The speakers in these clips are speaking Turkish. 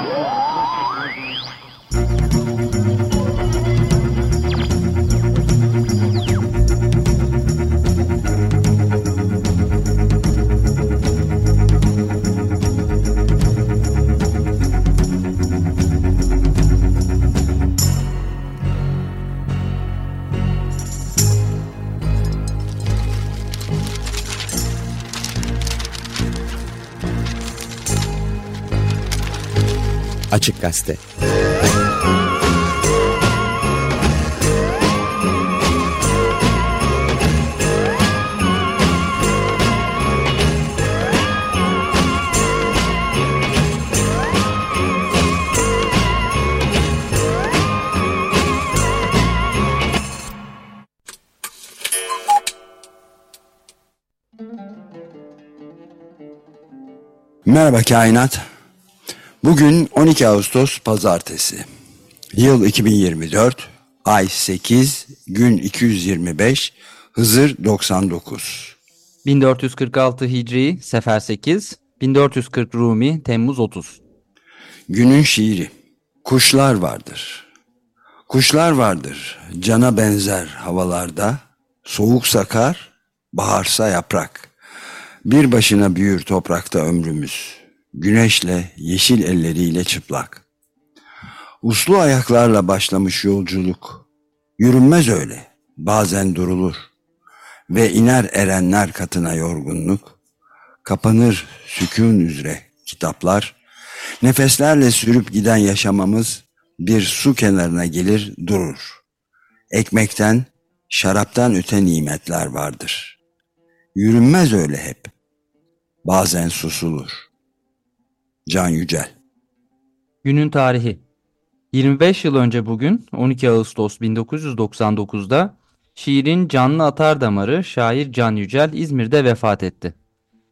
Whoa! Açık Gazete. Merhaba kainat. Bugün 12 Ağustos Pazartesi. Yıl 2024, ay 8, gün 225, Hızır 99. 1446 Hicri, Sefer 8, 1440 Rumi, Temmuz 30. Günün şiiri. Kuşlar vardır. Kuşlar vardır, cana benzer havalarda, soğuk sakar, baharsa yaprak. Bir başına büyür toprakta ömrümüz güneşle, yeşil elleriyle çıplak. Uslu ayaklarla başlamış yolculuk, yürünmez öyle, bazen durulur. Ve iner erenler katına yorgunluk, kapanır sükun üzere kitaplar, nefeslerle sürüp giden yaşamamız bir su kenarına gelir durur. Ekmekten, şaraptan öte nimetler vardır. Yürünmez öyle hep, bazen susulur.'' Can Yücel Günün tarihi 25 yıl önce bugün 12 Ağustos 1999'da şiirin canlı atar damarı şair Can Yücel İzmir'de vefat etti.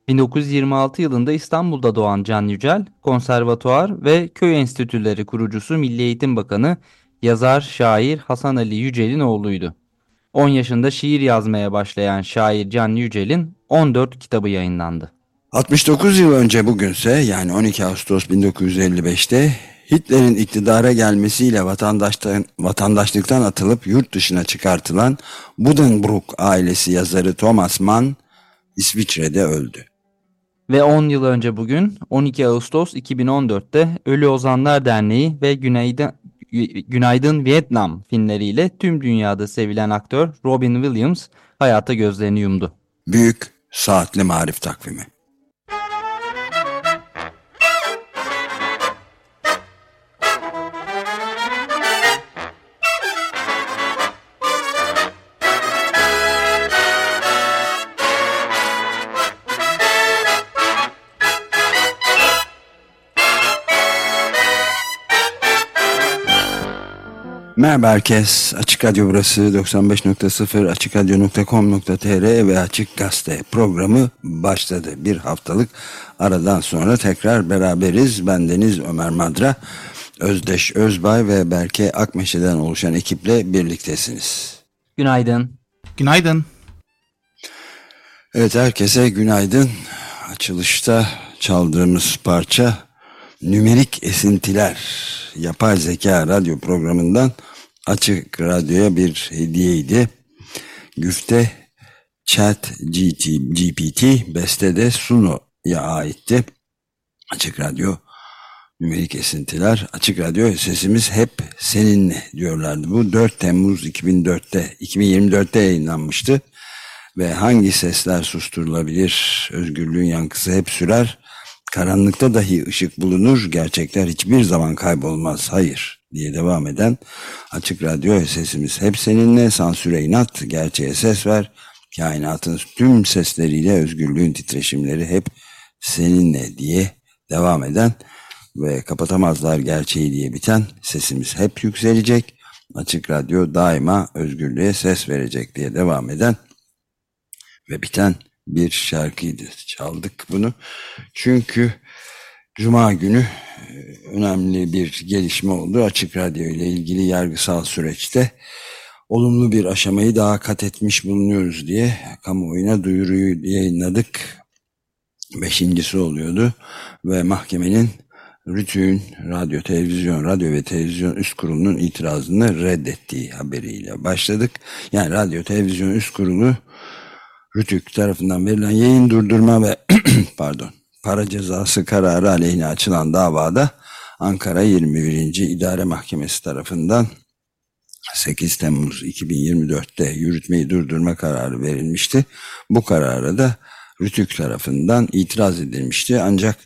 1926 yılında İstanbul'da doğan Can Yücel, konservatuar ve köy enstitüleri kurucusu Milli Eğitim Bakanı, yazar, şair Hasan Ali Yücel'in oğluydu. 10 yaşında şiir yazmaya başlayan şair Can Yücel'in 14 kitabı yayınlandı. 69 yıl önce bugünse yani 12 Ağustos 1955'te Hitler'in iktidara gelmesiyle vatandaştan, vatandaşlıktan atılıp yurt dışına çıkartılan Buddenbrook ailesi yazarı Thomas Mann İsviçre'de öldü. Ve 10 yıl önce bugün 12 Ağustos 2014'te Ölü Ozanlar Derneği ve Günaydın, Günaydın Vietnam filmleriyle tüm dünyada sevilen aktör Robin Williams hayata gözlerini yumdu. Büyük Saatli Marif Takvimi Merhaba herkes. Açık Radyo burası 95.0 açıkradyo.com.tr ve Açık Gazete programı başladı. Bir haftalık aradan sonra tekrar beraberiz. Ben Deniz Ömer Madra, Özdeş Özbay ve Berke Akmeşe'den oluşan ekiple birliktesiniz. Günaydın. Günaydın. Evet herkese günaydın. Açılışta çaldığımız parça Nümerik Esintiler yapay zeka radyo programından Açık Radyo'ya bir hediyeydi. Güfte Chat GT, GPT bestede Suno'ya aitti. Açık Radyo Nümerik Esintiler Açık Radyo sesimiz hep seninle diyorlardı. Bu 4 Temmuz 2004'te 2024'te yayınlanmıştı. Ve hangi sesler susturulabilir? Özgürlüğün yankısı hep sürer karanlıkta dahi ışık bulunur, gerçekler hiçbir zaman kaybolmaz, hayır diye devam eden Açık Radyo sesimiz hep seninle, sansüre inat, gerçeğe ses ver, kainatın tüm sesleriyle özgürlüğün titreşimleri hep seninle diye devam eden ve kapatamazlar gerçeği diye biten sesimiz hep yükselecek. Açık Radyo daima özgürlüğe ses verecek diye devam eden ve biten bir şarkıydı. Çaldık bunu. Çünkü Cuma günü e, önemli bir gelişme oldu. Açık Radyo ile ilgili yargısal süreçte olumlu bir aşamayı daha kat etmiş bulunuyoruz diye kamuoyuna duyuruyu yayınladık. Beşincisi oluyordu ve mahkemenin Rütü'nün radyo, televizyon, radyo ve televizyon üst kurulunun itirazını reddettiği haberiyle başladık. Yani radyo, televizyon üst kurulu Rütük tarafından verilen yayın durdurma ve pardon para cezası kararı aleyhine açılan davada Ankara 21. İdare Mahkemesi tarafından 8 Temmuz 2024'te yürütmeyi durdurma kararı verilmişti. Bu karara da Rütük tarafından itiraz edilmişti. Ancak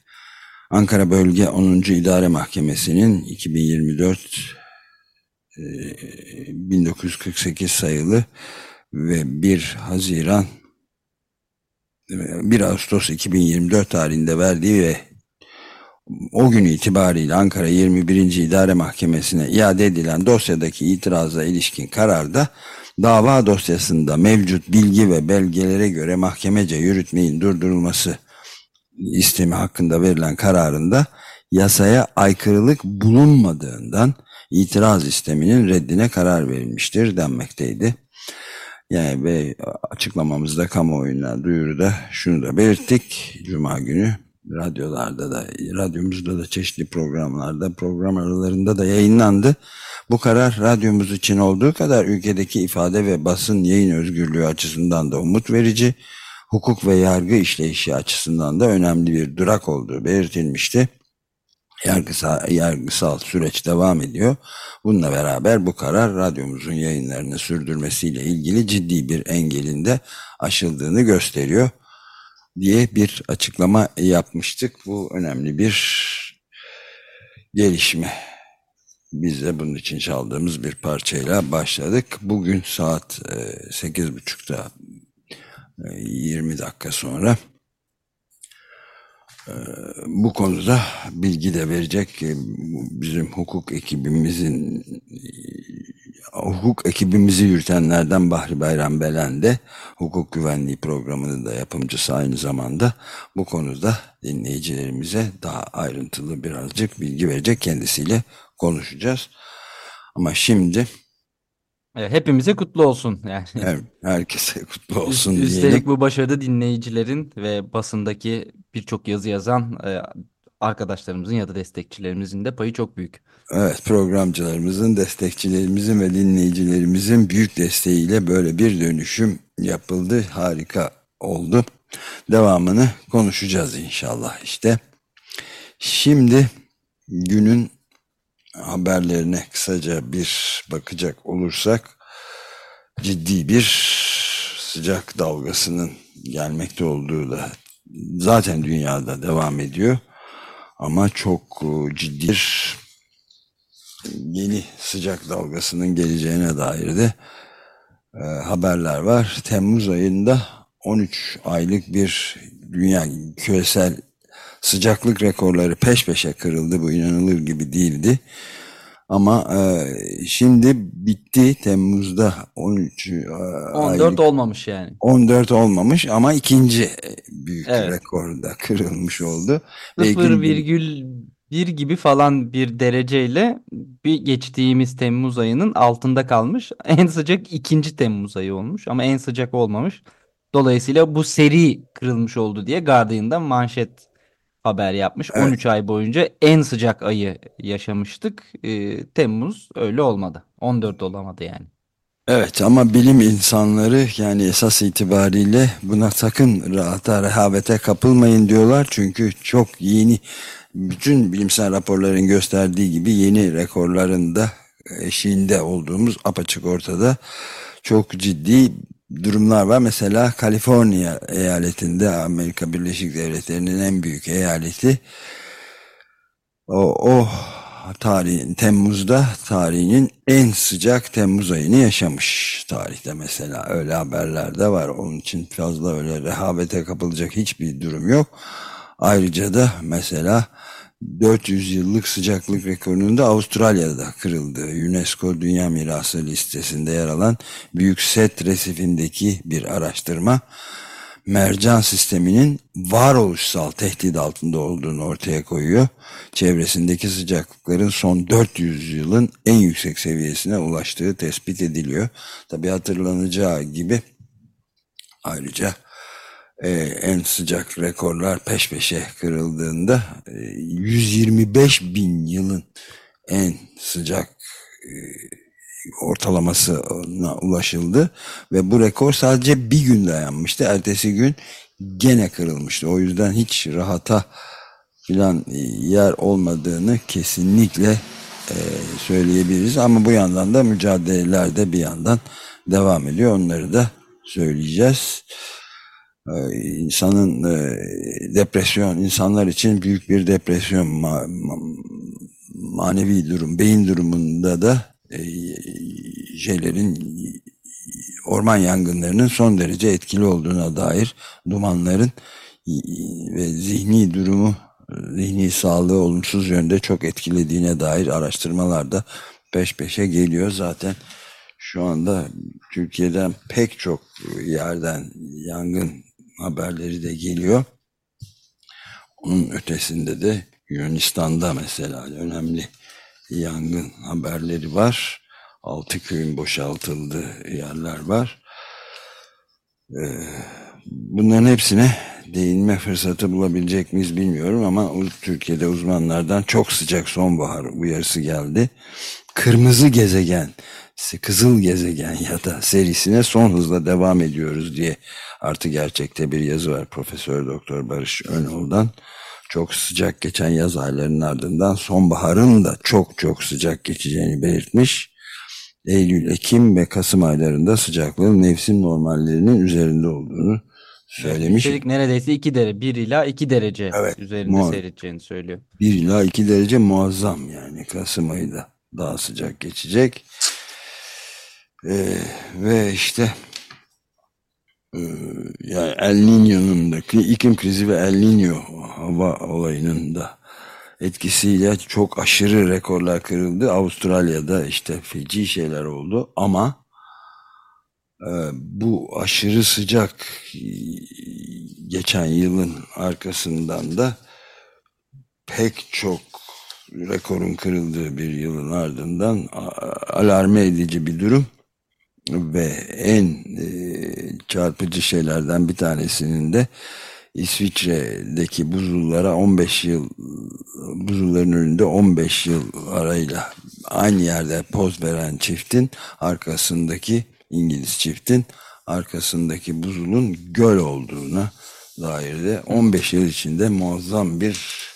Ankara Bölge 10. İdare Mahkemesi'nin 2024 1948 sayılı ve 1 Haziran 1 Ağustos 2024 tarihinde verdiği ve o gün itibariyle Ankara 21. İdare Mahkemesi'ne iade edilen dosyadaki itiraza ilişkin kararda dava dosyasında mevcut bilgi ve belgelere göre mahkemece yürütmeyin durdurulması istemi hakkında verilen kararında yasaya aykırılık bulunmadığından itiraz isteminin reddine karar verilmiştir denmekteydi. Yani ve açıklamamızda kamuoyuna duyuruda şunu da belirttik. Cuma günü radyolarda da, radyomuzda da çeşitli programlarda, program aralarında da yayınlandı. Bu karar radyomuz için olduğu kadar ülkedeki ifade ve basın yayın özgürlüğü açısından da umut verici, hukuk ve yargı işleyişi açısından da önemli bir durak olduğu belirtilmişti. Yargısal, yargısal süreç devam ediyor. Bununla beraber bu karar radyomuzun yayınlarını sürdürmesiyle ilgili ciddi bir engelinde aşıldığını gösteriyor diye bir açıklama yapmıştık. Bu önemli bir gelişme. Biz de bunun için çaldığımız bir parçayla başladık. Bugün saat 8.30'da e, 20 dakika sonra bu konuda bilgi de verecek bizim hukuk ekibimizin hukuk ekibimizi yürütenlerden Bahri Bayram Belen de hukuk güvenliği programının da yapımcısı aynı zamanda bu konuda dinleyicilerimize daha ayrıntılı birazcık bilgi verecek kendisiyle konuşacağız. Ama şimdi hepimize kutlu olsun yani. Her, herkese kutlu olsun Üst, diyelim. Üstelik bu başarıda dinleyicilerin ve basındaki birçok yazı yazan e, arkadaşlarımızın ya da destekçilerimizin de payı çok büyük. Evet programcılarımızın, destekçilerimizin ve dinleyicilerimizin büyük desteğiyle böyle bir dönüşüm yapıldı. Harika oldu. Devamını konuşacağız inşallah işte. Şimdi günün haberlerine kısaca bir bakacak olursak ciddi bir sıcak dalgasının gelmekte olduğu da zaten dünyada devam ediyor. Ama çok ciddi bir yeni sıcak dalgasının geleceğine dair de e, haberler var. Temmuz ayında 13 aylık bir dünya küresel sıcaklık rekorları peş peşe kırıldı. Bu inanılır gibi değildi. Ama e, şimdi bitti Temmuz'da 13 e, 14 aylık, olmamış yani. 14 olmamış ama ikinci büyük Evet. rekorda kırılmış oldu. Ve gün- 0,1 gibi falan bir dereceyle bir geçtiğimiz Temmuz ayının altında kalmış. En sıcak ikinci Temmuz ayı olmuş ama en sıcak olmamış. Dolayısıyla bu seri kırılmış oldu diye Guardian'da manşet haber yapmış. Evet. 13 ay boyunca en sıcak ayı yaşamıştık. Ee, Temmuz öyle olmadı. 14 olamadı yani. Evet ama bilim insanları yani esas itibariyle buna sakın rahata rehavete kapılmayın diyorlar. Çünkü çok yeni bütün bilimsel raporların gösterdiği gibi yeni rekorların da eşiğinde olduğumuz apaçık ortada. Çok ciddi durumlar var. Mesela Kaliforniya eyaletinde Amerika Birleşik Devletleri'nin en büyük eyaleti o, o tarihin Temmuz'da tarihinin en sıcak Temmuz ayını yaşamış tarihte mesela öyle haberler de var. Onun için fazla öyle rehavete kapılacak hiçbir durum yok. Ayrıca da mesela 400 yıllık sıcaklık rekorunun da Avustralya'da kırıldı. UNESCO Dünya Mirası listesinde yer alan Büyük Set Resifi'ndeki bir araştırma mercan sisteminin varoluşsal tehdit altında olduğunu ortaya koyuyor. Çevresindeki sıcaklıkların son 400 yılın en yüksek seviyesine ulaştığı tespit ediliyor. Tabi hatırlanacağı gibi ayrıca e, en sıcak rekorlar peş peşe kırıldığında e, 125 bin yılın en sıcak e, ortalamasına ulaşıldı ve bu rekor sadece bir gün dayanmıştı. Ertesi gün gene kırılmıştı. O yüzden hiç rahata filan yer olmadığını kesinlikle e, söyleyebiliriz. Ama bu yandan da mücadeleler de bir yandan devam ediyor. Onları da söyleyeceğiz. E, insanın e, depresyon, insanlar için büyük bir depresyon ma ma manevi durum, beyin durumunda da e, şeylerin orman yangınlarının son derece etkili olduğuna dair dumanların ve zihni durumu zihni sağlığı olumsuz yönde çok etkilediğine dair araştırmalar da peş peşe geliyor. Zaten şu anda Türkiye'den pek çok yerden yangın haberleri de geliyor. Onun ötesinde de Yunanistan'da mesela önemli yangın haberleri var. Altı köyün boşaltıldığı yerler var. Ee, bunların hepsine değinme fırsatı bulabilecek miyiz bilmiyorum ama Türkiye'de uzmanlardan çok sıcak sonbahar uyarısı geldi. Kırmızı gezegen, kızıl gezegen ya da serisine son hızla devam ediyoruz diye artı gerçekte bir yazı var Profesör Doktor Barış Önol'dan. Çok sıcak geçen yaz aylarının ardından sonbaharın da çok çok sıcak geçeceğini belirtmiş. Eylül, Ekim ve Kasım aylarında sıcaklığın mevsim normallerinin üzerinde olduğunu söylemiş. Üstelik neredeyse 2 derece, 1 ila 2 derece evet, üzerinde seyredeceğini söylüyor. 1 ila 2 derece muazzam yani Kasım ayı da daha sıcak geçecek. Ee, ve işte e, yani El Niño'nun da iklim krizi ve El Niño hava olayının da etkisiyle çok aşırı rekorlar kırıldı. Avustralya'da işte feci şeyler oldu ama e, bu aşırı sıcak e, geçen yılın arkasından da pek çok rekorun kırıldığı bir yılın ardından alarme edici bir durum ve en e, çarpıcı şeylerden bir tanesinin de İsviçre'deki buzullara 15 yıl buzulların önünde 15 yıl arayla aynı yerde poz veren çiftin arkasındaki İngiliz çiftin arkasındaki buzulun göl olduğuna dair de 15 yıl içinde muazzam bir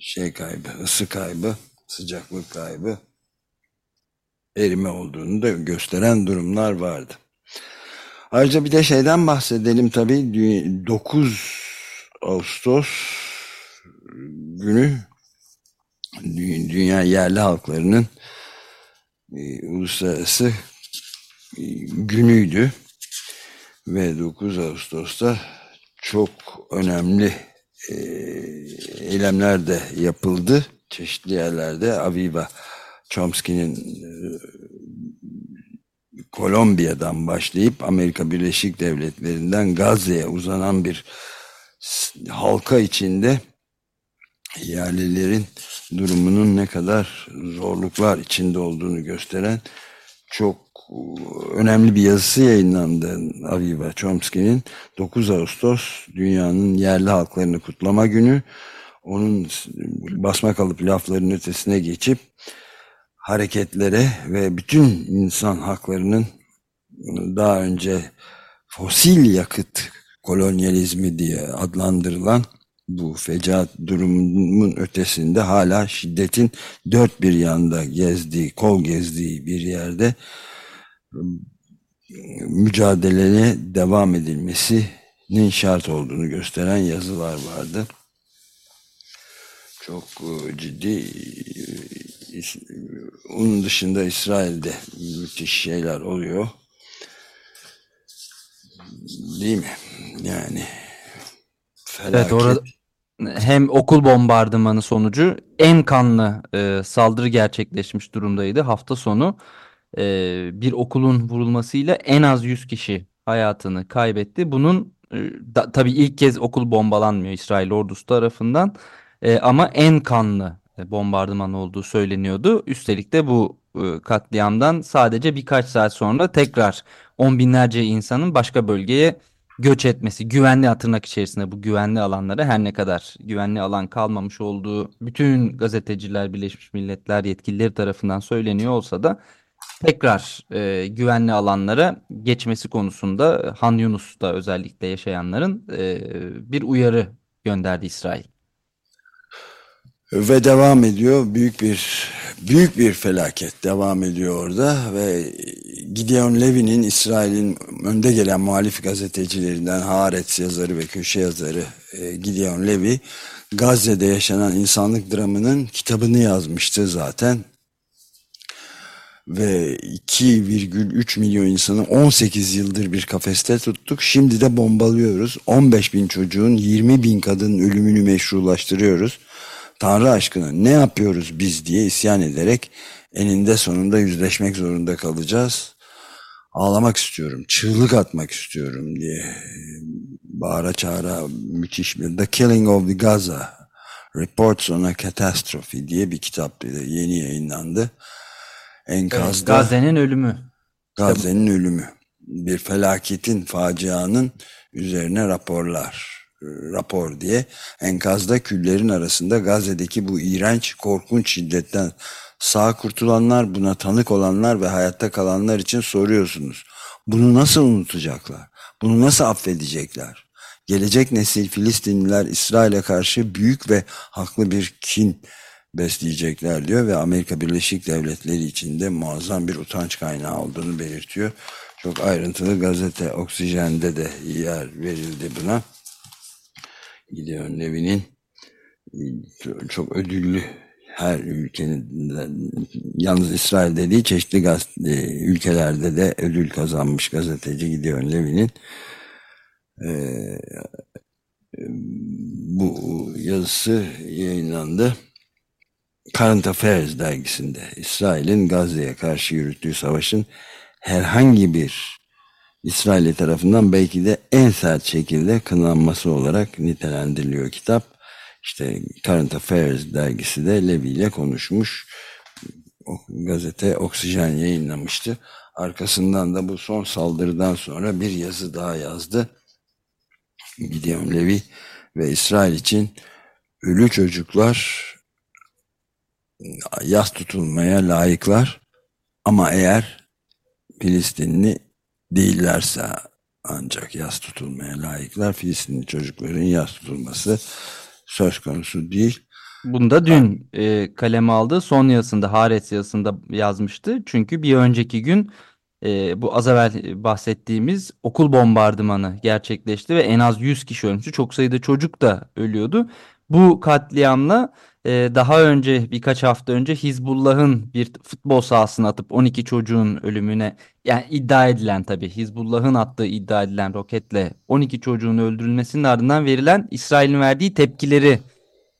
şey kaybı, ısı kaybı, sıcaklık kaybı, erime olduğunu da gösteren durumlar vardı. Ayrıca bir de şeyden bahsedelim tabii. 9 Ağustos günü dünya yerli halklarının e, uluslararası e, günüydü. Ve 9 Ağustos'ta çok önemli e, eylemler de yapıldı. Çeşitli yerlerde Aviva Chomsky'nin e, Kolombiya'dan başlayıp Amerika Birleşik Devletleri'nden Gazze'ye uzanan bir halka içinde yerlilerin durumunun ne kadar zorluklar içinde olduğunu gösteren çok önemli bir yazısı yayınlandı Aviva Chomsky'nin. 9 Ağustos dünyanın yerli halklarını kutlama günü. Onun basma kalıp lafların ötesine geçip hareketlere ve bütün insan haklarının daha önce fosil yakıt kolonyalizmi diye adlandırılan bu fecaat durumun ötesinde hala şiddetin dört bir yanda gezdiği, kol gezdiği bir yerde mücadeleye devam edilmesinin şart olduğunu gösteren yazılar vardı. Çok e, ciddi onun dışında İsrail'de müthiş şeyler oluyor. Değil mi? Yani felaket. Evet orada hem okul bombardımanı sonucu en kanlı e, saldırı gerçekleşmiş durumdaydı. Hafta sonu e, bir okulun vurulmasıyla en az 100 kişi hayatını kaybetti. Bunun e, tabii ilk kez okul bombalanmıyor İsrail ordusu tarafından e, ama en kanlı bombardıman olduğu söyleniyordu. Üstelik de bu e, katliamdan sadece birkaç saat sonra tekrar on binlerce insanın başka bölgeye göç etmesi, güvenli tırnak içerisinde bu güvenli alanlara her ne kadar güvenli alan kalmamış olduğu bütün gazeteciler, Birleşmiş Milletler yetkilileri tarafından söyleniyor olsa da tekrar e, güvenli alanlara geçmesi konusunda Han Yunus'ta özellikle yaşayanların e, bir uyarı gönderdi İsrail. Ve devam ediyor. Büyük bir büyük bir felaket devam ediyor orada ve Gideon Levy'nin İsrail'in önde gelen muhalif gazetecilerinden Haaretz yazarı ve köşe yazarı e, Gideon Levy Gazze'de yaşanan insanlık dramının kitabını yazmıştı zaten ve 2,3 milyon insanı 18 yıldır bir kafeste tuttuk. Şimdi de bombalıyoruz. 15 bin çocuğun 20 bin kadının ölümünü meşrulaştırıyoruz. Tanrı aşkına ne yapıyoruz biz diye isyan ederek eninde sonunda yüzleşmek zorunda kalacağız. Ağlamak istiyorum, çığlık atmak istiyorum diye bağıra çağıra müthiş bir The Killing of the Gaza Reports on a Catastrophe diye bir kitap yeni yayınlandı. Enkazda Gazze'nin ölümü. Gazze'nin ölümü. Bir felaketin, facianın üzerine raporlar. Rapor diye enkazda küllerin arasında Gazze'deki bu iğrenç, korkunç şiddetten sağ kurtulanlar, buna tanık olanlar ve hayatta kalanlar için soruyorsunuz. Bunu nasıl unutacaklar? Bunu nasıl affedecekler? Gelecek nesil Filistinliler İsrail'e karşı büyük ve haklı bir kin besleyecekler diyor ve Amerika Birleşik Devletleri içinde muazzam bir utanç kaynağı olduğunu belirtiyor. Çok ayrıntılı gazete Oksijen'de de yer verildi buna. Gideon Levy'nin çok ödüllü her ülkenin yalnız İsrail'de değil çeşitli gazete, ülkelerde de ödül kazanmış gazeteci Gideon Levy'nin e, bu yazısı yayınlandı. Current Affairs dergisinde İsrail'in Gazze'ye karşı yürüttüğü savaşın herhangi bir İsrail tarafından belki de en sert şekilde kınanması olarak nitelendiriliyor kitap. İşte Current Affairs dergisi de Levi ile konuşmuş. O, gazete Oksijen yayınlamıştı. Arkasından da bu son saldırıdan sonra bir yazı daha yazdı. Gideon Levi ve İsrail için ölü çocuklar yas tutulmaya layıklar ama eğer Filistinli değillerse ancak yas tutulmaya layıklar. Filistinli çocukların yas tutulması söz konusu değil. Bunda dün e, kaleme aldı. Son yazısında, Haaretz yazısında yazmıştı. Çünkü bir önceki gün e, bu az evvel bahsettiğimiz okul bombardımanı gerçekleşti ve en az 100 kişi ölmüştü. Çok sayıda çocuk da ölüyordu. Bu katliamla e, daha önce birkaç hafta önce Hizbullah'ın bir futbol sahasına atıp 12 çocuğun ölümüne yani iddia edilen tabii Hizbullah'ın attığı iddia edilen roketle 12 çocuğun öldürülmesinin ardından verilen İsrail'in verdiği tepkileri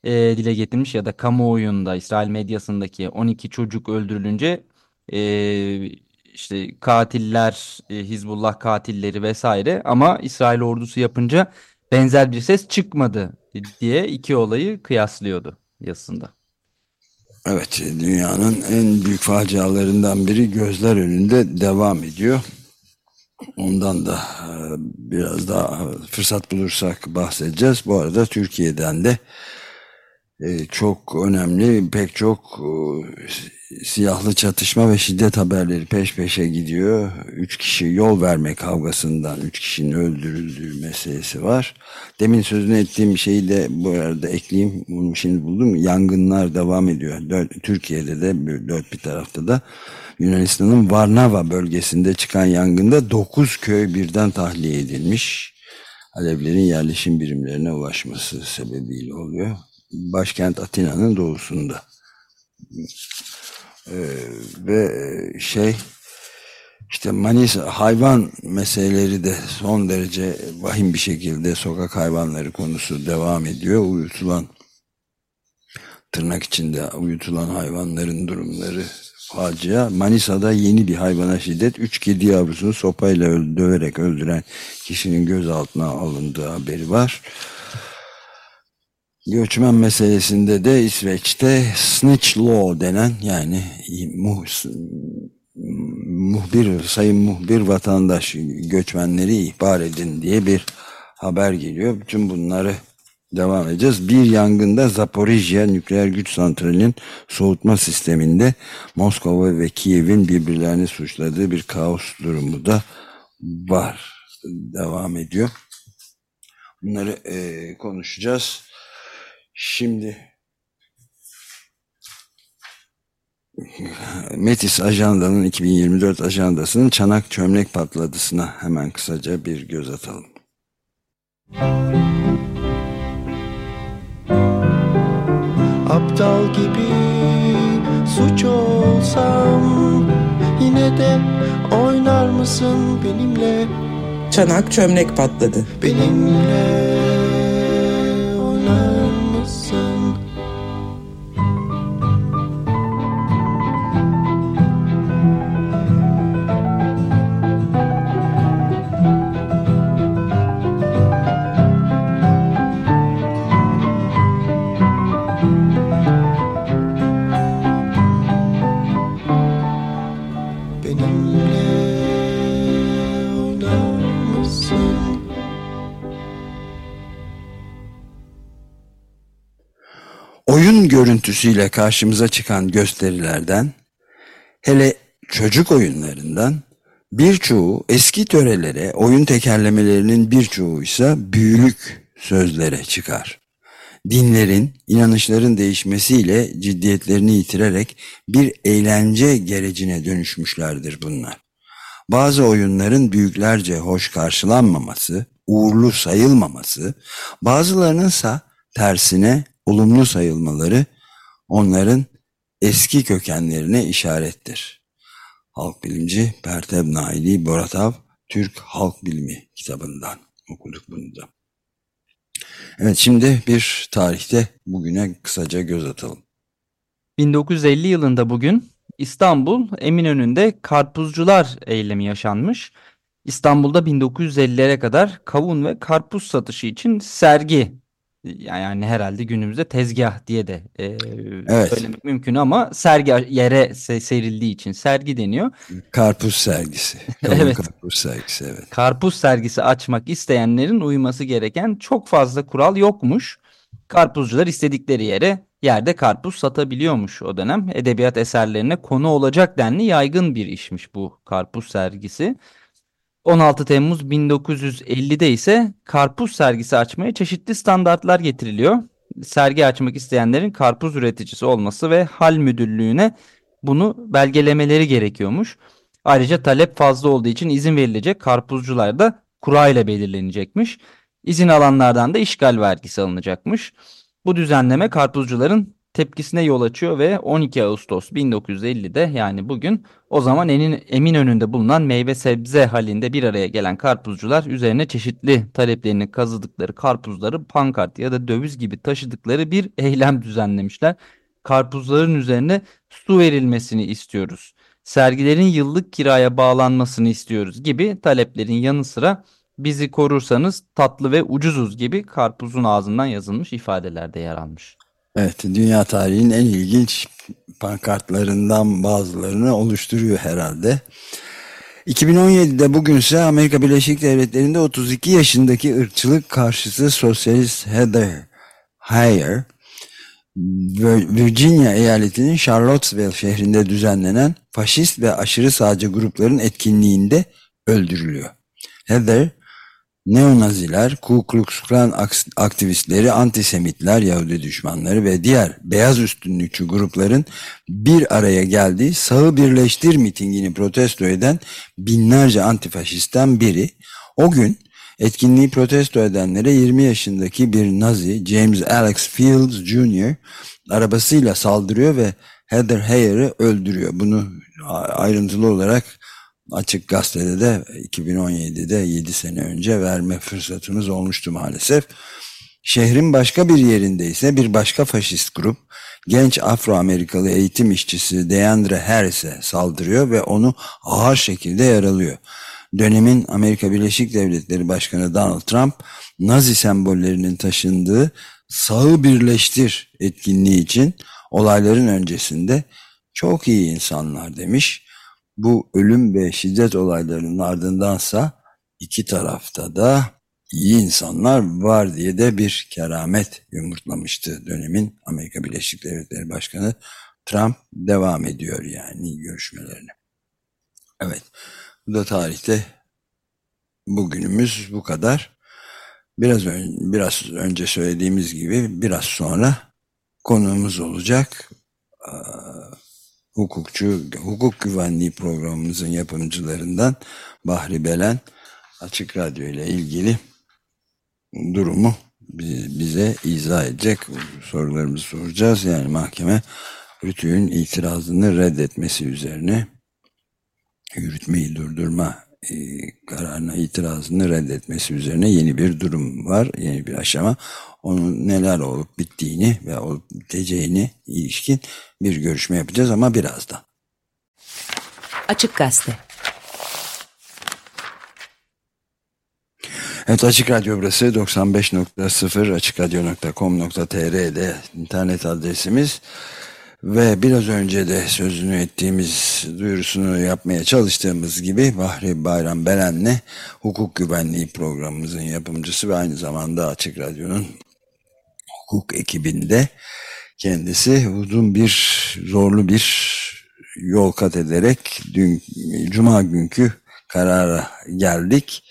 e, dile getirmiş ya da kamuoyunda İsrail medyasındaki 12 çocuk öldürülünce e, işte katiller, e, Hizbullah katilleri vesaire ama İsrail ordusu yapınca benzer bir ses çıkmadı diye iki olayı kıyaslıyordu yazısında. Evet, dünyanın en büyük facialarından biri gözler önünde devam ediyor. Ondan da e, biraz daha fırsat bulursak bahsedeceğiz. Bu arada Türkiye'den de e, çok önemli pek çok siyahlı çatışma ve şiddet haberleri peş peşe gidiyor. Üç kişi yol verme kavgasından üç kişinin öldürüldüğü meselesi var. Demin sözünü ettiğim şeyi de bu arada ekleyeyim. Bunu şimdi buldum. Yangınlar devam ediyor. Dört, Türkiye'de de dört bir tarafta da Yunanistan'ın Varnava bölgesinde çıkan yangında dokuz köy birden tahliye edilmiş. Alevlerin yerleşim birimlerine ulaşması sebebiyle oluyor. Başkent Atina'nın doğusunda. Ee, ve şey işte Manisa hayvan meseleleri de son derece vahim bir şekilde sokak hayvanları konusu devam ediyor. Uyutulan tırnak içinde uyutulan hayvanların durumları facia. Manisa'da yeni bir hayvana şiddet. Üç kedi yavrusunu sopayla döverek öldüren kişinin gözaltına alındığı haberi var. Göçmen meselesinde de İsveç'te snitch law denen yani muhbir, sayın muhbir vatandaş göçmenleri ihbar edin diye bir haber geliyor. Bütün bunları devam edeceğiz. Bir yangında Zaporijya nükleer güç santralinin soğutma sisteminde Moskova ve Kiev'in birbirlerini suçladığı bir kaos durumu da var. Devam ediyor. Bunları e, konuşacağız. Şimdi Metis ajandanın 2024 ajandasının çanak çömlek patladısına hemen kısaca bir göz atalım. Aptal gibi suç olsam Yine de oynar mısın benimle Çanak çömlek patladı. Benimle oynar Oyun görüntüsüyle karşımıza çıkan gösterilerden, hele çocuk oyunlarından birçoğu eski törelere, oyun tekerlemelerinin birçoğu ise büyülük sözlere çıkar. Dinlerin, inanışların değişmesiyle ciddiyetlerini yitirerek bir eğlence gerecine dönüşmüşlerdir bunlar. Bazı oyunların büyüklerce hoş karşılanmaması, uğurlu sayılmaması, bazılarının ise tersine olumlu sayılmaları onların eski kökenlerine işarettir. Halk bilimci Pertev Naili Boratav Türk Halk Bilimi kitabından okuduk bunu da. Evet şimdi bir tarihte bugüne kısaca göz atalım. 1950 yılında bugün İstanbul Eminönü'nde karpuzcular eylemi yaşanmış. İstanbul'da 1950'lere kadar kavun ve karpuz satışı için sergi yani herhalde günümüzde tezgah diye de e, Evet. söylemek mümkün ama sergi yere se- serildiği için sergi deniyor. Karpuz sergisi. Evet. karpuz sergisi evet. Karpuz sergisi açmak isteyenlerin uyması gereken çok fazla kural yokmuş. Karpuzcular istedikleri yere yerde karpuz satabiliyormuş o dönem. Edebiyat eserlerine konu olacak denli yaygın bir işmiş bu karpuz sergisi. 16 Temmuz 1950'de ise karpuz sergisi açmaya çeşitli standartlar getiriliyor. Sergi açmak isteyenlerin karpuz üreticisi olması ve hal müdürlüğüne bunu belgelemeleri gerekiyormuş. Ayrıca talep fazla olduğu için izin verilecek karpuzcular da kura ile belirlenecekmiş. İzin alanlardan da işgal vergisi alınacakmış. Bu düzenleme karpuzcuların tepkisine yol açıyor ve 12 Ağustos 1950'de yani bugün o zaman enin, Eminönü'nde bulunan meyve sebze halinde bir araya gelen karpuzcular üzerine çeşitli taleplerini kazıdıkları karpuzları pankart ya da döviz gibi taşıdıkları bir eylem düzenlemişler. Karpuzların üzerine su verilmesini istiyoruz. Sergilerin yıllık kiraya bağlanmasını istiyoruz gibi taleplerin yanı sıra bizi korursanız tatlı ve ucuzuz gibi karpuzun ağzından yazılmış ifadelerde yer almış. Evet, dünya tarihinin en ilginç pankartlarından bazılarını oluşturuyor herhalde. 2017'de bugünse Amerika Birleşik Devletleri'nde 32 yaşındaki ırkçılık karşıtı sosyalist Heather Heyer, Virginia eyaletinin Charlottesville şehrinde düzenlenen faşist ve aşırı sağcı grupların etkinliğinde öldürülüyor. Heather, Neonaziler, Ku Klux Klan aktivistleri, antisemitler, Yahudi düşmanları ve diğer beyaz üstünlükçü grupların bir araya geldiği Sağı Birleştir mitingini protesto eden binlerce antifaşistten biri. O gün etkinliği protesto edenlere 20 yaşındaki bir Nazi James Alex Fields Jr. arabasıyla saldırıyor ve Heather Heyer'ı öldürüyor. Bunu ayrıntılı olarak Açık Gazete'de de 2017'de 7 sene önce verme fırsatımız olmuştu maalesef. Şehrin başka bir yerinde ise bir başka faşist grup genç Afro-Amerikalı eğitim işçisi Deandre Harris'e saldırıyor ve onu ağır şekilde yaralıyor. Dönemin Amerika Birleşik Devletleri Başkanı Donald Trump Nazi sembollerinin taşındığı Sağı Birleştir etkinliği için olayların öncesinde çok iyi insanlar demiş. Bu ölüm ve şiddet olaylarının ardındansa iki tarafta da iyi insanlar var diye de bir keramet yumurtlamıştı dönemin Amerika Birleşik Devletleri Başkanı Trump devam ediyor yani görüşmelerine. Evet bu da tarihte bugünümüz bu kadar. Biraz, ön, biraz önce söylediğimiz gibi biraz sonra konuğumuz olacak. Hukukçu, hukuk güvenliği programımızın yapımcılarından Bahri Belen Açık Radyo ile ilgili durumu bize izah edecek. Sorularımızı soracağız. Yani mahkeme Rütü'nün itirazını reddetmesi üzerine yürütmeyi durdurma e, kararına itirazını reddetmesi üzerine yeni bir durum var. Yeni bir aşama. Onun neler olup bittiğini ve olup biteceğini ilişkin bir görüşme yapacağız ama birazdan. Açık Gazete Evet Açık Radyo burası 95.0 açıkradyo.com.tr'de internet adresimiz ve biraz önce de sözünü ettiğimiz duyurusunu yapmaya çalıştığımız gibi Bahri Bayram Beren'le hukuk güvenliği programımızın yapımcısı ve aynı zamanda Açık Radyo'nun hukuk ekibinde kendisi uzun bir zorlu bir yol kat ederek dün Cuma günkü karara geldik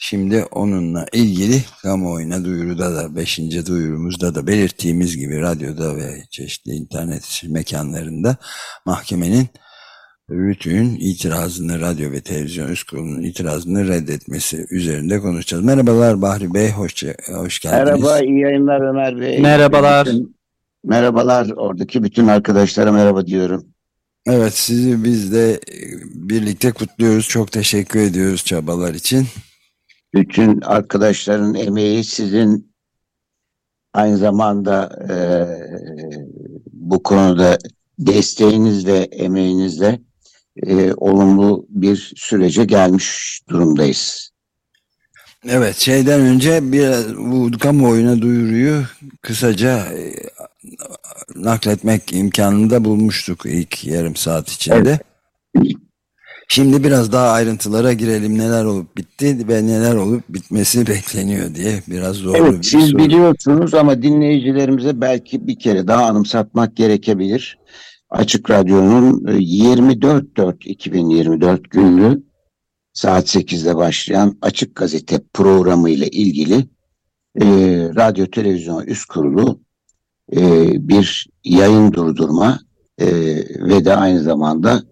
Şimdi onunla ilgili kamuoyuna duyuruda da 5. duyurumuzda da belirttiğimiz gibi radyoda ve çeşitli internet mekanlarında mahkemenin Rütü'nün itirazını, radyo ve televizyon üst kurulunun itirazını reddetmesi üzerinde konuşacağız. Merhabalar Bahri Bey, hoş, hoş geldiniz. Merhaba, iyi yayınlar Ömer Bey. Merhabalar. Bütün, merhabalar, oradaki bütün arkadaşlara merhaba diyorum. Evet, sizi biz de birlikte kutluyoruz. Çok teşekkür ediyoruz çabalar için bütün arkadaşların emeği sizin aynı zamanda e, bu konuda desteğiniz ve emeğinizle e, olumlu bir sürece gelmiş durumdayız. Evet şeyden önce biraz bu kamuoyuna duyuruyu kısaca e, nakletmek imkanını bulmuştuk ilk yarım saat içinde. Evet. Şimdi biraz daha ayrıntılara girelim. Neler olup bitti ve neler olup bitmesi bekleniyor diye biraz zor evet, bir siz soru. biliyorsunuz ama dinleyicilerimize belki bir kere daha anımsatmak gerekebilir. Açık Radyo'nun 24-4-2024 e, günlü saat 8'de başlayan Açık Gazete programı ile ilgili e, radyo televizyon üst kurulu e, bir yayın durdurma e, ve de aynı zamanda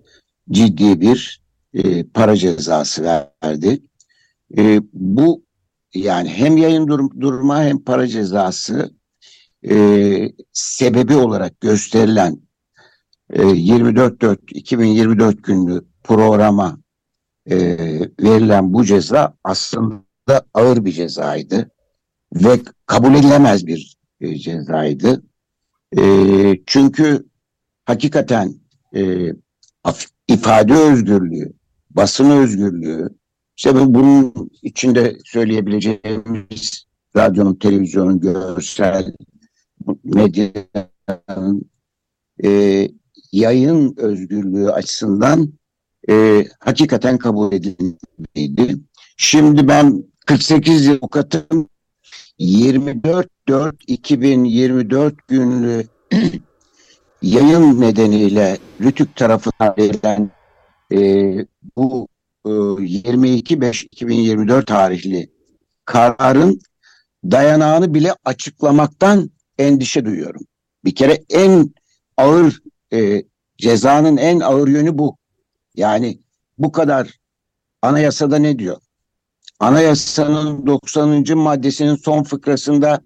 ciddi bir e, para cezası verdi. E, bu yani hem yayın dur durma hem para cezası e, sebebi olarak gösterilen e, 24-4-2024 günlü programa e, verilen bu ceza aslında ağır bir cezaydı ve kabul edilemez bir e, cezaydı. E, çünkü hakikaten e, ifade özgürlüğü, basın özgürlüğü, işte bunun içinde söyleyebileceğimiz radyonun, televizyonun, görsel, medyanın e, yayın özgürlüğü açısından e, hakikaten kabul edilmedi. Şimdi ben 48 yıl avukatım 24-4-2024 günlü yayın nedeniyle Rütük tarafından verilen e, bu e, 22.5.2024 tarihli kararın dayanağını bile açıklamaktan endişe duyuyorum. Bir kere en ağır e, cezanın en ağır yönü bu. Yani bu kadar anayasada ne diyor? Anayasanın 90. maddesinin son fıkrasında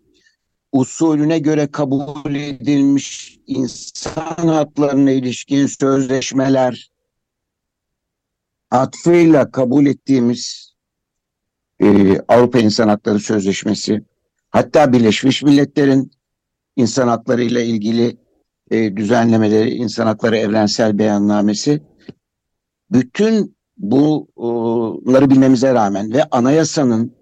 usulüne göre kabul edilmiş insan haklarına ilişkin sözleşmeler atfıyla kabul ettiğimiz e, Avrupa İnsan Hakları Sözleşmesi hatta Birleşmiş Milletler'in insan hakları ile ilgili e, düzenlemeleri, insan hakları evrensel beyannamesi bütün bunları bilmemize rağmen ve anayasanın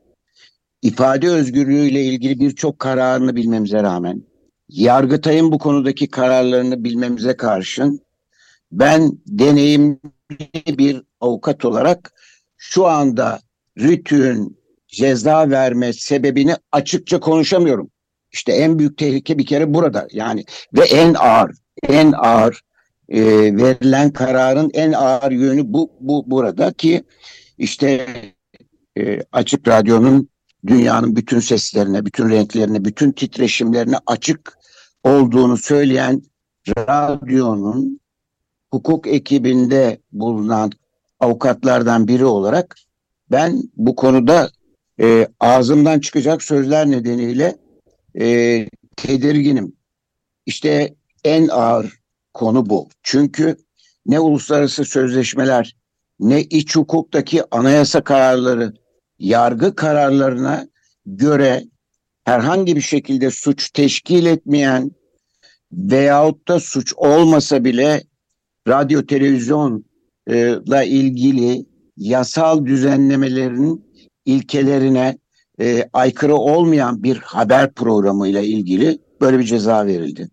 ifade özgürlüğü ile ilgili birçok kararını bilmemize rağmen Yargıtay'ın bu konudaki kararlarını bilmemize karşın ben deneyim bir avukat olarak şu anda Rütü'nün ceza verme sebebini açıkça konuşamıyorum. İşte en büyük tehlike bir kere burada yani ve en ağır en ağır e, verilen kararın en ağır yönü bu, bu burada ki işte e, açık radyonun dünyanın bütün seslerine, bütün renklerine, bütün titreşimlerine açık olduğunu söyleyen radyonun hukuk ekibinde bulunan avukatlardan biri olarak ben bu konuda e, ağzımdan çıkacak sözler nedeniyle e, tedirginim. İşte en ağır konu bu. Çünkü ne uluslararası sözleşmeler ne iç hukuktaki anayasa kararları yargı kararlarına göre herhangi bir şekilde suç teşkil etmeyen veyahut da suç olmasa bile radyo televizyonla ilgili yasal düzenlemelerin ilkelerine e, aykırı olmayan bir haber programıyla ilgili böyle bir ceza verildi.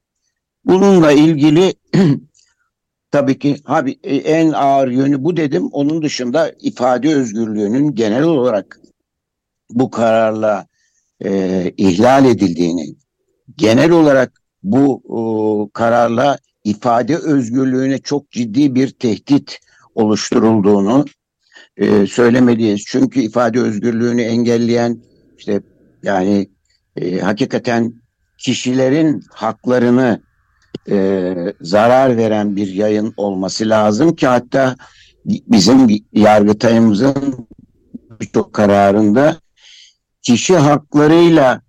Bununla ilgili tabii ki abi e, en ağır yönü bu dedim. Onun dışında ifade özgürlüğünün genel olarak bu kararla e, ihlal edildiğini, genel olarak bu e, kararla ifade özgürlüğüne çok ciddi bir tehdit oluşturulduğunu e, söylemeliyiz. Çünkü ifade özgürlüğünü engelleyen işte yani e, hakikaten kişilerin haklarını e, zarar veren bir yayın olması lazım ki hatta bizim yargıtayımızın birçok kararında kişi haklarıyla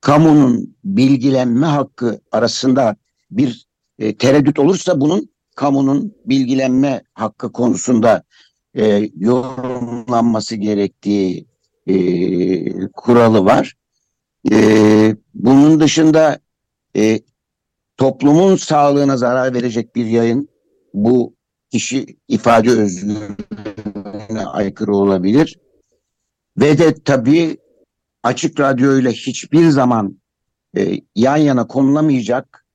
kamunun bilgilenme hakkı arasında bir e, tereddüt olursa bunun kamunun bilgilenme hakkı konusunda e, yorumlanması gerektiği e, kuralı var. E, bunun dışında e, toplumun sağlığına zarar verecek bir yayın bu kişi ifade özgürlüğüne aykırı olabilir. Ve de tabii açık radyo ile hiçbir zaman e, yan yana konulamayacak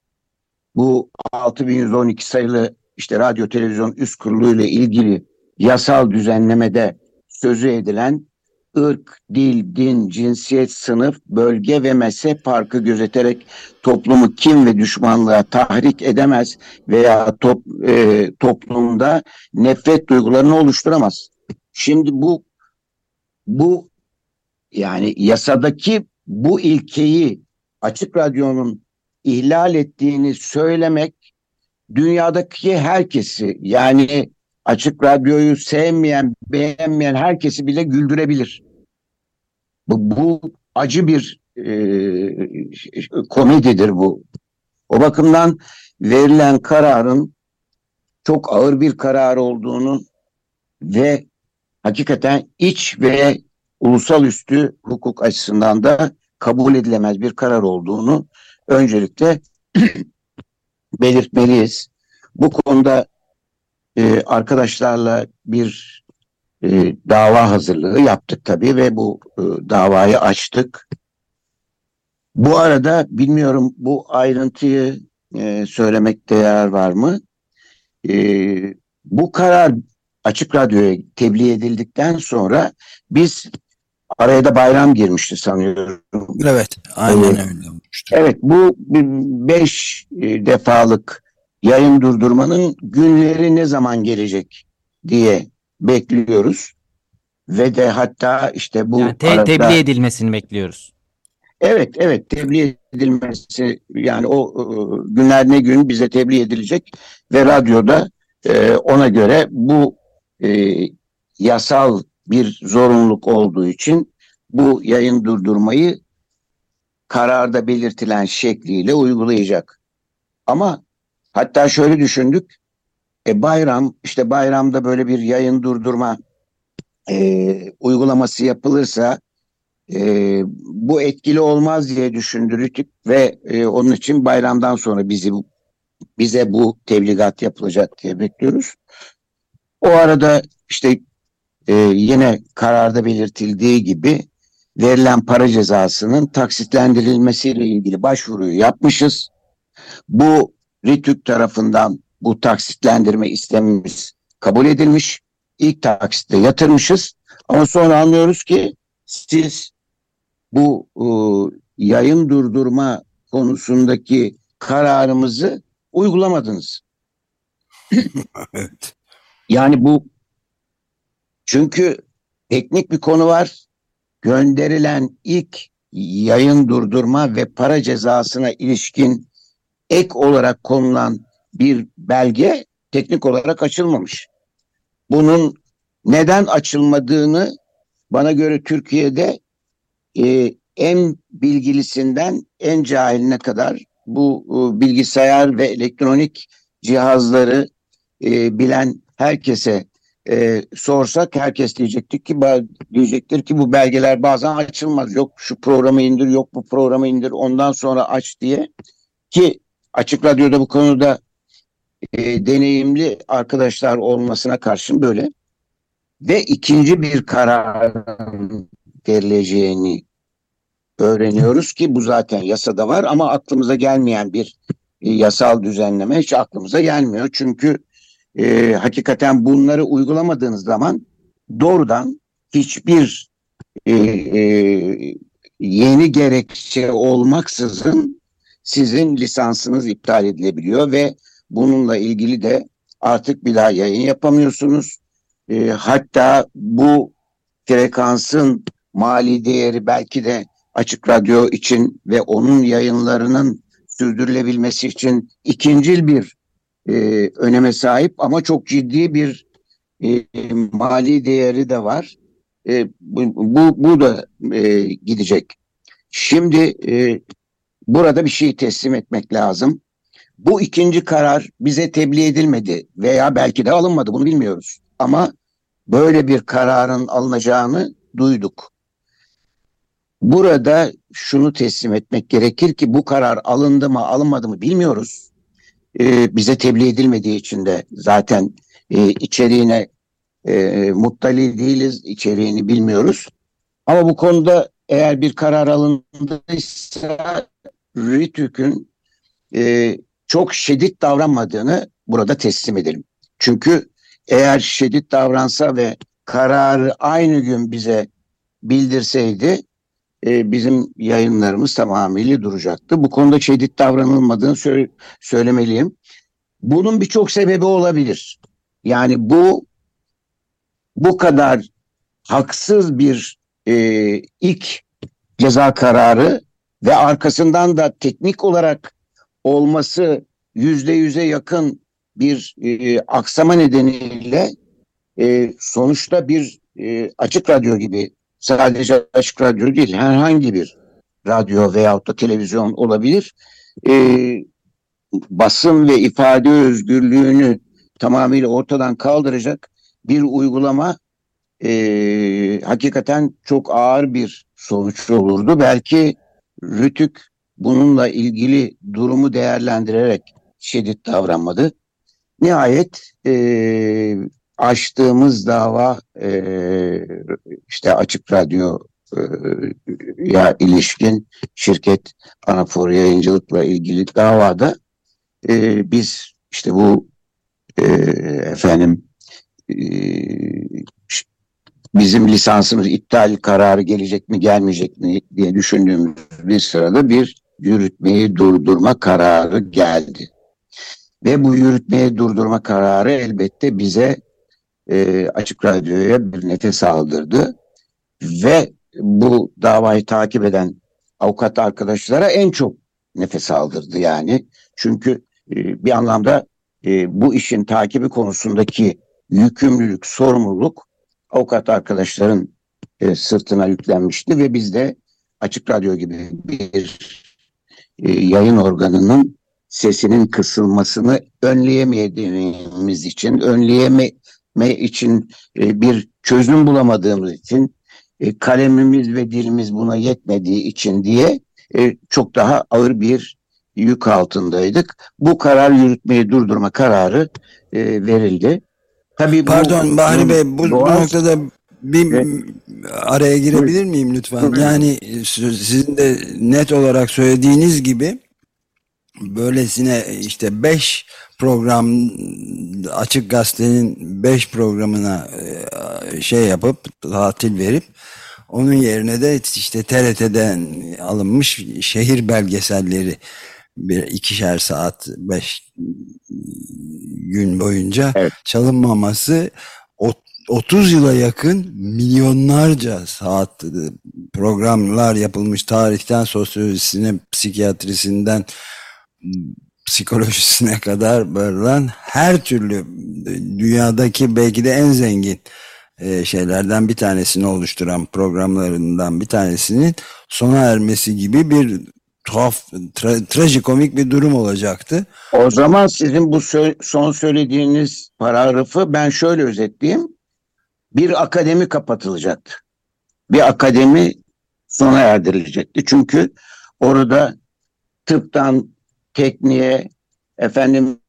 bu 6112 sayılı işte radyo televizyon üst kurulu ile ilgili yasal düzenlemede sözü edilen ırk, dil, din, cinsiyet, sınıf, bölge ve mezhep farkı gözeterek toplumu kim ve düşmanlığa tahrik edemez veya top, e, toplumda nefret duygularını oluşturamaz. Şimdi bu bu yani yasadaki bu ilkeyi açık radyonun ihlal ettiğini söylemek dünyadaki herkesi yani açık radyoyu sevmeyen, beğenmeyen herkesi bile güldürebilir. Bu, bu acı bir e, komedidir bu. O bakımdan verilen kararın çok ağır bir karar olduğunu ve hakikaten iç ve ulusal üstü hukuk açısından da kabul edilemez bir karar olduğunu öncelikle belirtmeliyiz. Bu konuda e, arkadaşlarla bir e, dava hazırlığı yaptık tabii ve bu e, davayı açtık. Bu arada bilmiyorum bu ayrıntıyı e, söylemekte yarar var mı? E, bu karar açık radyoya tebliğ edildikten sonra biz araya da bayram girmişti sanıyorum. Evet, aynen öyle olmuştu. Evet bu beş e, defalık yayın durdurmanın günleri ne zaman gelecek diye bekliyoruz. Ve de hatta işte bu Yani te- arada- tebliğ edilmesini bekliyoruz. Evet evet tebliğ edilmesi yani o e, günler ne gün bize tebliğ edilecek ve radyoda e, ona göre bu e, yasal bir zorunluluk olduğu için bu yayın durdurmayı kararda belirtilen şekliyle uygulayacak. Ama hatta şöyle düşündük. E, bayram işte bayramda böyle bir yayın durdurma e, uygulaması yapılırsa e, bu etkili olmaz diye düşündürüldük ve e, onun için bayramdan sonra bizi bize bu tebligat yapılacak diye bekliyoruz. O arada işte e, yine kararda belirtildiği gibi verilen para cezasının taksitlendirilmesiyle ilgili başvuruyu yapmışız. Bu RİTÜK tarafından bu taksitlendirme istemimiz kabul edilmiş. İlk taksitte yatırmışız. Ama sonra anlıyoruz ki siz bu e, yayın durdurma konusundaki kararımızı uygulamadınız. Evet. Yani bu çünkü teknik bir konu var. Gönderilen ilk yayın durdurma ve para cezasına ilişkin ek olarak konulan bir belge teknik olarak açılmamış. Bunun neden açılmadığını bana göre Türkiye'de e, en bilgilisinden en cahiline kadar bu e, bilgisayar ve elektronik cihazları e, bilen herkese e, sorsak herkes diyecektir ki diyecektir ki bu belgeler bazen açılmaz. Yok şu programı indir, yok bu programı indir, ondan sonra aç diye. Ki Açık Radyo'da bu konuda e, deneyimli arkadaşlar olmasına karşın böyle. Ve ikinci bir kararın verileceğini öğreniyoruz ki bu zaten yasada var ama aklımıza gelmeyen bir e, yasal düzenleme hiç aklımıza gelmiyor. Çünkü e, hakikaten bunları uygulamadığınız zaman doğrudan hiçbir e, e, yeni gerekçe olmaksızın sizin lisansınız iptal edilebiliyor ve bununla ilgili de artık bir daha yayın yapamıyorsunuz. E, hatta bu frekansın mali değeri belki de açık radyo için ve onun yayınlarının sürdürülebilmesi için ikincil bir e, öneme sahip ama çok ciddi bir e, mali değeri de var. E, bu, bu, da e, gidecek. Şimdi e, burada bir şey teslim etmek lazım. Bu ikinci karar bize tebliğ edilmedi veya belki de alınmadı bunu bilmiyoruz. Ama böyle bir kararın alınacağını duyduk. Burada şunu teslim etmek gerekir ki bu karar alındı mı alınmadı mı bilmiyoruz. Ee, bize tebliğ edilmediği için de zaten e, içeriğine e, muttali değiliz, içeriğini bilmiyoruz. Ama bu konuda eğer bir karar alındıysa RİTÜK'ün e, çok şiddet davranmadığını burada teslim edelim. Çünkü eğer şiddet davransa ve kararı aynı gün bize bildirseydi e, bizim yayınlarımız tamamıyla duracaktı. Bu konuda şiddet davranılmadığını sö- söylemeliyim. Bunun birçok sebebi olabilir. Yani bu bu kadar haksız bir e, ilk ceza kararı ve arkasından da teknik olarak olması yüzde yüze yakın bir e, aksama nedeniyle e, sonuçta bir e, açık radyo gibi sadece açık radyo değil herhangi bir radyo veyahut da televizyon olabilir. E, basın ve ifade özgürlüğünü tamamıyla ortadan kaldıracak bir uygulama e, hakikaten çok ağır bir sonuç olurdu. Belki Rütük bununla ilgili durumu değerlendirerek şiddet davranmadı. Nihayet e, açtığımız dava e, işte açık radyo e, ya ilişkin şirket anafor yayıncılıkla ilgili davada e, biz işte bu e, efendim e, bizim lisansımız iptal kararı gelecek mi gelmeyecek mi diye düşündüğümüz bir sırada bir yürütmeyi durdurma kararı geldi. Ve bu yürütmeyi durdurma kararı elbette bize e, Açık Radyo'ya bir nefes aldırdı. Ve bu davayı takip eden avukat arkadaşlara en çok nefes aldırdı yani. Çünkü e, bir anlamda e, bu işin takibi konusundaki yükümlülük, sorumluluk avukat arkadaşların e, sırtına yüklenmişti ve biz de Açık Radyo gibi bir e, yayın organının sesinin kısılmasını önleyemediğimiz için, önleyeme için e, bir çözüm bulamadığımız için, e, kalemimiz ve dilimiz buna yetmediği için diye e, çok daha ağır bir yük altındaydık. Bu karar yürütmeyi durdurma kararı e, verildi. Tabii bu- Pardon Bahri Bey bu, bu doğal- noktada bir Evet. araya girebilir miyim lütfen? Yani e, sizin de net olarak söylediğiniz gibi böylesine işte 5 program Açık Gazete'nin 5 programına e, şey yapıp tatil verip onun yerine de işte TRT'den alınmış şehir belgeselleri bir ikişer saat beş gün boyunca Evet. çalınmaması ot- 30 yıla yakın milyonlarca saat e, programlar yapılmış tarihten sosyolojisine psikiyatrisinden psikolojisine kadar böyle her türlü dünyadaki belki de en zengin e, şeylerden bir tanesini oluşturan programlarından bir tanesinin sona ermesi gibi bir tuhaf, tra- trajikomik bir durum olacaktı. O zaman sizin bu sö- son söylediğiniz paragrafı ben şöyle özetleyeyim. Bir akademi kapatılacaktı. Bir akademi sona erdirilecekti. Çünkü orada tıptan tekniğe, efendim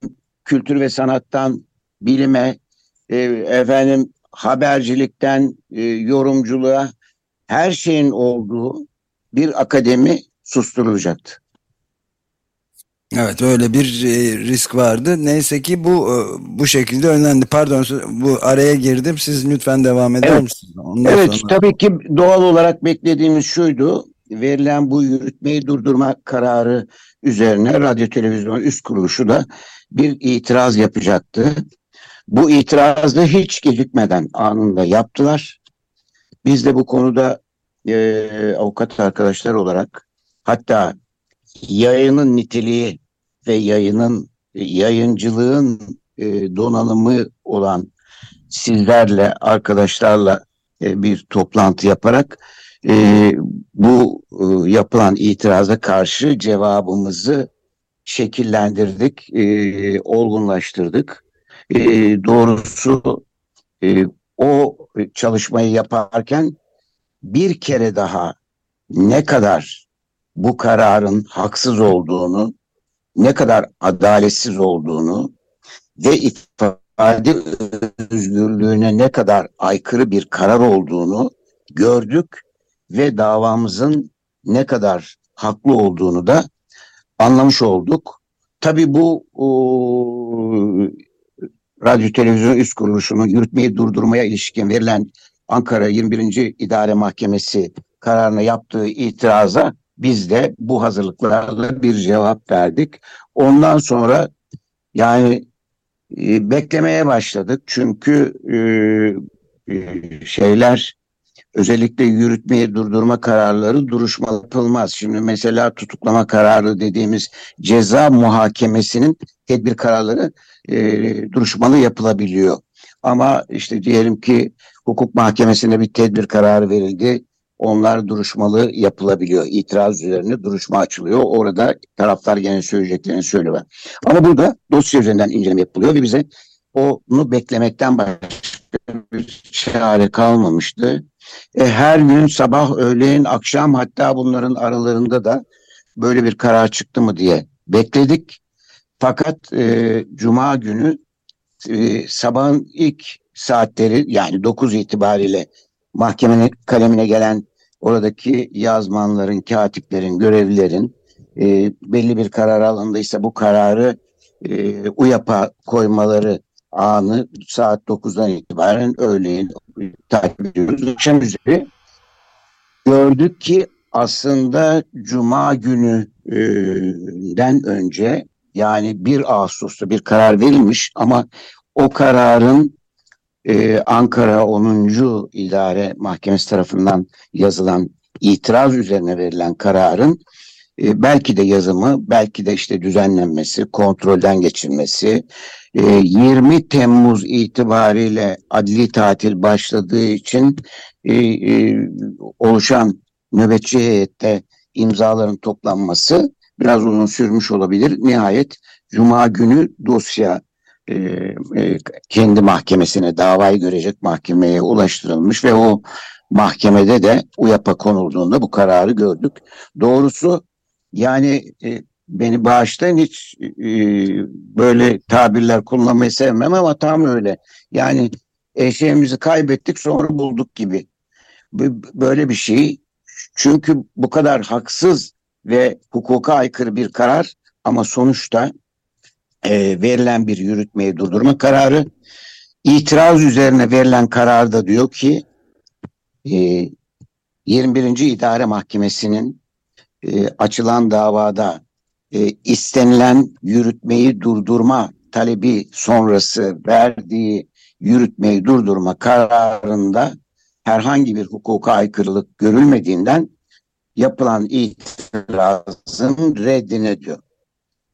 kültür ve sanattan bilime, e, efendim habercilikten e, yorumculuğa her şeyin olduğu bir akademi susturulacaktı. Evet öyle bir e, risk vardı. Neyse ki bu e, bu şekilde önlendi. Pardon bu araya girdim. Siz lütfen devam eder Evet. misiniz? Ondan Evet sonra- tabii ki doğal olarak beklediğimiz şuydu. Verilen bu yürütmeyi durdurma kararı üzerine radyo televizyon üst kuruluşu da bir itiraz yapacaktı. Bu itirazı hiç gecikmeden anında yaptılar. Biz de bu konuda e, avukat arkadaşlar olarak hatta yayının niteliği ve yayının yayıncılığın e, donanımı olan sizlerle arkadaşlarla e, bir toplantı yaparak e, bu e, yapılan itiraza karşı cevabımızı şekillendirdik, e, olgunlaştırdık. E, doğrusu e, o çalışmayı yaparken bir kere daha ne kadar bu kararın haksız olduğunu, ne kadar adaletsiz olduğunu ve ifade özgürlüğüne ne kadar aykırı bir karar olduğunu gördük ve davamızın ne kadar haklı olduğunu da anlamış olduk. Tabii bu o, radyo televizyon üst kuruluşunun yürütmeyi durdurmaya ilişkin verilen Ankara 21. İdare Mahkemesi kararına yaptığı itiraza biz de bu hazırlıklarla bir cevap verdik. Ondan sonra yani e, beklemeye başladık. Çünkü e, şeyler özellikle yürütmeyi durdurma kararları duruşma yapılmaz. Şimdi mesela tutuklama kararı dediğimiz ceza muhakemesinin tedbir kararları e, duruşmalı yapılabiliyor. Ama işte diyelim ki hukuk mahkemesine bir tedbir kararı verildi. Onlar duruşmalı yapılabiliyor. İtiraz üzerine duruşma açılıyor. Orada taraflar gene söyleyeceklerini söylüyor. Ama burada dosya üzerinden inceleme yapılıyor ve bize onu beklemekten başka bir çare kalmamıştı. E, her gün sabah, öğleyin, akşam hatta bunların aralarında da böyle bir karar çıktı mı diye bekledik. Fakat e, Cuma günü e, sabahın ilk saatleri yani 9 itibariyle mahkemenin kalemine gelen oradaki yazmanların, katiplerin, görevlilerin e, belli bir karar alındıysa bu kararı e, UYAP'a koymaları anı saat 9'dan itibaren öğleyin takip ediyoruz. Akşam üzeri gördük ki aslında Cuma günüden önce yani 1 Ağustos'ta bir karar verilmiş ama o kararın e, Ankara 10. İdare Mahkemesi tarafından yazılan itiraz üzerine verilen kararın e, belki de yazımı, belki de işte düzenlenmesi, kontrolden geçilmesi, e, 20 Temmuz itibariyle adli tatil başladığı için e, e, oluşan nöbetçi heyette imzaların toplanması biraz uzun sürmüş olabilir. Nihayet Cuma günü dosya e, e, kendi mahkemesine davayı görecek mahkemeye ulaştırılmış ve o mahkemede de UYAP'a konulduğunda bu kararı gördük. Doğrusu yani e, beni bağışlayın hiç e, böyle tabirler kullanmayı sevmem ama tam öyle. Yani eşeğimizi kaybettik sonra bulduk gibi. Böyle bir şey. Çünkü bu kadar haksız ve hukuka aykırı bir karar ama sonuçta e, verilen bir yürütmeyi durdurma kararı. İtiraz üzerine verilen kararda diyor ki e, 21. İdare Mahkemesi'nin e, açılan davada e, istenilen yürütmeyi durdurma talebi sonrası verdiği yürütmeyi durdurma kararında herhangi bir hukuka aykırılık görülmediğinden yapılan itirazın reddine diyor.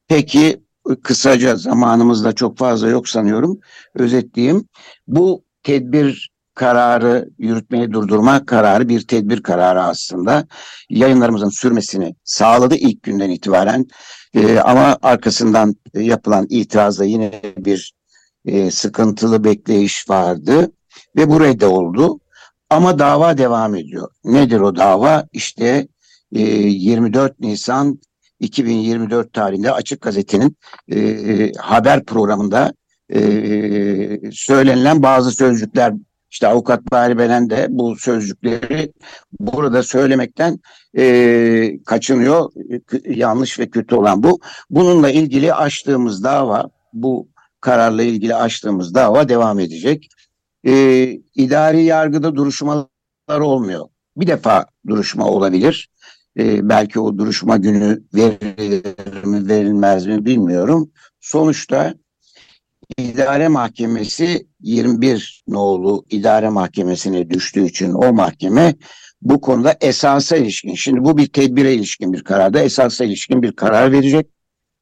Peki kısaca zamanımızda çok fazla yok sanıyorum. Özetleyeyim. Bu tedbir kararı, yürütmeyi durdurma kararı bir tedbir kararı aslında. Yayınlarımızın sürmesini sağladı ilk günden itibaren. Ee, ama arkasından yapılan itirazda yine bir e, sıkıntılı bekleyiş vardı ve bu redde oldu. Ama dava devam ediyor. Nedir o dava? İşte e, 24 Nisan 2024 tarihinde Açık Gazete'nin e, haber programında e, söylenilen bazı sözcükler işte avukat Bahri Belen de bu sözcükleri burada söylemekten e, kaçınıyor. Yanlış ve kötü olan bu. Bununla ilgili açtığımız dava bu kararla ilgili açtığımız dava devam edecek. E, idari yargıda duruşmalar olmuyor. Bir defa duruşma olabilir. E, belki o duruşma günü verilir mi verilmez mi bilmiyorum. Sonuçta İdare Mahkemesi 21 nolu İdare Mahkemesi'ne düştüğü için o mahkeme bu konuda esasa ilişkin, şimdi bu bir tedbire ilişkin bir kararda esasa ilişkin bir karar verecek.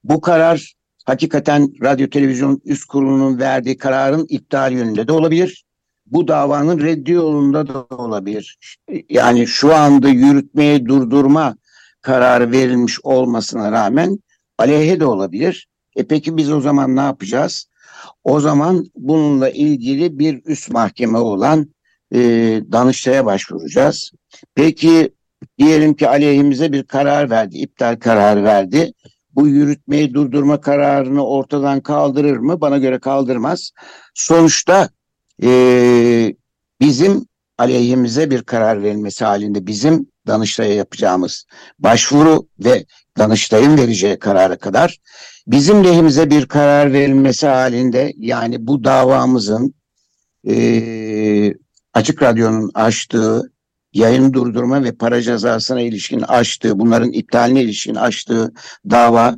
Bu karar hakikaten radyo televizyon üst kurulunun verdiği kararın iptal yönünde de olabilir. Bu davanın reddi yolunda da olabilir. Yani şu anda yürütmeye durdurma kararı verilmiş olmasına rağmen aleyhe de olabilir. E peki biz o zaman ne yapacağız? O zaman bununla ilgili bir üst mahkeme olan e, Danıştay'a başvuracağız. Peki diyelim ki aleyhimize bir karar verdi, iptal kararı verdi. Bu yürütmeyi durdurma kararını ortadan kaldırır mı? Bana göre kaldırmaz. Sonuçta e, bizim aleyhimize bir karar verilmesi halinde bizim Danıştay'a yapacağımız başvuru ve Danıştay'ın vereceği karara kadar bizim lehimize bir karar verilmesi halinde yani bu davamızın e, Açık Radyo'nun açtığı yayın durdurma ve para cezasına ilişkin açtığı bunların iptaline ilişkin açtığı dava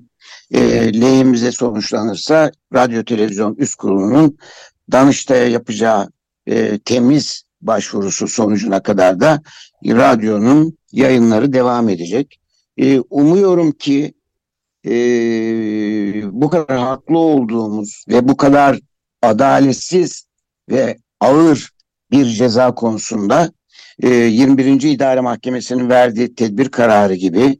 e, lehimize sonuçlanırsa radyo televizyon üst kurulunun Danıştay'a yapacağı e, temiz başvurusu sonucuna kadar da radyonun yayınları devam edecek. E, umuyorum ki e, bu kadar haklı olduğumuz ve bu kadar adaletsiz ve ağır bir ceza konusunda e, 21. İdare Mahkemesi'nin verdiği tedbir kararı gibi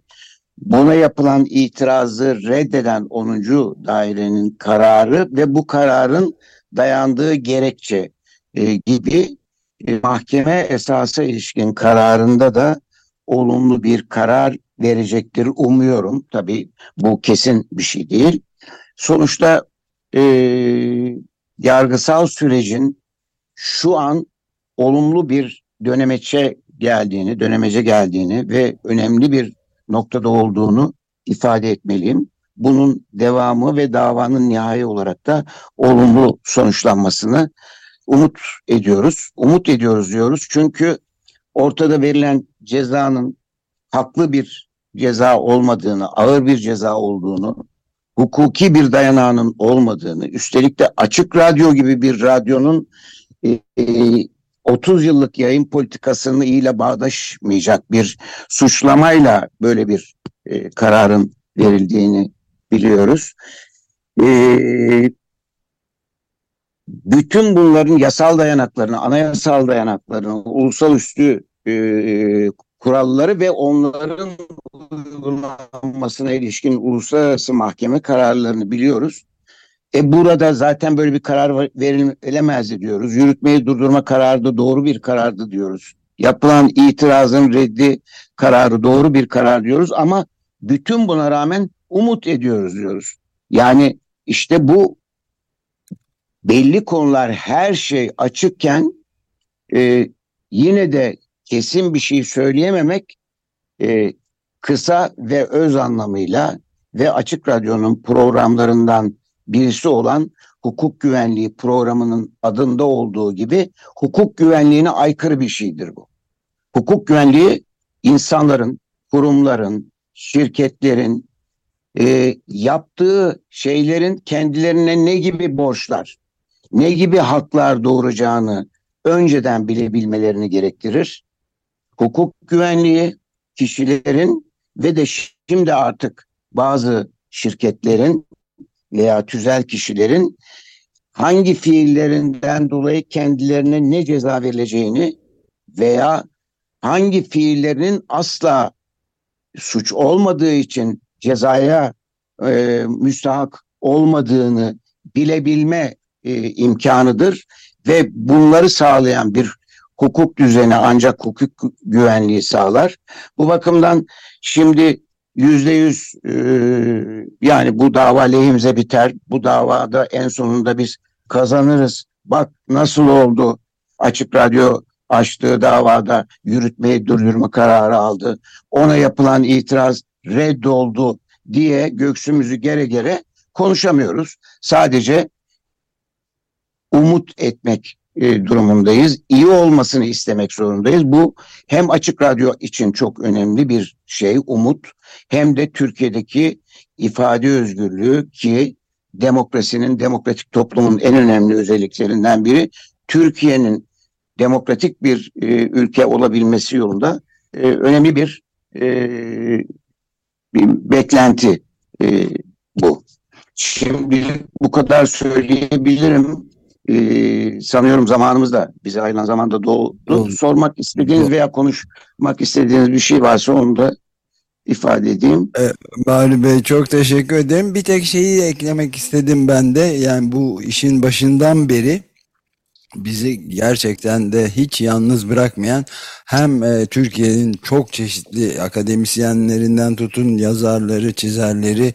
buna yapılan itirazı reddeden 10. dairenin kararı ve bu kararın dayandığı gerekçe e, gibi e, mahkeme esasa ilişkin kararında da olumlu bir karar verecektir umuyorum. Tabii bu kesin bir şey değil. Sonuçta e, yargısal sürecin şu an olumlu bir dönemeçe geldiğini, dönemece geldiğini ve önemli bir noktada olduğunu ifade etmeliyim. Bunun devamı ve davanın nihai olarak da olumlu sonuçlanmasını umut ediyoruz. Umut ediyoruz diyoruz çünkü ortada verilen cezanın haklı bir ceza olmadığını, ağır bir ceza olduğunu, hukuki bir dayanağının olmadığını, üstelik de açık radyo gibi bir radyonun e, e, 30 yıllık yayın politikasını ile bağdaşmayacak bir suçlamayla böyle bir e, kararın verildiğini biliyoruz. E, bütün bunların yasal dayanaklarını, anayasal dayanaklarını, ulusal üstü e, kuralları ve onların uygulanmasına ilişkin uluslararası mahkeme kararlarını biliyoruz. E burada zaten böyle bir karar verilemez diyoruz. Yürütmeyi durdurma kararı da doğru bir karardı diyoruz. Yapılan itirazın reddi kararı doğru bir karar diyoruz ama bütün buna rağmen umut ediyoruz diyoruz. Yani işte bu belli konular her şey açıkken e, yine de kesin bir şey söyleyememek e, kısa ve öz anlamıyla ve Açık Radyo'nun programlarından birisi olan hukuk güvenliği programının adında olduğu gibi hukuk güvenliğine aykırı bir şeydir bu. Hukuk güvenliği insanların, kurumların, şirketlerin e, yaptığı şeylerin kendilerine ne gibi borçlar, ne gibi haklar doğuracağını önceden bilebilmelerini gerektirir. Hukuk güvenliği kişilerin ve de şimdi artık bazı şirketlerin veya tüzel kişilerin hangi fiillerinden dolayı kendilerine ne ceza verileceğini veya hangi fiillerinin asla suç olmadığı için cezaya e, müstahak olmadığını bilebilme e, imkanıdır ve bunları sağlayan bir hukuk düzeni ancak hukuk güvenliği sağlar. Bu bakımdan şimdi yüzde yüz e, yani bu dava lehimize biter. Bu davada en sonunda biz kazanırız. Bak nasıl oldu açık radyo açtığı davada yürütmeyi durdurma kararı aldı. Ona yapılan itiraz reddoldu diye göksümüzü gere gere konuşamıyoruz. Sadece umut etmek e, durumundayız. İyi olmasını istemek zorundayız. Bu hem açık radyo için çok önemli bir şey, umut, hem de Türkiye'deki ifade özgürlüğü ki demokrasinin, demokratik toplumun en önemli özelliklerinden biri Türkiye'nin demokratik bir e, ülke olabilmesi yolunda e, önemli bir, e, bir beklenti e, bu. Şimdi bu kadar söyleyebilirim. Ee, sanıyorum zamanımız da bize ayrılan zamanda doldu. Doldu. Sormak istediğiniz Doldu. veya konuşmak istediğiniz bir şey varsa onu da ifade edeyim. Bahri Bey çok teşekkür ederim. Bir tek şeyi eklemek istedim ben de. Yani bu işin başından beri bizi gerçekten de hiç yalnız bırakmayan hem e, Türkiye'nin çok çeşitli akademisyenlerinden tutun yazarları, çizerleri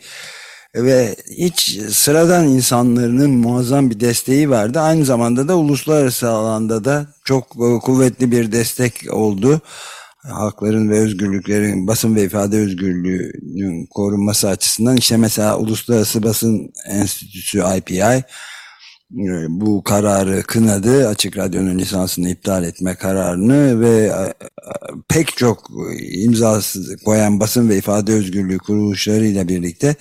ve hiç sıradan insanların muazzam bir desteği vardı. Aynı zamanda da uluslararası alanda da çok e, kuvvetli bir destek oldu. Hakların ve özgürlüklerin, basın ve ifade özgürlüğünün korunması açısından işte mesela Uluslararası Basın Enstitüsü IPI e, bu kararı kınadı. Açık Radyo'nun lisansını iptal etme kararını ve e, pek çok imzası koyan basın ve ifade özgürlüğü kuruluşlarıyla birlikte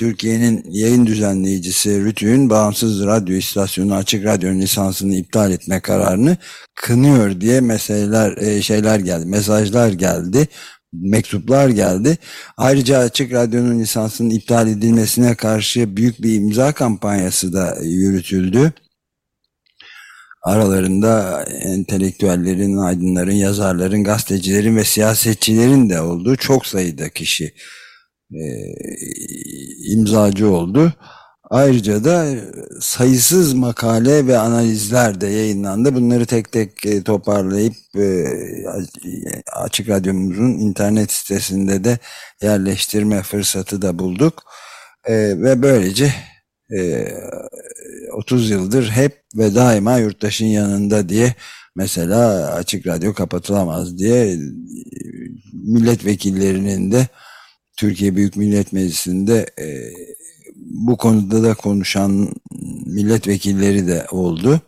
Türkiye'nin yayın düzenleyicisi RTÜK'ün bağımsız radyo istasyonu Açık Radyo'nun lisansını iptal etme kararını kınıyor diye meseleler e, şeyler geldi, mesajlar geldi, mektuplar geldi. Ayrıca Açık Radyo'nun lisansının iptal edilmesine karşı büyük bir imza kampanyası da yürütüldü. Aralarında entelektüellerin, aydınların, yazarların, gazetecilerin ve siyasetçilerin de olduğu çok sayıda kişi e, imzacı oldu. Ayrıca da sayısız makale ve analizler de yayınlandı. Bunları tek tek e, toparlayıp e, Açık Radyomuzun internet sitesinde de yerleştirme fırsatı da bulduk. E, ve böylece e, 30 yıldır hep ve daima yurttaşın yanında diye mesela Açık Radyo kapatılamaz diye milletvekillerinin de Türkiye Büyük Millet Meclisi'nde e, bu konuda da konuşan milletvekilleri de oldu.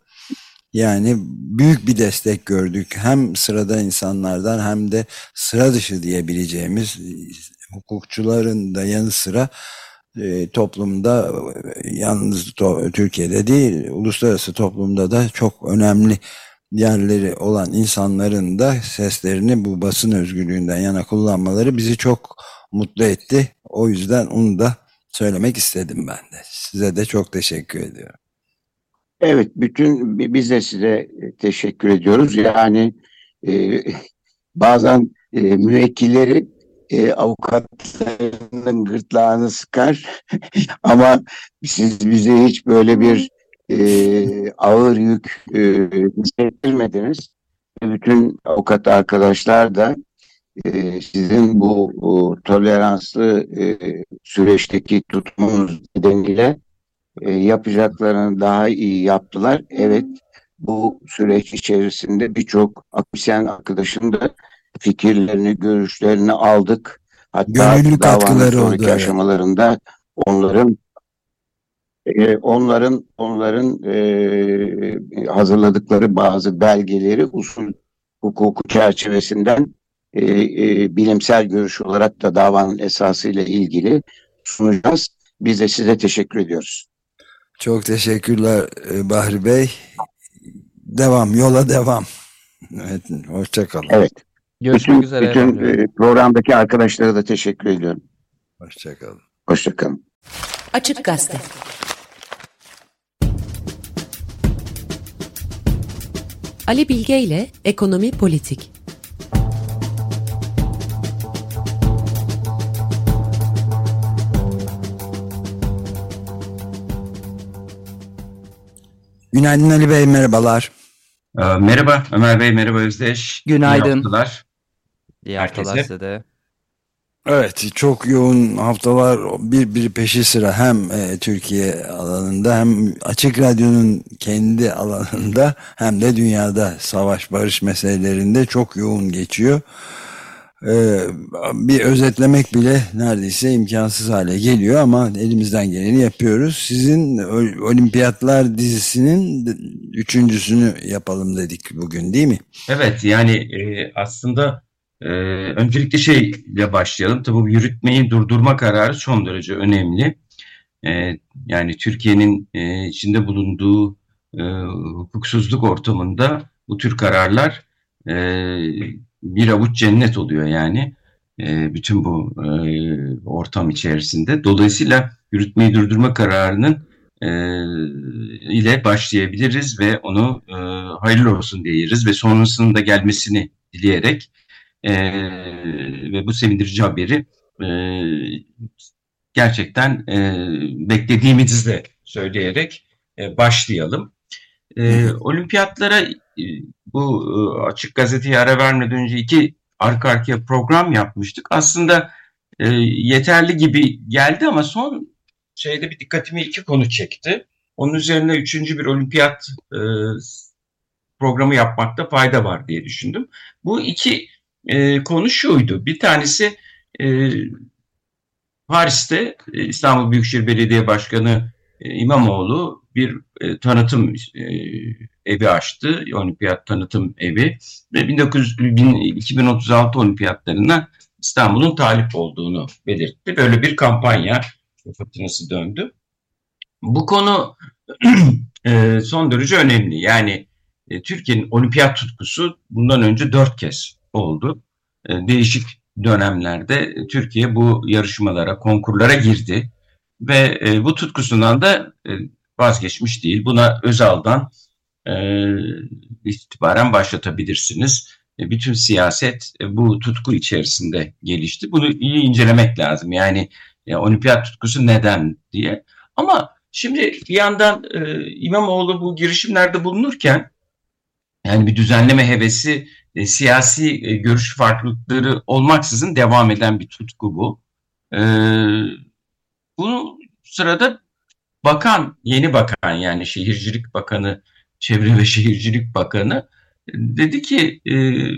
Yani büyük bir destek gördük. Hem sırada insanlardan hem de sıra dışı diyebileceğimiz hukukçuların da yanı sıra e, toplumda yalnız Türkiye'de değil uluslararası toplumda da çok önemli yerleri olan insanların da seslerini bu basın özgürlüğünden yana kullanmaları bizi çok mutlu etti. O yüzden onu da söylemek istedim ben de. Size de çok teşekkür ediyorum. Evet, bütün biz de size teşekkür ediyoruz. Yani e, bazen e, müvekkilleri e, avukatlarının gırtlağını sıkar ama siz bize hiç böyle bir e, ağır yük e, hissettirmediniz. Bütün avukat arkadaşlar da e, sizin bu, bu toleranslı e, süreçteki tutumunuz nedeniyle e, yapacaklarını daha iyi yaptılar. Evet bu süreç içerisinde birçok akademisyen arkadaşın da fikirlerini, görüşlerini aldık. Hatta Gönüllü katkıları sonraki oldu, aşamalarında onların e, onların onların e, hazırladıkları bazı belgeleri usul hukuku çerçevesinden e, e, bilimsel görüş olarak da davanın esasıyla ilgili sunacağız. Biz de size teşekkür ediyoruz. Çok teşekkürler e, Bahri Bey. Devam, yola devam. Evet, hoşçakalın. Evet. Görüşmek bütün, üzere. bütün Bey. e, programdaki arkadaşlara da teşekkür ediyorum. Hoşçakalın. Hoşçakalın. Açık Gazete. Ali Bilge ile Ekonomi Politik. Günaydın Ali Bey, merhabalar. Ee, Merhaba Ömer Bey, merhaba Özdeş. Günaydın. İyi haftalar. İyi haftalar herkese. size de. Evet, çok yoğun haftalar birbiri peşi sıra hem e, Türkiye alanında hem Açık Radyo'nun kendi alanında hem de dünyada savaş barış meselelerinde çok yoğun geçiyor. Ee, bir özetlemek bile neredeyse imkansız hale geliyor ama elimizden geleni yapıyoruz. Sizin Olimpiyatlar dizisinin üçüncüsünü yapalım dedik bugün değil mi? Evet yani e, aslında e, öncelikle şeyle başlayalım. Tabii bu yürütmeyi durdurma kararı son derece önemli. E, yani Türkiye'nin içinde bulunduğu e, hukuksuzluk ortamında bu tür kararlar bir avuç cennet oluyor yani. E, bütün bu e, ortam içerisinde. Dolayısıyla yürütmeyi durdurma kararının e, ile başlayabiliriz ve onu e, hayırlı olsun diyeriz ve sonrasının da gelmesini dileyerek e, ve bu sevindirici haberi e, gerçekten e, beklediğimizi de söyleyerek e, başlayalım. E, olimpiyatlara bu e, açık gazeteye ara vermeden önce iki arka arkaya program yapmıştık. Aslında e, yeterli gibi geldi ama son şeyde bir dikkatimi iki konu çekti. Onun üzerine üçüncü bir olimpiyat e, programı yapmakta fayda var diye düşündüm. Bu iki e, konu şuydu. Bir tanesi e, Paris'te e, İstanbul Büyükşehir Belediye Başkanı e, İmamoğlu bir e, tanıtım e, evi açtı. Olimpiyat tanıtım evi ve 1900, bin- 2036 olimpiyatlarına İstanbul'un talip olduğunu belirtti. Böyle bir kampanya fırtınası döndü. Bu konu e, son derece önemli. Yani e, Türkiye'nin olimpiyat tutkusu bundan önce dört kez oldu. E, değişik dönemlerde Türkiye bu yarışmalara, konkurlara girdi ve e, bu tutkusundan da e, vazgeçmiş değil. Buna Özal'dan e, itibaren başlatabilirsiniz. E, bütün siyaset e, bu tutku içerisinde gelişti. Bunu iyi incelemek lazım. Yani e, olimpiyat tutkusu neden diye. Ama şimdi bir yandan e, İmamoğlu bu girişimlerde bulunurken yani bir düzenleme hevesi e, siyasi e, görüş farklılıkları olmaksızın devam eden bir tutku bu. E, bu sırada bakan, yeni bakan yani Şehircilik Bakanı, Çevre ve Şehircilik Bakanı dedi ki e,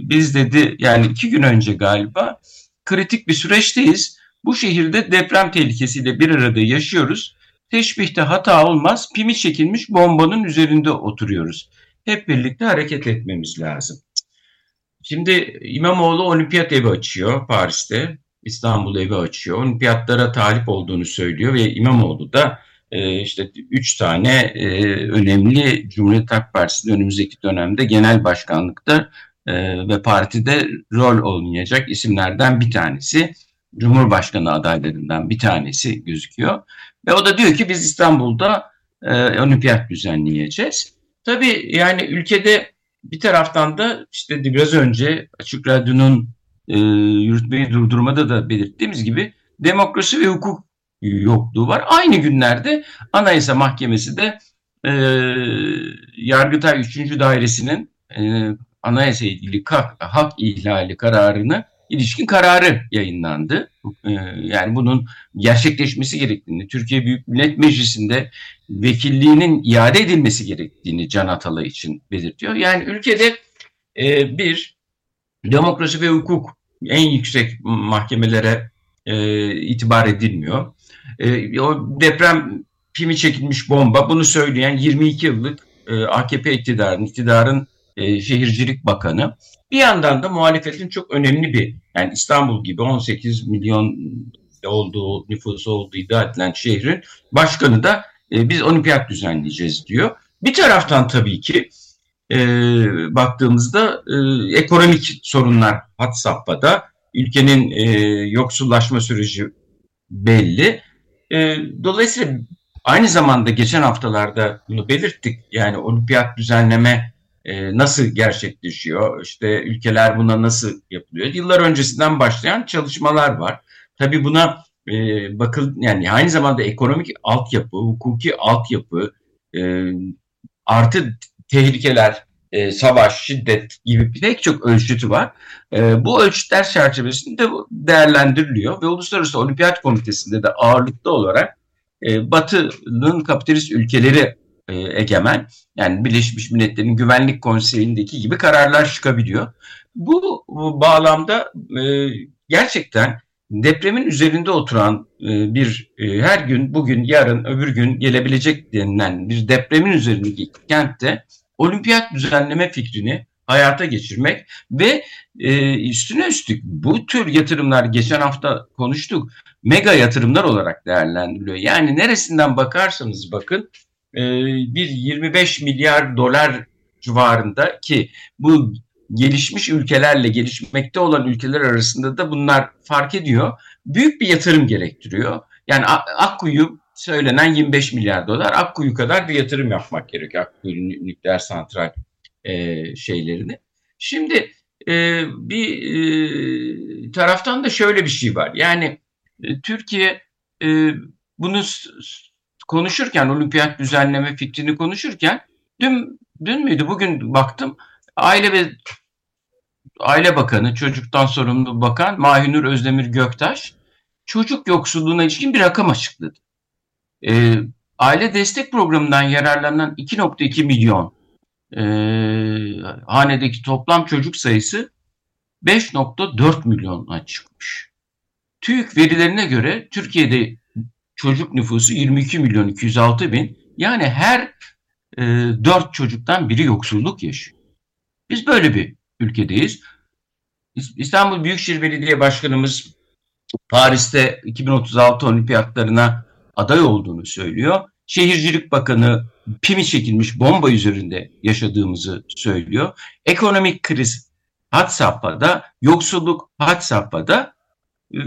biz dedi yani iki gün önce galiba kritik bir süreçteyiz. Bu şehirde deprem tehlikesiyle bir arada yaşıyoruz. Teşbihte hata olmaz. Pimi çekilmiş bombanın üzerinde oturuyoruz. Hep birlikte hareket etmemiz lazım. Şimdi İmamoğlu olimpiyat evi açıyor Paris'te. İstanbul evi açıyor. Olimpiyatlara talip olduğunu söylüyor ve İmamoğlu da e, işte üç tane e, önemli Cumhuriyet Halk Partisi'nin önümüzdeki dönemde genel başkanlıkta e, ve partide rol oynayacak isimlerden bir tanesi. Cumhurbaşkanı adaylarından bir tanesi gözüküyor. Ve o da diyor ki biz İstanbul'da e, olimpiyat düzenleyeceğiz. Tabii yani ülkede bir taraftan da işte biraz önce Açık Radyo'nun e, yürütmeyi durdurmada da belirttiğimiz gibi demokrasi ve hukuk yokluğu var. Aynı günlerde Anayasa Mahkemesi de e, Yargıtay 3. Dairesi'nin e, anayasa ilgili hak, hak ihlali kararını ilişkin kararı yayınlandı. E, yani bunun gerçekleşmesi gerektiğini, Türkiye Büyük Millet Meclisi'nde vekilliğinin iade edilmesi gerektiğini Can Atalay için belirtiyor. Yani ülkede e, bir demokrasi ve hukuk en yüksek mahkemelere e, itibar edilmiyor. E, o deprem pimi çekilmiş bomba bunu söyleyen 22 yıllık e, AKP iktidarın, iktidarın e, şehircilik bakanı. Bir yandan da muhalefetin çok önemli bir yani İstanbul gibi 18 milyon olduğu nüfusu olduğu iddia edilen şehrin başkanı da e, biz olimpiyat düzenleyeceğiz diyor. Bir taraftan tabii ki e, baktığımızda e, ekonomik sorunlar hat safhada. Ülkenin e, yoksullaşma süreci belli. E, dolayısıyla aynı zamanda geçen haftalarda bunu belirttik. Yani olimpiyat düzenleme e, nasıl gerçekleşiyor? İşte ülkeler buna nasıl yapılıyor? Yıllar öncesinden başlayan çalışmalar var. Tabii buna e, bakıl yani aynı zamanda ekonomik altyapı, hukuki altyapı, e, artı tehlikeler, e, savaş, şiddet gibi pek çok ölçütü var. E, bu ölçütler çerçevesinde değerlendiriliyor ve Uluslararası Olimpiyat Komitesi'nde de ağırlıklı olarak e, Batı'nın kapitalist ülkeleri e, egemen yani Birleşmiş Milletler'in Güvenlik Konseyi'ndeki gibi kararlar çıkabiliyor. Bu, bu bağlamda e, gerçekten depremin üzerinde oturan e, bir e, her gün bugün yarın öbür gün gelebilecek denilen bir depremin üzerindeki kentte olimpiyat düzenleme fikrini hayata geçirmek ve e, üstüne üstlük bu tür yatırımlar geçen hafta konuştuk mega yatırımlar olarak değerlendiriliyor. Yani neresinden bakarsanız bakın e, bir 25 milyar dolar civarında ki bu gelişmiş ülkelerle gelişmekte olan ülkeler arasında da bunlar fark ediyor. Büyük bir yatırım gerektiriyor. Yani Akkuyu söylenen 25 milyar dolar. Akkuyu kadar bir yatırım yapmak gerekiyor. Akkuyu nükleer santral e, şeylerini. Şimdi e, bir e, taraftan da şöyle bir şey var. Yani e, Türkiye e, bunu konuşurken, olimpiyat düzenleme fikrini konuşurken dün dün müydü bugün baktım Aile ve Aile Bakanı, çocuktan sorumlu bakan Mahinur Özdemir Göktaş çocuk yoksulluğuna ilişkin bir rakam açıkladı. E, aile destek programından yararlanan 2.2 milyon e, hanedeki toplam çocuk sayısı 5.4 milyona çıkmış. TÜİK verilerine göre Türkiye'de çocuk nüfusu 22 milyon 206 bin. Yani her e, 4 çocuktan biri yoksulluk yaşıyor. Biz böyle bir ülkedeyiz. İstanbul Büyükşehir Belediye Başkanımız Paris'te 2036 olimpiyatlarına aday olduğunu söylüyor. Şehircilik Bakanı pimi çekilmiş bomba üzerinde yaşadığımızı söylüyor. Ekonomik kriz had safhada, yoksulluk had safhada.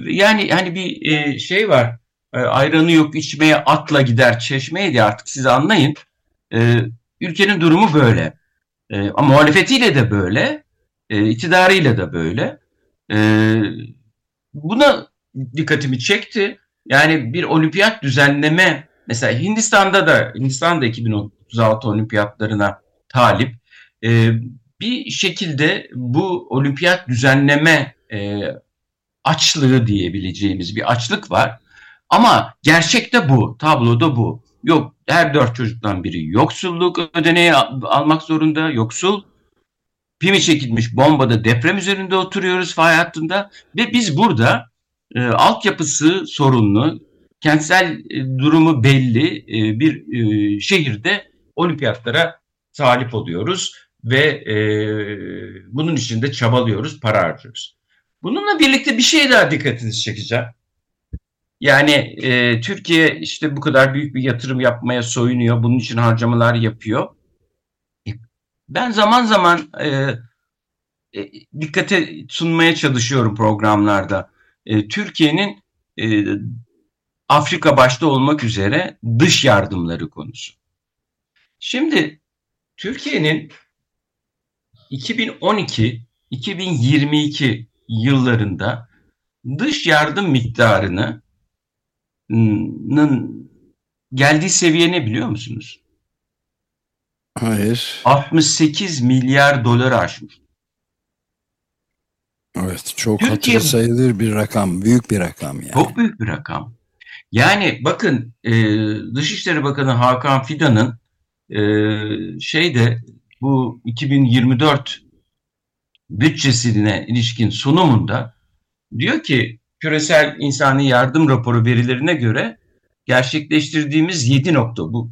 Yani hani bir e, şey var. E, ayranı yok içmeye atla gider çeşmeye diye artık siz anlayın. E, ülkenin durumu böyle. Ama muhalefetiyle de böyle, iktidarıyla da böyle. Buna dikkatimi çekti. Yani bir olimpiyat düzenleme, mesela Hindistan'da da, Hindistan da 2036 olimpiyatlarına talip. E, bir şekilde bu olimpiyat düzenleme e, açlığı diyebileceğimiz bir açlık var. Ama gerçekte bu, tabloda bu. Yok her dört çocuktan biri yoksulluk ödeneği almak zorunda, yoksul. Pimi çekilmiş bombada deprem üzerinde oturuyoruz fay hattında ve biz burada e, altyapısı sorunlu, kentsel e, durumu belli e, bir e, şehirde olimpiyatlara talip oluyoruz ve e, bunun için de çabalıyoruz, para harcıyoruz. Bununla birlikte bir şey daha dikkatinizi çekeceğim. Yani e, Türkiye işte bu kadar büyük bir yatırım yapmaya soyunuyor. Bunun için harcamalar yapıyor. E, ben zaman zaman e, e, dikkate sunmaya çalışıyorum programlarda. E, Türkiye'nin e, Afrika başta olmak üzere dış yardımları konusu. Şimdi Türkiye'nin 2012-2022 yıllarında dış yardım miktarını geldiği seviye ne biliyor musunuz? Hayır. 68 milyar dolar aşmış. Evet çok Türkiye, hatırı sayılır bir rakam. Büyük bir rakam yani. Çok büyük bir rakam. Yani bakın e, Dışişleri Bakanı Hakan Fidan'ın e, şeyde bu 2024 bütçesine ilişkin sunumunda diyor ki küresel insani yardım raporu verilerine göre gerçekleştirdiğimiz 7 nokta bu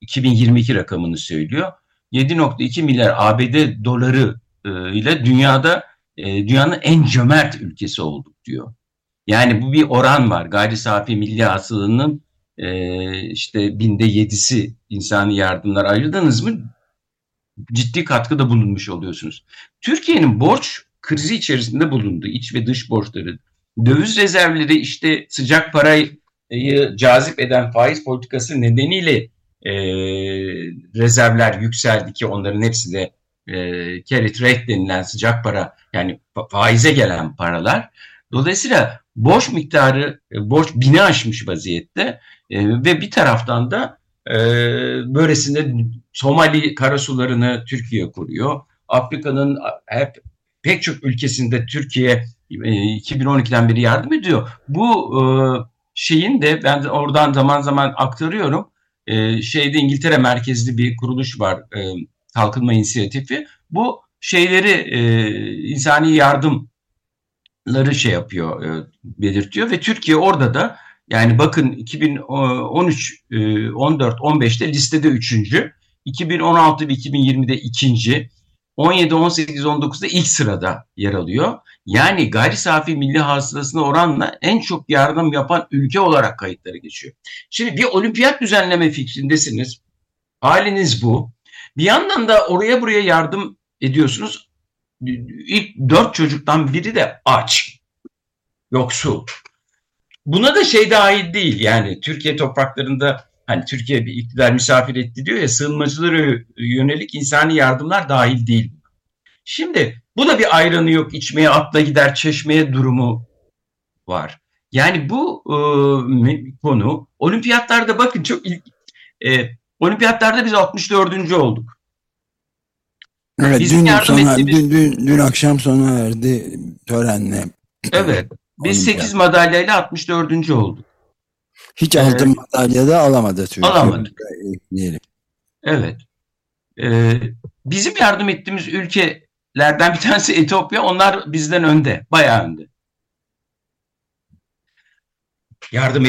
2022 rakamını söylüyor. 7.2 milyar ABD doları e, ile dünyada e, dünyanın en cömert ülkesi olduk diyor. Yani bu bir oran var. Gayri safi milli hasılanın e, işte binde yedisi insani yardımlar ayırdınız mı ciddi katkıda bulunmuş oluyorsunuz. Türkiye'nin borç krizi içerisinde bulundu. iç ve dış borçları. Döviz rezervleri işte sıcak parayı cazip eden faiz politikası nedeniyle e, rezervler yükseldi ki onların hepsi de e, carry trade denilen sıcak para yani faize gelen paralar. Dolayısıyla borç miktarı, e, borç bini aşmış vaziyette e, ve bir taraftan da e, böylesinde Somali karasularını Türkiye kuruyor. Afrika'nın hep pek çok ülkesinde Türkiye e, 2012'den beri yardım ediyor. Bu e, şeyin de ben de oradan zaman zaman aktarıyorum. E, şeyde İngiltere merkezli bir kuruluş var. E, Kalkınma İnisiyatifi. Bu şeyleri e, insani yardımları şey yapıyor, e, belirtiyor ve Türkiye orada da yani bakın 2013, 14, 15'te listede üçüncü, 2016 ve 2020'de ikinci, 17, 18, 19'da ilk sırada yer alıyor. Yani gayri safi milli hasılasına oranla en çok yardım yapan ülke olarak kayıtları geçiyor. Şimdi bir olimpiyat düzenleme fikrindesiniz. Haliniz bu. Bir yandan da oraya buraya yardım ediyorsunuz. İlk dört çocuktan biri de aç. Yoksul. Buna da şey dahil değil yani Türkiye topraklarında hani Türkiye bir iktidar misafir etti diyor ya sığınmacılara yönelik insani yardımlar dahil değil. Şimdi bu da bir ayranı yok içmeye atla gider çeşmeye durumu var. Yani bu e, konu olimpiyatlarda bakın çok ilk e, olimpiyatlarda biz 64. olduk. Evet Bizim dün, sona, ettiğimiz... dün, dün, dün akşam sona erdi törenle. Evet. Biz 8 madalyayla 64. olduk. Hiç altın evet. madalya da alamadı Türkiye. Alamadı. Evet. Ee, bizim yardım ettiğimiz ülkelerden bir tanesi Etiyopya. Onlar bizden önde. Bayağı önde. Yardım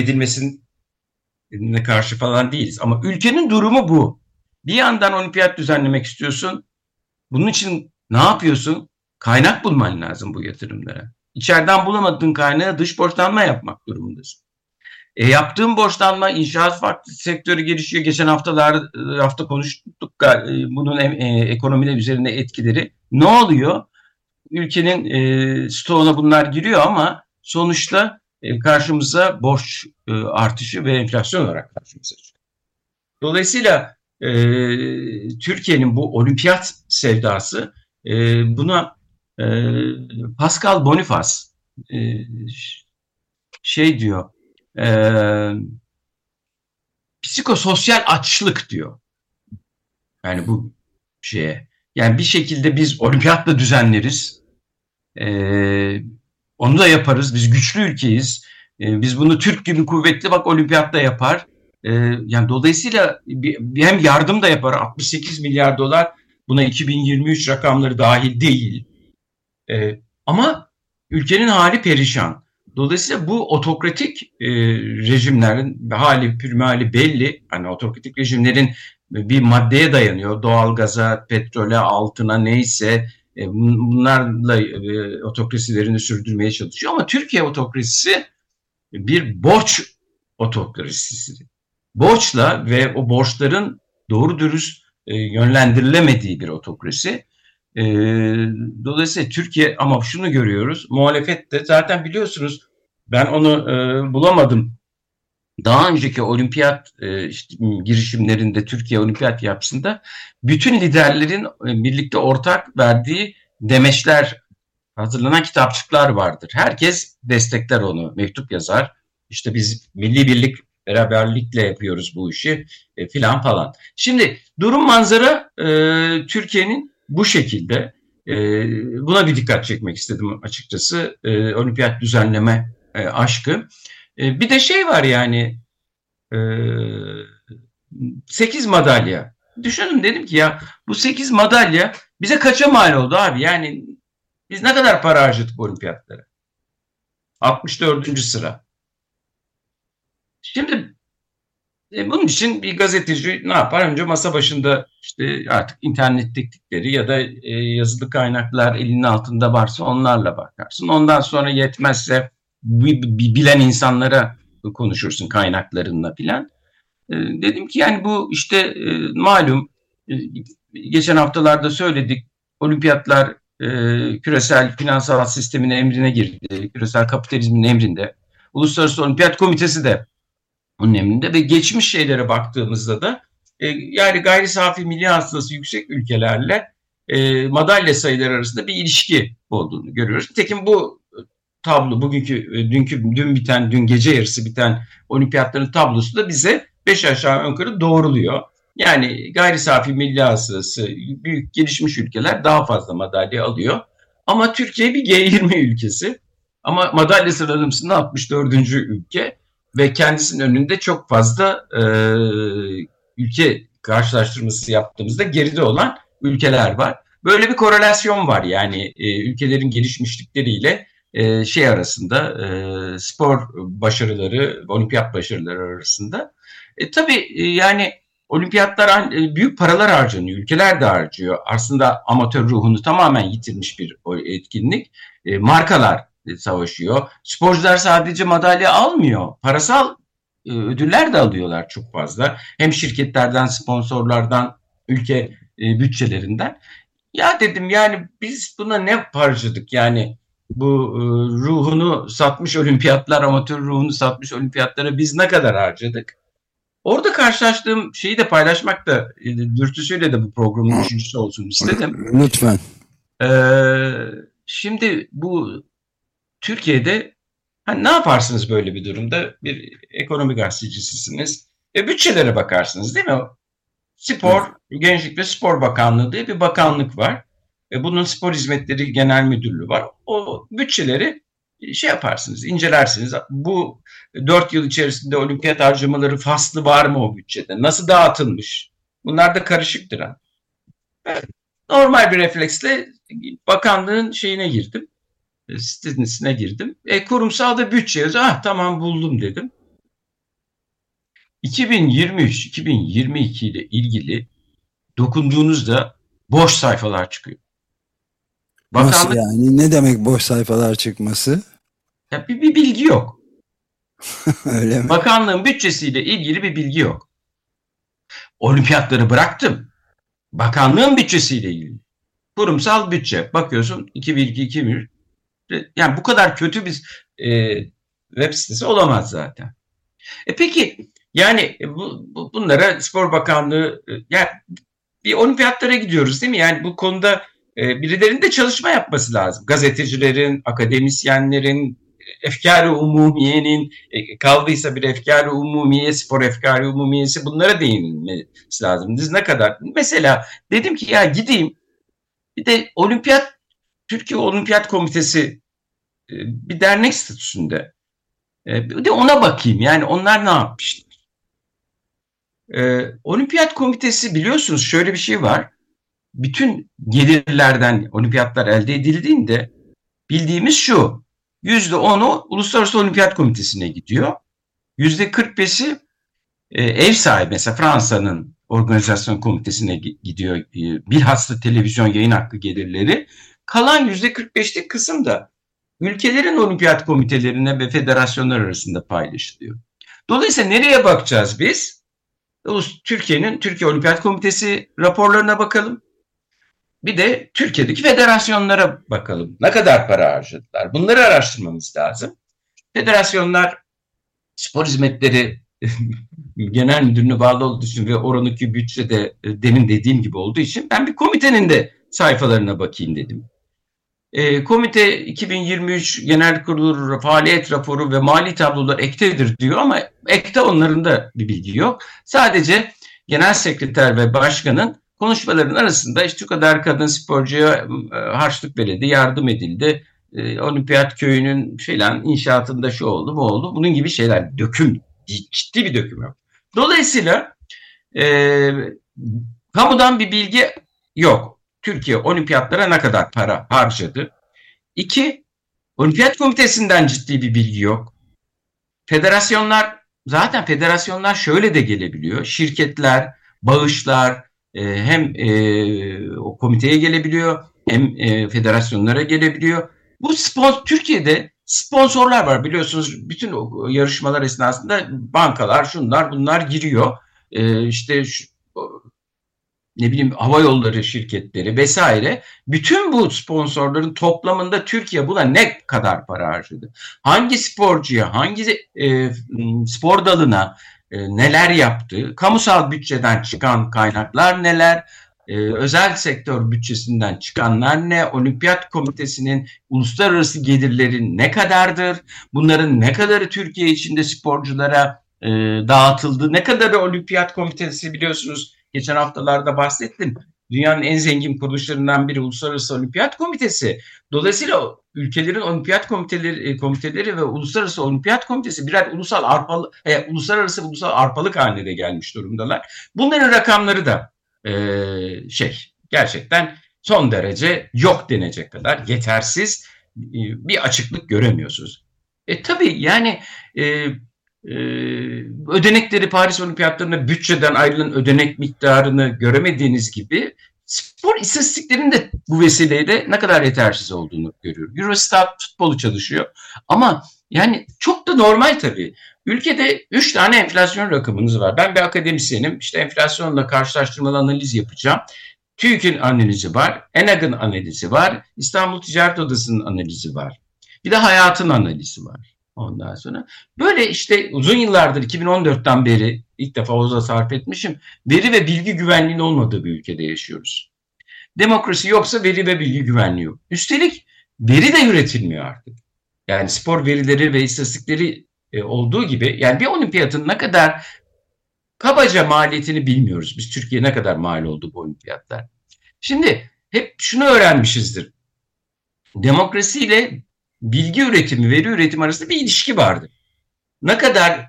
edilmesine karşı falan değiliz. Ama ülkenin durumu bu. Bir yandan olimpiyat düzenlemek istiyorsun. Bunun için ne yapıyorsun? Kaynak bulman lazım bu yatırımlara. İçeriden bulamadığın kaynağı dış borçlanma yapmak durumundasın. E, yaptığım borçlanma inşaat farklı sektörü gelişiyor. Geçen haftalar hafta konuştuk e, bunun e, ekonomide üzerine etkileri. Ne oluyor? Ülkenin e, stoğuna bunlar giriyor ama sonuçta karşımıza borç e, artışı ve enflasyon olarak karşımıza çıkıyor. Dolayısıyla e, Türkiye'nin bu olimpiyat sevdası e, buna e, Pascal Bonifaz e, şey diyor e, psikososyal açlık diyor. Yani bu şeye. Yani bir şekilde biz olimpiyatla düzenleriz. E, onu da yaparız. Biz güçlü ülkeyiz. E, biz bunu Türk gibi kuvvetli bak olimpiyatta yapar. E, yani dolayısıyla hem yardım da yapar. 68 milyar dolar buna 2023 rakamları dahil değil. E, ama ülkenin hali perişan. Dolayısıyla bu otokratik e, rejimlerin hali pürmali belli. Hani otokratik rejimlerin bir maddeye dayanıyor. Doğalgaza, petrole, altına neyse bunlarla e, otokrasilerini sürdürmeye çalışıyor. Ama Türkiye otokrasisi bir borç otokrasisi. Borçla ve o borçların doğru dürüst e, yönlendirilemediği bir otokrasi. E, dolayısıyla Türkiye ama şunu görüyoruz. Muhalefette zaten biliyorsunuz ben onu e, bulamadım. Daha önceki olimpiyat e, işte, girişimlerinde Türkiye olimpiyat yapısında bütün liderlerin e, birlikte ortak verdiği demeçler hazırlanan kitapçıklar vardır. Herkes destekler onu, mektup yazar. İşte biz milli birlik beraberlikle yapıyoruz bu işi e, filan falan. Şimdi durum manzara e, Türkiye'nin bu şekilde. E, buna bir dikkat çekmek istedim açıkçası. E, olimpiyat düzenleme e, aşkı. E, bir de şey var yani e, 8 madalya. Düşündüm dedim ki ya bu 8 madalya bize kaça mal oldu abi? Yani biz ne kadar para harcadık olimpiyatlara? 64. sıra. Şimdi E, bunun için bir gazeteci ne yapar? Önce masa başında işte artık internet teknikleri ya da e, yazılı kaynaklar elinin altında varsa onlarla bakarsın. Ondan sonra yetmezse bilen insanlara konuşursun kaynaklarınla filan. E, dedim ki yani bu işte e, malum e, geçen haftalarda söyledik olimpiyatlar e, küresel finansal sistemin emrine girdi. Küresel kapitalizmin emrinde. Uluslararası Olimpiyat Komitesi de onun emrinde ve geçmiş şeylere baktığımızda da yani gayri safi milli hasılası yüksek ülkelerle madalya sayıları arasında bir ilişki olduğunu görüyoruz. Tekin bu tablo bugünkü e, dünkü dün biten dün gece yarısı biten olimpiyatların tablosu da bize beş aşağı ön yukarı doğruluyor. Yani gayri safi milli hasılası büyük gelişmiş ülkeler daha fazla madalya alıyor. Ama Türkiye bir G20 ülkesi. Ama madalya sıralamasında 64. ülke ve kendisinin önünde çok fazla e, ülke karşılaştırması yaptığımızda geride olan ülkeler var. Böyle bir korelasyon var yani e, ülkelerin gelişmişlikleriyle e, şey arasında e, spor başarıları, olimpiyat başarıları arasında. E, tabii e, yani olimpiyatlar e, büyük paralar harcanıyor, ülkeler de harcıyor. Aslında amatör ruhunu tamamen yitirmiş bir etkinlik. E, markalar savaşıyor. Sporcular sadece madalya almıyor. Parasal e, ödüller de alıyorlar çok fazla. Hem şirketlerden, sponsorlardan, ülke e, bütçelerinden. Ya dedim yani biz buna ne harcadık yani bu e, ruhunu satmış olimpiyatlar, amatör ruhunu satmış olimpiyatlara biz ne kadar harcadık? Orada karşılaştığım şeyi de paylaşmak da e, dürtüsüyle de bu programın üçüncüsü olsun istedim. Lütfen. Ee, şimdi bu Türkiye'de hani ne yaparsınız böyle bir durumda? Bir ekonomi gazetecisisiniz. E, bütçelere bakarsınız değil mi? Spor, Gençlik ve Spor Bakanlığı diye bir bakanlık var. E, bunun spor hizmetleri genel müdürlüğü var. O bütçeleri şey yaparsınız, incelersiniz. Bu dört yıl içerisinde olimpiyat harcamaları faslı var mı o bütçede? Nasıl dağıtılmış? Bunlar da karışıktır. Ha. Normal bir refleksle bakanlığın şeyine girdim. E, sitesine girdim. E, kurumsal da bütçe yazıyor. Ah tamam buldum dedim. 2023-2022 ile ilgili dokunduğunuzda boş sayfalar çıkıyor. Bakanlık, Nasıl yani? Ne demek boş sayfalar çıkması? Ya bir, bir bilgi yok. Öyle mi? Bakanlığın bütçesiyle ilgili bir bilgi yok. Olimpiyatları bıraktım. Bakanlığın bütçesiyle ilgili. Kurumsal bütçe. Bakıyorsun 2002-2003 yani bu kadar kötü bir e, web sitesi olamaz zaten. E peki yani bu, bu, bunlara Spor Bakanlığı e, yani bir olimpiyatlara gidiyoruz değil mi? Yani bu konuda birilerinin de çalışma yapması lazım. Gazetecilerin, akademisyenlerin, efkar-ı umumiyenin e, kaldıysa bir efkar-ı umumiye, spor efkar-ı umumiyesi bunlara değinilmesi lazım. Biz ne kadar? Mesela dedim ki ya gideyim bir de olimpiyat Türkiye Olimpiyat Komitesi e, bir dernek statüsünde. E, bir de ona bakayım. Yani onlar ne yapmışlar? Ee, Olimpiyat Komitesi biliyorsunuz şöyle bir şey var. Bütün gelirlerden olimpiyatlar elde edildiğinde bildiğimiz şu. Yüzde onu Uluslararası Olimpiyat Komitesi'ne gidiyor. Yüzde 45'i e, ev sahibi mesela Fransa'nın organizasyon komitesine gidiyor. E, bilhassa televizyon yayın hakkı gelirleri. Kalan yüzde 45'lik kısım da ülkelerin olimpiyat komitelerine ve federasyonlar arasında paylaşılıyor. Dolayısıyla nereye bakacağız biz? Türkiye'nin Türkiye Olimpiyat Komitesi raporlarına bakalım. Bir de Türkiye'deki federasyonlara bakalım. Ne kadar para harcadılar? Bunları araştırmamız lazım. Federasyonlar spor hizmetleri genel müdürüne bağlı olduğu için ve oranındaki bütçe de e, demin dediğim gibi olduğu için ben bir komitenin de sayfalarına bakayım dedim. E, komite 2023 Genel Kurulu faaliyet raporu ve mali tablolar ektedir diyor ama ekte onların da bir bilgi yok. Sadece genel sekreter ve başkanın konuşmaların arasında işte şu kadar kadın sporcuya e, harçlık verildi, yardım edildi. E, olimpiyat köyünün falan inşaatında şu oldu bu oldu. Bunun gibi şeyler döküm, ciddi bir döküm yok. Dolayısıyla e, kamudan bir bilgi yok. Türkiye olimpiyatlara ne kadar para harcadı? İki, olimpiyat komitesinden ciddi bir bilgi yok. Federasyonlar zaten federasyonlar şöyle de gelebiliyor. Şirketler, bağışlar e, hem e, o komiteye gelebiliyor hem e, federasyonlara gelebiliyor. Bu sponsor Türkiye'de sponsorlar var biliyorsunuz bütün o yarışmalar esnasında bankalar şunlar bunlar giriyor. E, işte şu, ne bileyim hava yolları şirketleri vesaire bütün bu sponsorların toplamında Türkiye buna ne kadar para harcadı? Hangi sporcuya, hangi e, spor dalına e, neler yaptı? Kamusal bütçeden çıkan kaynaklar neler? E, özel sektör bütçesinden çıkanlar ne? Olimpiyat Komitesi'nin uluslararası gelirleri ne kadardır? Bunların ne kadarı Türkiye içinde sporculara e, dağıtıldı? Ne kadarı Olimpiyat Komitesi biliyorsunuz geçen haftalarda bahsettim. Dünyanın en zengin kuruluşlarından biri Uluslararası Olimpiyat Komitesi. Dolayısıyla ülkelerin olimpiyat komiteleri, e, komiteleri ve Uluslararası Olimpiyat Komitesi birer ulusal arpalı, e, uluslararası ulusal arpalık haline gelmiş durumdalar. Bunların rakamları da e, şey gerçekten son derece yok denecek kadar yetersiz e, bir açıklık göremiyorsunuz. E tabii yani e, ee, ödenekleri Paris Olimpiyatlarına bütçeden ayrılan ödenek miktarını göremediğiniz gibi spor istatistiklerinin de bu vesileyle ne kadar yetersiz olduğunu görüyoruz. Eurostat futbolu çalışıyor ama yani çok da normal tabii. Ülkede 3 tane enflasyon rakamınız var. Ben bir akademisyenim. İşte enflasyonla karşılaştırmalı analiz yapacağım. TÜİK'in analizi var, ENAG'ın analizi var, İstanbul Ticaret Odası'nın analizi var. Bir de hayatın analizi var. Ondan sonra böyle işte uzun yıllardır 2014'ten beri ilk defa oza sarf etmişim. Veri ve bilgi güvenliğinin olmadığı bir ülkede yaşıyoruz. Demokrasi yoksa veri ve bilgi güvenliği yok. Üstelik veri de üretilmiyor artık. Yani spor verileri ve istatistikleri e, olduğu gibi yani bir olimpiyatın ne kadar kabaca maliyetini bilmiyoruz. Biz Türkiye ne kadar mal oldu bu olimpiyatlar. Şimdi hep şunu öğrenmişizdir. Demokrasiyle bilgi üretimi, veri üretimi arasında bir ilişki vardır. Ne kadar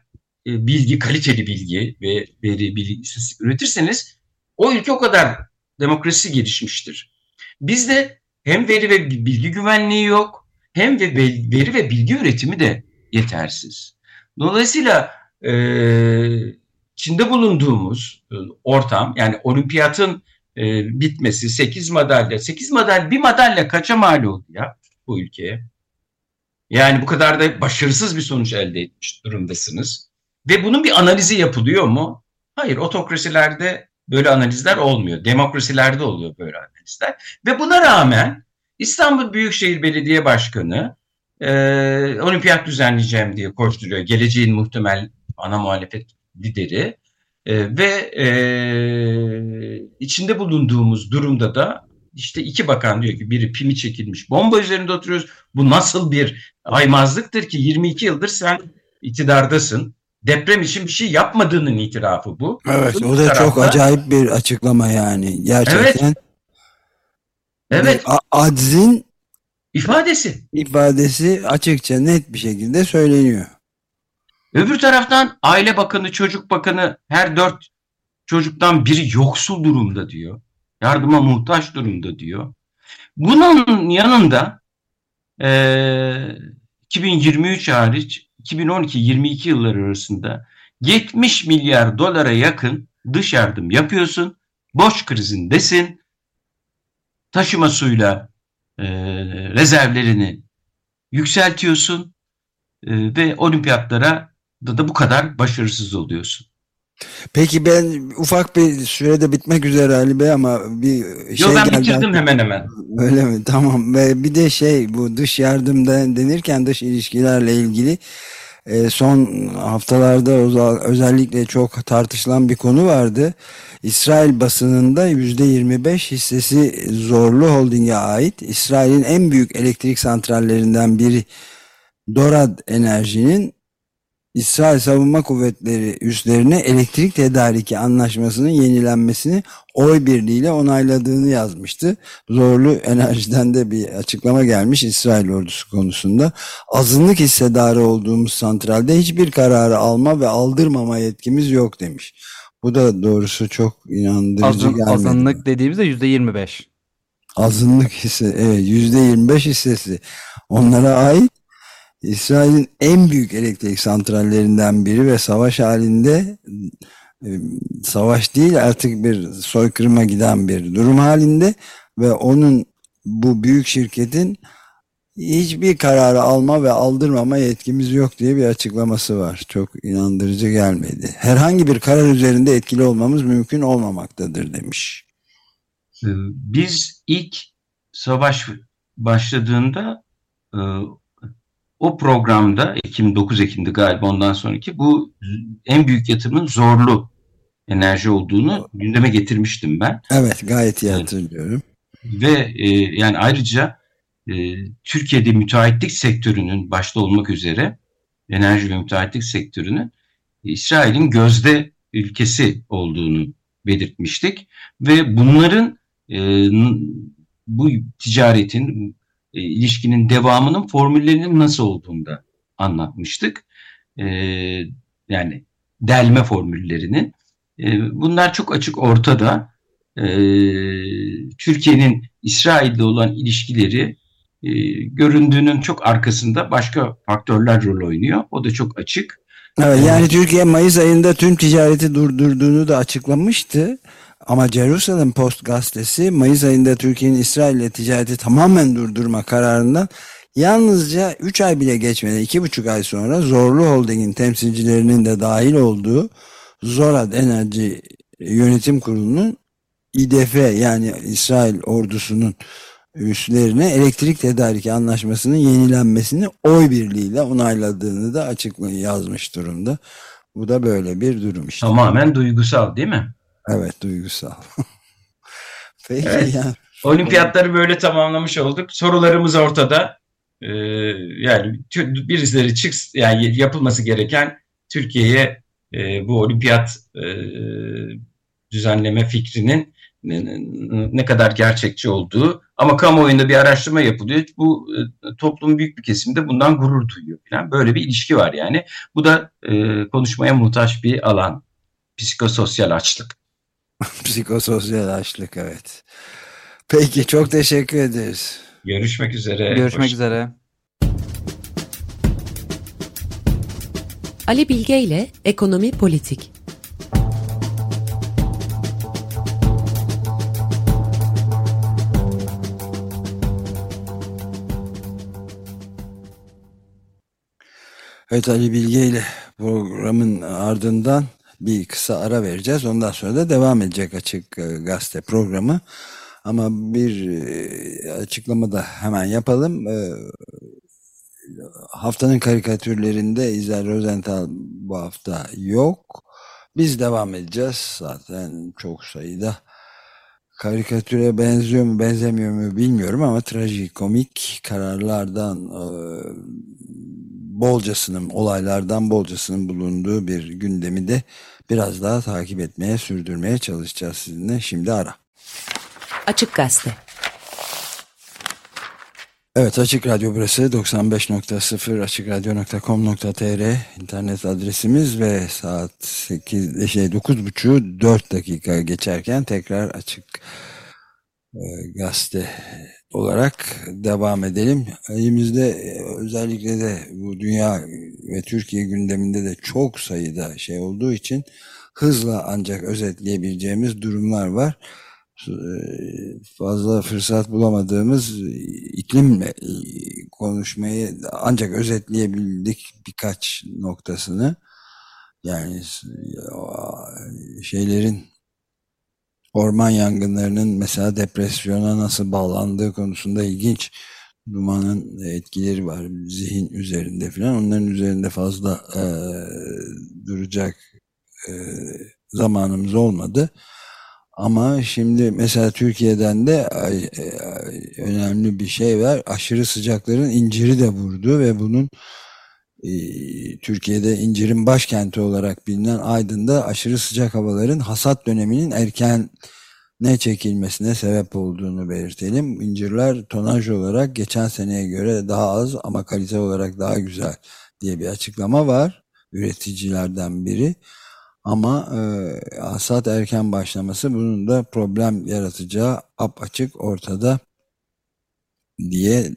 e, bilgi, kaliteli bilgi ve veri, bilgi, üretirseniz o ülke o kadar demokrasi gelişmiştir. Bizde hem veri ve bilgi güvenliği yok hem de veri ve bilgi üretimi de yetersiz. Dolayısıyla e, içinde bulunduğumuz e, ortam yani olimpiyatın e, bitmesi 8 madalya 8 madalya bir madalya kaça mal oldu ya bu ülkeye? Yani bu kadar da başarısız bir sonuç elde etmiş durumdasınız. Ve bunun bir analizi yapılıyor mu? Hayır, otokrasilerde böyle analizler olmuyor. Demokrasilerde oluyor böyle analizler. Ve buna rağmen İstanbul Büyükşehir Belediye Başkanı e, olimpiyat düzenleyeceğim diye koşturuyor. Geleceğin muhtemel ana muhalefet lideri. E, ve e, içinde bulunduğumuz durumda da işte iki bakan diyor ki biri pimi çekilmiş bomba üzerinde oturuyoruz. Bu nasıl bir aymazlıktır ki 22 yıldır sen iktidardasın. Deprem için bir şey yapmadığının itirafı bu. Evet bu o da tarafta, çok acayip bir açıklama yani. Gerçekten. Evet. Evet. Adzin ifadesi. ifadesi açıkça net bir şekilde söyleniyor. Öbür taraftan Aile Bakanı, Çocuk Bakanı her dört çocuktan biri yoksul durumda diyor yardıma muhtaç durumda diyor. Bunun yanında e, 2023 hariç 2012-22 yılları arasında 70 milyar dolara yakın dış yardım yapıyorsun. Boş krizindesin. Taşıma suyla e, rezervlerini yükseltiyorsun e, ve olimpiyatlara da, da bu kadar başarısız oluyorsun. Peki ben ufak bir sürede bitmek üzere Ali Bey ama bir şey Yok ben bitirdim hemen hemen. Öyle mi? Tamam. Ve bir de şey bu dış yardımda denirken dış ilişkilerle ilgili e, son haftalarda özellikle çok tartışılan bir konu vardı. İsrail basınında %25 hissesi Zorlu Holding'e ait. İsrail'in en büyük elektrik santrallerinden biri Dorad Enerji'nin İsrail Savunma Kuvvetleri üstlerine elektrik tedariki anlaşmasının yenilenmesini oy birliğiyle onayladığını yazmıştı. Zorlu Enerji'den de bir açıklama gelmiş İsrail ordusu konusunda. Azınlık hissedarı olduğumuz santralde hiçbir kararı alma ve aldırmama yetkimiz yok demiş. Bu da doğrusu çok inandırıcı Azın, gelmedi. Azınlık dediğimizde yüzde yirmi beş. Azınlık hisse, evet yüzde yirmi beş hissesi onlara ait İsrail'in en büyük elektrik santrallerinden biri ve savaş halinde e, savaş değil artık bir soykırıma giden bir durum halinde ve onun bu büyük şirketin hiçbir kararı alma ve aldırmama yetkimiz yok diye bir açıklaması var. Çok inandırıcı gelmedi. Herhangi bir karar üzerinde etkili olmamız mümkün olmamaktadır demiş. Biz ilk savaş başladığında e, o programda Ekim 9 Ekim'di galiba ondan sonraki bu en büyük yatırımın zorlu enerji olduğunu gündeme getirmiştim ben. Evet gayet iyi hatırlıyorum. Ve e, yani ayrıca e, Türkiye'de müteahhitlik sektörünün başta olmak üzere enerji ve müteahhitlik sektörünün İsrail'in gözde ülkesi olduğunu belirtmiştik. Ve bunların e, bu ticaretin, e, ilişkinin devamının formüllerinin nasıl olduğunu da anlatmıştık. E, yani delme formüllerinin. E, bunlar çok açık ortada. E, Türkiye'nin İsrail'le olan ilişkileri e, göründüğünün çok arkasında başka faktörler rol oynuyor. O da çok açık. Evet, yani Türkiye Mayıs ayında tüm ticareti durdurduğunu da açıklamıştı. Ama Jerusalem Post gazetesi Mayıs ayında Türkiye'nin İsrail ile ticareti tamamen durdurma kararından yalnızca 3 ay bile geçmeden 2,5 ay sonra Zorlu Holding'in temsilcilerinin de dahil olduğu Zorad Enerji Yönetim Kurulu'nun İDF yani İsrail ordusunun üslerine elektrik tedariki anlaşmasının yenilenmesini oy birliğiyle onayladığını da açıkla yazmış durumda. Bu da böyle bir durum işte. Tamamen duygusal değil mi? Evet duygusal. Peki Evet. ya. Olimpiyatları böyle tamamlamış olduk. Sorularımız ortada. Ee, yani birileri çıksın yani yapılması gereken Türkiye'ye e, bu olimpiyat e, düzenleme fikrinin ne, ne- ne kadar gerçekçi olduğu ama kamuoyunda bir araştırma yapılıyor. Bu e, toplumun büyük bir kesimde bundan gurur duyuyor falan. Böyle bir ilişki var yani. Bu da e, konuşmaya muhtaç bir alan. Psikososyal açlık. Psikososyal açlık evet. Peki çok teşekkür ederiz. Görüşmek üzere. Görüşmek Hoşça- üzere. Ali Bilge ile Ekonomi Politik. Evet Ali Bilge ile programın ardından bir kısa ara vereceğiz. Ondan sonra da devam edecek açık e, gazete programı. Ama bir e, açıklama da hemen yapalım. E, haftanın karikatürlerinde İzel Rosenthal bu hafta yok. Biz devam edeceğiz. Zaten çok sayıda karikatüre benziyor mu benzemiyor mu bilmiyorum ama trajikomik kararlardan bolcasının olaylardan bolcasının bulunduğu bir gündemi de biraz daha takip etmeye sürdürmeye çalışacağız sizinle. Şimdi ara. Açık Gazete. Evet Açık Radyo burası 95.0 açıkradyo.com.tr internet adresimiz ve saat 8 şey 9.30 4 dakika geçerken tekrar açık e, gazete olarak devam edelim. Elimizde e, özellikle de bu dünya ve Türkiye gündeminde de çok sayıda şey olduğu için hızla ancak özetleyebileceğimiz durumlar var. E, Fazla fırsat bulamadığımız iklimle e, konuşmayı ancak özetleyebildik birkaç noktasını. Yani şeylerin orman yangınlarının mesela depresyona nasıl bağlandığı konusunda ilginç dumanın etkileri var. Zihin üzerinde falan onların üzerinde fazla e, duracak e, zamanımız olmadı. Ama şimdi mesela Türkiye'den de e, önemli bir şey var. Aşırı sıcakların inciri de vurdu ve bunun e, Türkiye'de incirin başkenti olarak bilinen Aydın'da aşırı sıcak havaların hasat döneminin erken ne çekilmesine sebep olduğunu belirtelim. İncirler tonaj olarak geçen seneye göre daha az ama kalite olarak daha güzel diye bir açıklama var üreticilerden biri. Ama e, hasat erken başlaması bunun da problem yaratacağı apaçık ortada diye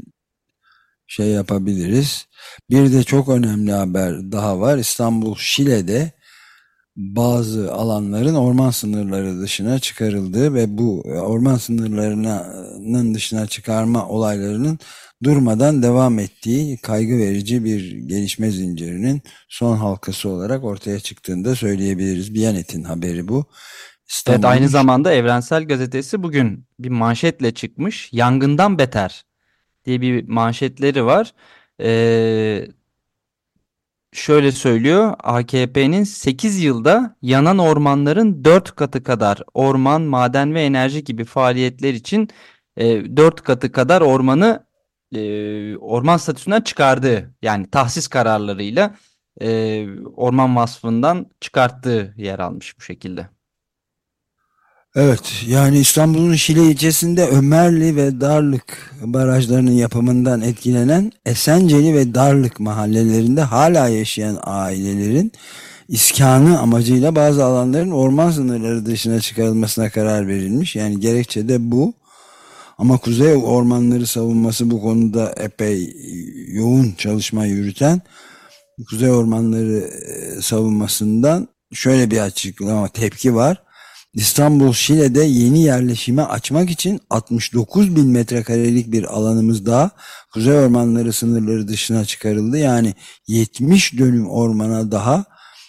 şey yapabiliriz. Bir de çok önemli haber daha var. İstanbul Şile'de bazı alanların orman sınırları dışına çıkarıldığı ve bu orman sınırlarının dışına çıkarma olaylarının durmadan devam ettiği kaygı verici bir gelişme zincirinin son halkası olarak ortaya çıktığını da söyleyebiliriz. Biyanet'in haberi bu. Evet İstanbul'un aynı zamanda Evrensel Gazetesi bugün bir manşetle çıkmış. Yangından beter diye bir manşetleri var. Ee, şöyle söylüyor. AKP'nin 8 yılda yanan ormanların 4 katı kadar orman, maden ve enerji gibi faaliyetler için e, 4 katı kadar ormanı e, orman statüsünden çıkardığı yani tahsis kararlarıyla e, orman vasfından çıkarttığı yer almış bu şekilde. Evet yani İstanbul'un Şile ilçesinde Ömerli ve Darlık barajlarının yapımından etkilenen Esenceli ve Darlık mahallelerinde hala yaşayan ailelerin iskanı amacıyla bazı alanların orman sınırları dışına çıkarılmasına karar verilmiş. Yani gerekçe de bu. Ama Kuzey Ormanları savunması bu konuda epey yoğun çalışma yürüten Kuzey Ormanları e, savunmasından şöyle bir açıklama tepki var. İstanbul Şile'de yeni yerleşime açmak için 69 bin metrekarelik bir alanımız daha Kuzey Ormanları sınırları dışına çıkarıldı. Yani 70 dönüm ormana daha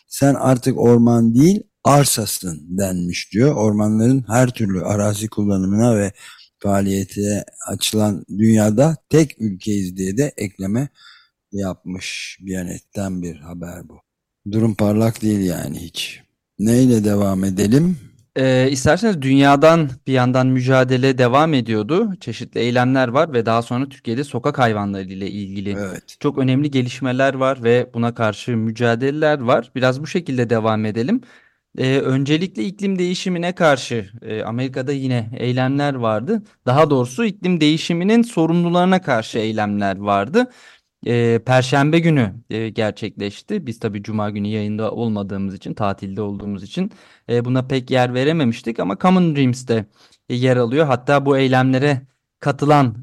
sen artık orman değil arsasın denmiş diyor. Ormanların her türlü arazi kullanımına ve faaliyete açılan dünyada tek ülkeyiz diye de ekleme yapmış. Biyanet'ten bir haber bu. Durum parlak değil yani hiç. Neyle devam edelim? Ee, isterseniz dünyadan bir yandan mücadele devam ediyordu. Çeşitli eylemler var ve daha sonra Türkiye'de sokak hayvanları ile ilgili Evet. çok önemli gelişmeler var ve buna karşı mücadeleler var. Biraz bu şekilde devam edelim. Ee, öncelikle iklim değişimine karşı e, Amerika'da yine eylemler vardı. Daha doğrusu iklim değişiminin sorumlularına karşı eylemler vardı. Ee, Perşembe günü e, gerçekleşti. Biz tabii Cuma günü yayında olmadığımız için, tatilde olduğumuz için e, buna pek yer verememiştik ama Common Dreams'te e, yer alıyor. Hatta bu eylemlere katılan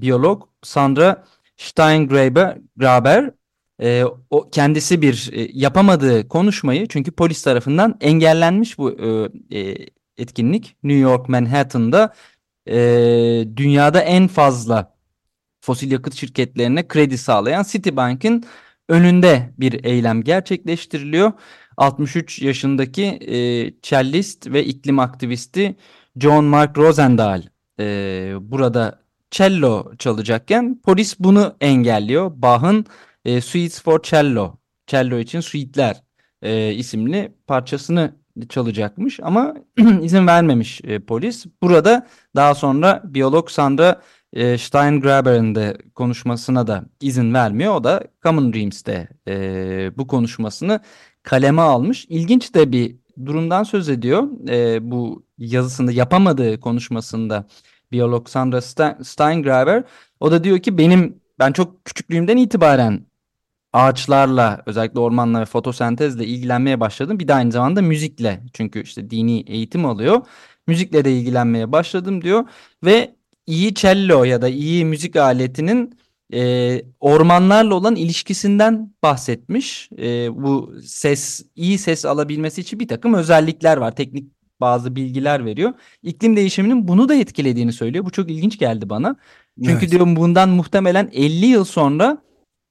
biyolog Sandra Steingraber Graber, e, o kendisi bir yapamadığı konuşmayı çünkü polis tarafından engellenmiş bu etkinlik New York Manhattan'da dünyada en fazla fosil yakıt şirketlerine kredi sağlayan Citibank'ın önünde bir eylem gerçekleştiriliyor. 63 yaşındaki e, cellist ve iklim aktivisti John Mark Rosendahl e, burada cello çalacakken polis bunu engelliyor. Bach'ın e, Suites for Cello, cello için suite'ler e, isimli parçasını çalacakmış ama izin vermemiş e, polis. Burada daha sonra biyolog Sandra e, Steingraber'in de konuşmasına da izin vermiyor. O da Common Dreams'te e, bu konuşmasını kaleme almış. İlginç de bir durumdan söz ediyor. E, bu yazısında yapamadığı konuşmasında biyolog Sandra Steingraber. O da diyor ki benim ben çok küçüklüğümden itibaren ağaçlarla özellikle ormanla ve fotosentezle ilgilenmeye başladım. Bir de aynı zamanda müzikle çünkü işte dini eğitim alıyor. Müzikle de ilgilenmeye başladım diyor ve iyi cello ya da iyi müzik aletinin e, ormanlarla olan ilişkisinden bahsetmiş. E, bu ses iyi ses alabilmesi için bir takım özellikler var. Teknik bazı bilgiler veriyor. İklim değişiminin bunu da etkilediğini söylüyor. Bu çok ilginç geldi bana. Çünkü Evet. diyorum bundan muhtemelen 50 yıl sonra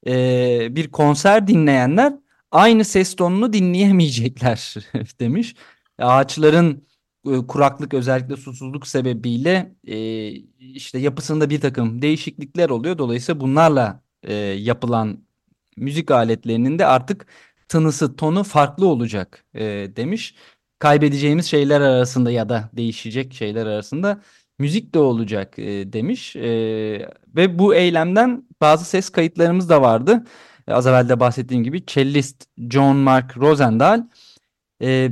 e, bir konser dinleyenler aynı ses tonunu dinleyemeyecekler demiş. Ağaçların kuraklık özellikle susuzluk sebebiyle e, işte yapısında bir takım değişiklikler oluyor. Dolayısıyla bunlarla e, yapılan müzik aletlerinin de artık tınısı, tonu farklı olacak e, demiş. Kaybedeceğimiz şeyler arasında ya da değişecek şeyler arasında müzik de olacak e, demiş. E, ve bu eylemden bazı ses kayıtlarımız da vardı. E, Az evvel de bahsettiğim gibi cellist John Mark Rosendahl e,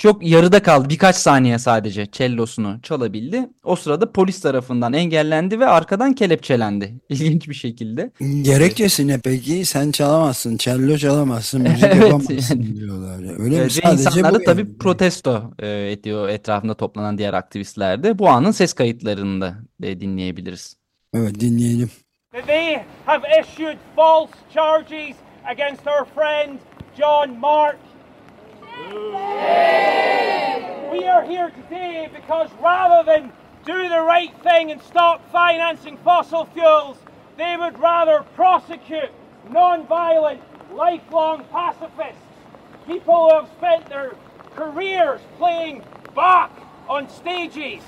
çok yarıda kaldı. Birkaç saniye sadece cellosunu çalabildi. O sırada polis tarafından engellendi ve arkadan kelepçelendi. İlginç bir şekilde. Gerekçesi ne peki? Sen çalamazsın, cello çalamazsın, müzik Evet, yapamazsın yani. diyorlar. Öyle mi? Ve Sadece insanlar da tabii yani. protesto e, ediyor etrafında toplanan diğer aktivistler de. Bu anın ses kayıtlarını da dinleyebiliriz. Evet dinleyelim. they have issued false charges against our friend John Mark. We are here today because rather than do the right thing and stop financing fossil fuels, they would rather prosecute non-violent, lifelong pacifists, people who have spent their careers playing Bach on stages.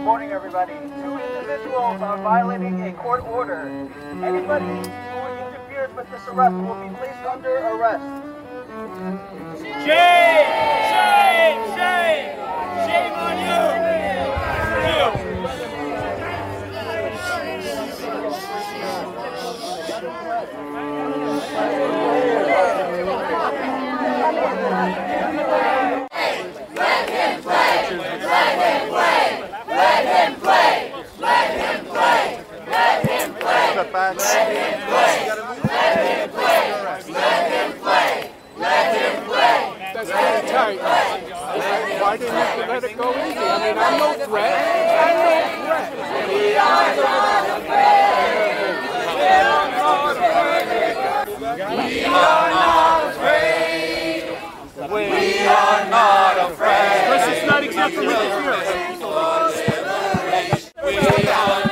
Good morning, everybody. Two individuals are violating a court order. Anybody who interferes with this arrest will be placed under arrest. Shame! Shame! Shame! Shame on you! Let him play. Let him play. Let him play. Let him play. That's very tight. Why didn't you let it go easy? I mean, I'm no threat. I'm no threat. We are not afraid. We are not afraid. We are not afraid. Let's just not accept for what We are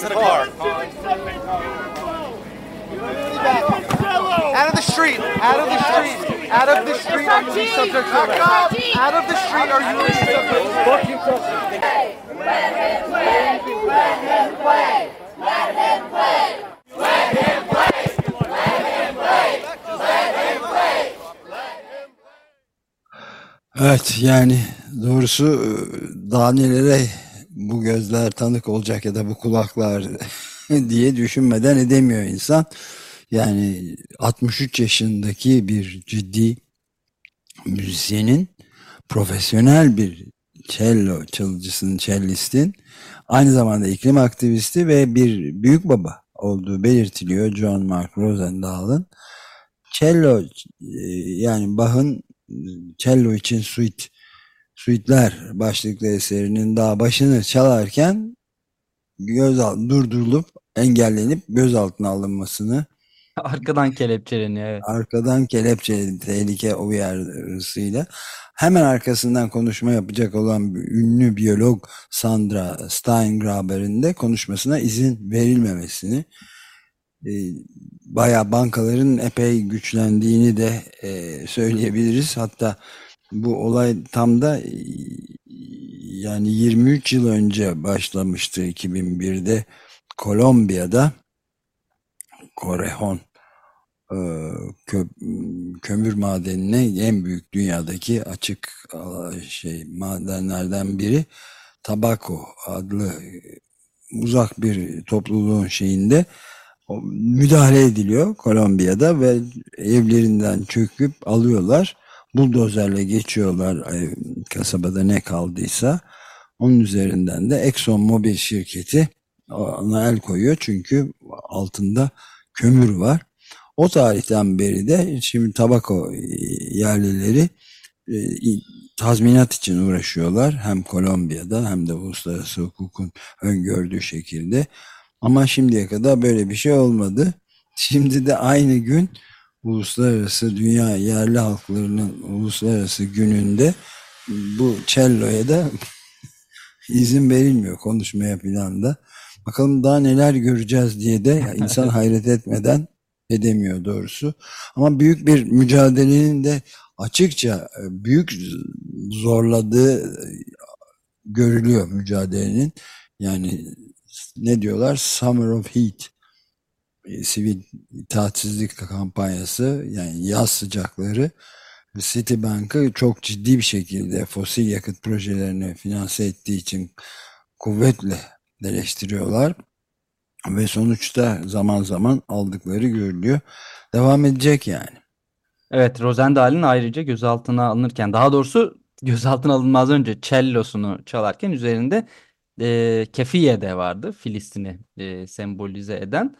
to the car. Out of the street! Out of the street! Out of the street are you subject to arrest? Out of the street are you subject to arrest? Evet yani doğrusu e, daha nelere bu gözler tanık olacak ya da bu kulaklar diye düşünmeden edemiyor insan. Yani 63 yaşındaki bir ciddi müzisyenin profesyonel bir cello çalıcısının, cellistin aynı zamanda iklim aktivisti ve bir büyük baba olduğu belirtiliyor John Mark Rosenthal'ın. Cello e, yani Bach'ın cello için suite suitler başlıklı eserinin daha başını çalarken gözal durdurulup engellenip gözaltına alınmasını Arkadan kelepçeleniyor evet. arkadan kelepçe tehlike uyarısıyla hemen arkasından konuşma yapacak olan ünlü biyolog Sandra Steingraber'in de konuşmasına izin verilmemesini e, bayağı bankaların epey güçlendiğini de e, söyleyebiliriz. Hatta bu olay tam da e, yani 23 yıl önce başlamıştı 2001'de Kolombiya'da Correjon e, kö, kömür madenine en büyük dünyadaki açık şey madenlerden biri Tabako adlı e, uzak bir topluluğun şeyinde müdahale ediliyor Kolombiya'da ve evlerinden çöküp alıyorlar. Buldozerle geçiyorlar e, kasabada ne kaldıysa. Onun üzerinden de Exxon Mobil şirketi ona el koyuyor çünkü altında kömür var. O tarihten beri de şimdi tabako yerlileri e, tazminat için uğraşıyorlar. Hem Kolombiya'da hem de uluslararası hukukun öngördüğü şekilde. Ama şimdiye kadar böyle bir şey olmadı. Şimdi de aynı gün uluslararası dünya yerli halklarının uluslararası gününde bu cello'ya da izin verilmiyor konuşmaya falan da. Bakalım daha neler göreceğiz diye de insan hayret etmeden edemiyor doğrusu. Ama büyük bir mücadelenin de açıkça büyük zorladığı görülüyor mücadelenin. Yani ne diyorlar? Summer of Heat e, sivil itaatsizlik kampanyası yani yaz sıcakları Citibank'ı çok ciddi bir şekilde fosil yakıt projelerini finanse ettiği için kuvvetle eleştiriyorlar ve sonuçta zaman zaman aldıkları görülüyor. Devam edecek yani. Evet, Rosenthal'in ayrıca gözaltına alınırken, daha doğrusu gözaltına alınmaz önce cellosunu çalarken üzerinde E, Kefiye de vardı Filistin'i e, sembolize eden.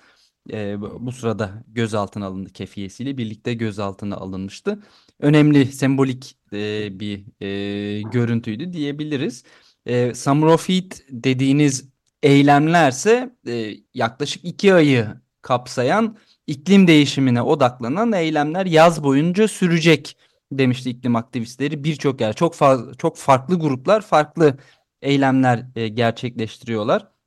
E, bu sırada gözaltına alındı kefiyesiyle birlikte gözaltına alınmıştı. Önemli sembolik e, bir e, görüntüydü diyebiliriz. E, Summer of Heat dediğiniz eylemlerse e, yaklaşık iki ayı kapsayan iklim değişimine odaklanan eylemler yaz boyunca sürecek demişti iklim aktivistleri. Birçok yer çok fazla çok farklı gruplar farklı eylemler e, gerçekleştiriyorlar.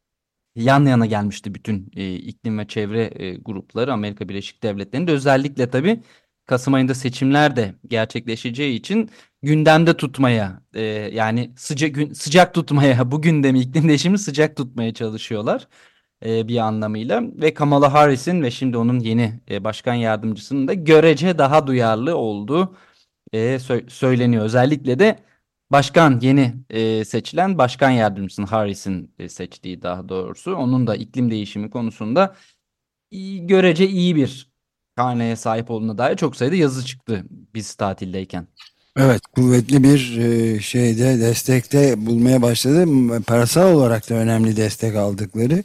Yan yana gelmişti bütün e, iklim ve çevre e, grupları Amerika Birleşik Devletleri'nde özellikle tabii Kasım ayında seçimler de gerçekleşeceği için gündemde tutmaya e, yani sıcak gün, sıcak tutmaya bu gündemi iklim değişimini sıcak tutmaya çalışıyorlar e, bir anlamıyla ve Kamala Harris'in ve şimdi onun yeni e, başkan yardımcısının da görece daha duyarlı olduğu e, sö- söyleniyor. Özellikle de başkan yeni e, seçilen başkan yardımcısının Harris'in e, seçtiği daha doğrusu onun da iklim değişimi konusunda iyi, görece iyi bir karneye sahip olduğuna dair çok sayıda yazı çıktı biz tatildeyken. Evet kuvvetli bir e, şeyde destekte bulmaya başladı. Parasal olarak da önemli destek aldıkları.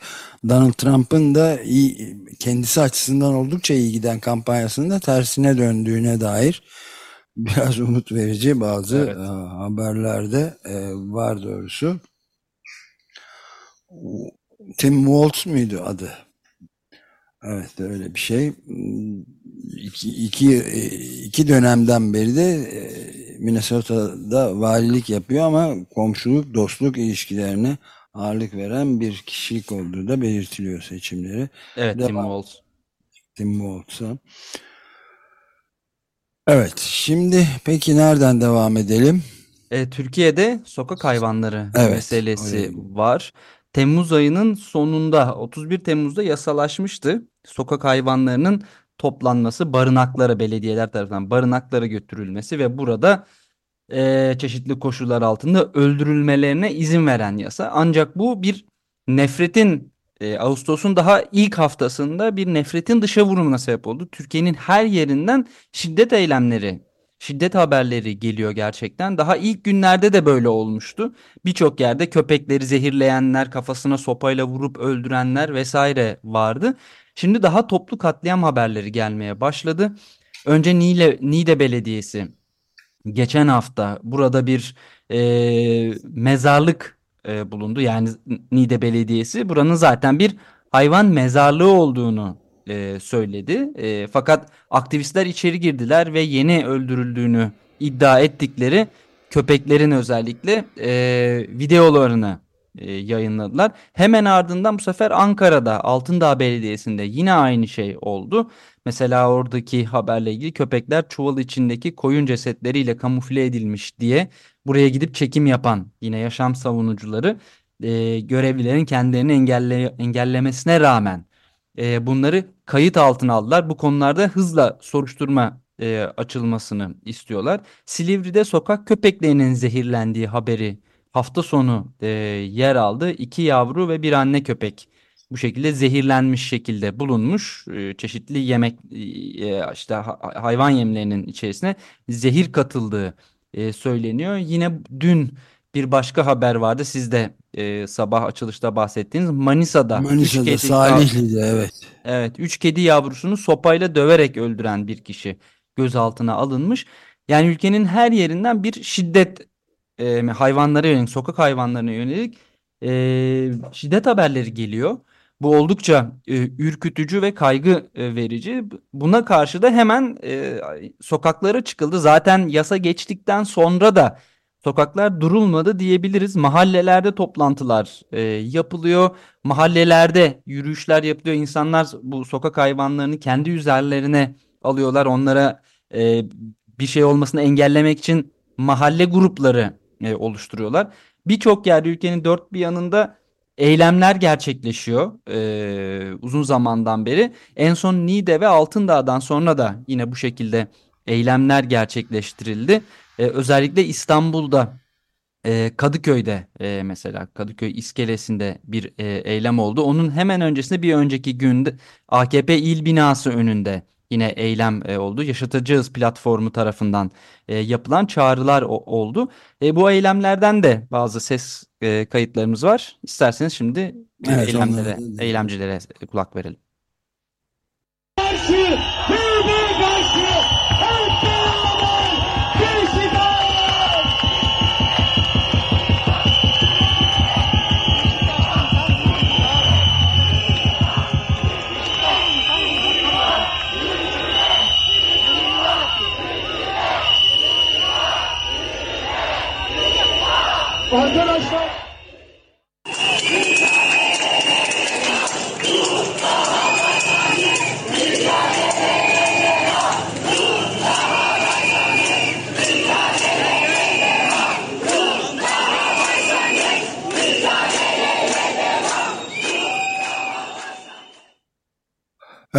Donald Trump'ın da iyi, kendisi açısından oldukça iyi giden kampanyasının da tersine döndüğüne dair biraz umut verici bazı Evet. e, haberlerde e, var doğrusu. Tim Walz muydu adı? Evet öyle bir şey. İki, iki, e, iki dönemden beri de Minnesota'da valilik yapıyor ama komşuluk, dostluk ilişkilerine ağırlık veren bir kişilik olduğu da belirtiliyor seçimleri. Evet Tim Devam. Walz. Tim Walz'a. Evet şimdi peki nereden devam edelim? E, Türkiye'de sokak hayvanları Evet, meselesi öyle. var. Temmuz ayının sonunda 31 Temmuz'da yasalaşmıştı. Sokak hayvanlarının toplanması, barınaklara belediyeler tarafından barınaklara götürülmesi ve burada e, çeşitli koşullar altında öldürülmelerine izin veren yasa. Ancak bu bir nefretin e, Ağustos'un daha ilk haftasında bir nefretin dışa vurumuna sebep oldu. Türkiye'nin her yerinden şiddet eylemleri, şiddet haberleri geliyor gerçekten. Daha ilk günlerde de böyle olmuştu. Birçok yerde köpekleri zehirleyenler, kafasına sopayla vurup öldürenler vesaire vardı. Şimdi daha toplu katliam haberleri gelmeye başladı. Önce Niğde, Niğde Belediyesi geçen hafta burada bir e, mezarlık e, bulundu. Yani Niğde Belediyesi buranın zaten bir hayvan mezarlığı olduğunu e, söyledi. E, fakat aktivistler içeri girdiler ve yeni öldürüldüğünü iddia ettikleri köpeklerin özellikle e, videolarını e, yayınladılar. Hemen ardından bu sefer Ankara'da Altındağ Belediyesi'nde yine aynı şey oldu. Mesela oradaki haberle ilgili köpekler çuval içindeki koyun cesetleriyle kamufle edilmiş diye buraya gidip çekim yapan yine yaşam savunucuları e, görevlilerin kendilerini engelle, engellemesine rağmen e, bunları kayıt altına aldılar. Bu konularda hızla soruşturma e, açılmasını istiyorlar. Silivri'de sokak köpeklerinin zehirlendiği haberi hafta sonu e, yer aldı. İki yavru ve bir anne köpek bu şekilde zehirlenmiş şekilde bulunmuş. E, çeşitli yemek e, işte ha- hayvan yemlerinin içerisine zehir katıldığı e, söyleniyor. Yine dün bir başka haber vardı. Siz de e, sabah açılışta bahsettiğiniz Manisa'da. Manisa'da kedi- Salihli'de evet. Evet, üç kedi yavrusunu sopayla döverek öldüren bir kişi gözaltına alınmış. Yani ülkenin her yerinden bir şiddet e, hayvanlara yönelik, sokak hayvanlarına yönelik e, şiddet haberleri geliyor. Bu oldukça e, ürkütücü ve kaygı e, verici. Buna karşı da hemen e, sokaklara çıkıldı. Zaten yasa geçtikten sonra da sokaklar durulmadı diyebiliriz. Mahallelerde toplantılar e, yapılıyor. Mahallelerde yürüyüşler yapılıyor. İnsanlar bu sokak hayvanlarını kendi üzerlerine alıyorlar. Onlara e, bir şey olmasını engellemek için mahalle grupları e, oluşturuyorlar. Birçok yerde ülkenin dört bir yanında eylemler gerçekleşiyor e, uzun zamandan beri. En son Niğde ve Altındağ'dan sonra da yine bu şekilde eylemler gerçekleştirildi. E, özellikle İstanbul'da e, Kadıköy'de e, mesela Kadıköy iskelesinde bir e, eylem oldu. Onun hemen öncesinde bir önceki günde AKP il binası önünde yine eylem e, oldu. Yaşatacağız platformu tarafından e, yapılan çağrılar o- oldu. E, bu eylemlerden de bazı ses e, kayıtlarımız var. İsterseniz şimdi bu Evet, eylemlere, eylemcilere kulak verelim. karşı, Arkadaşlar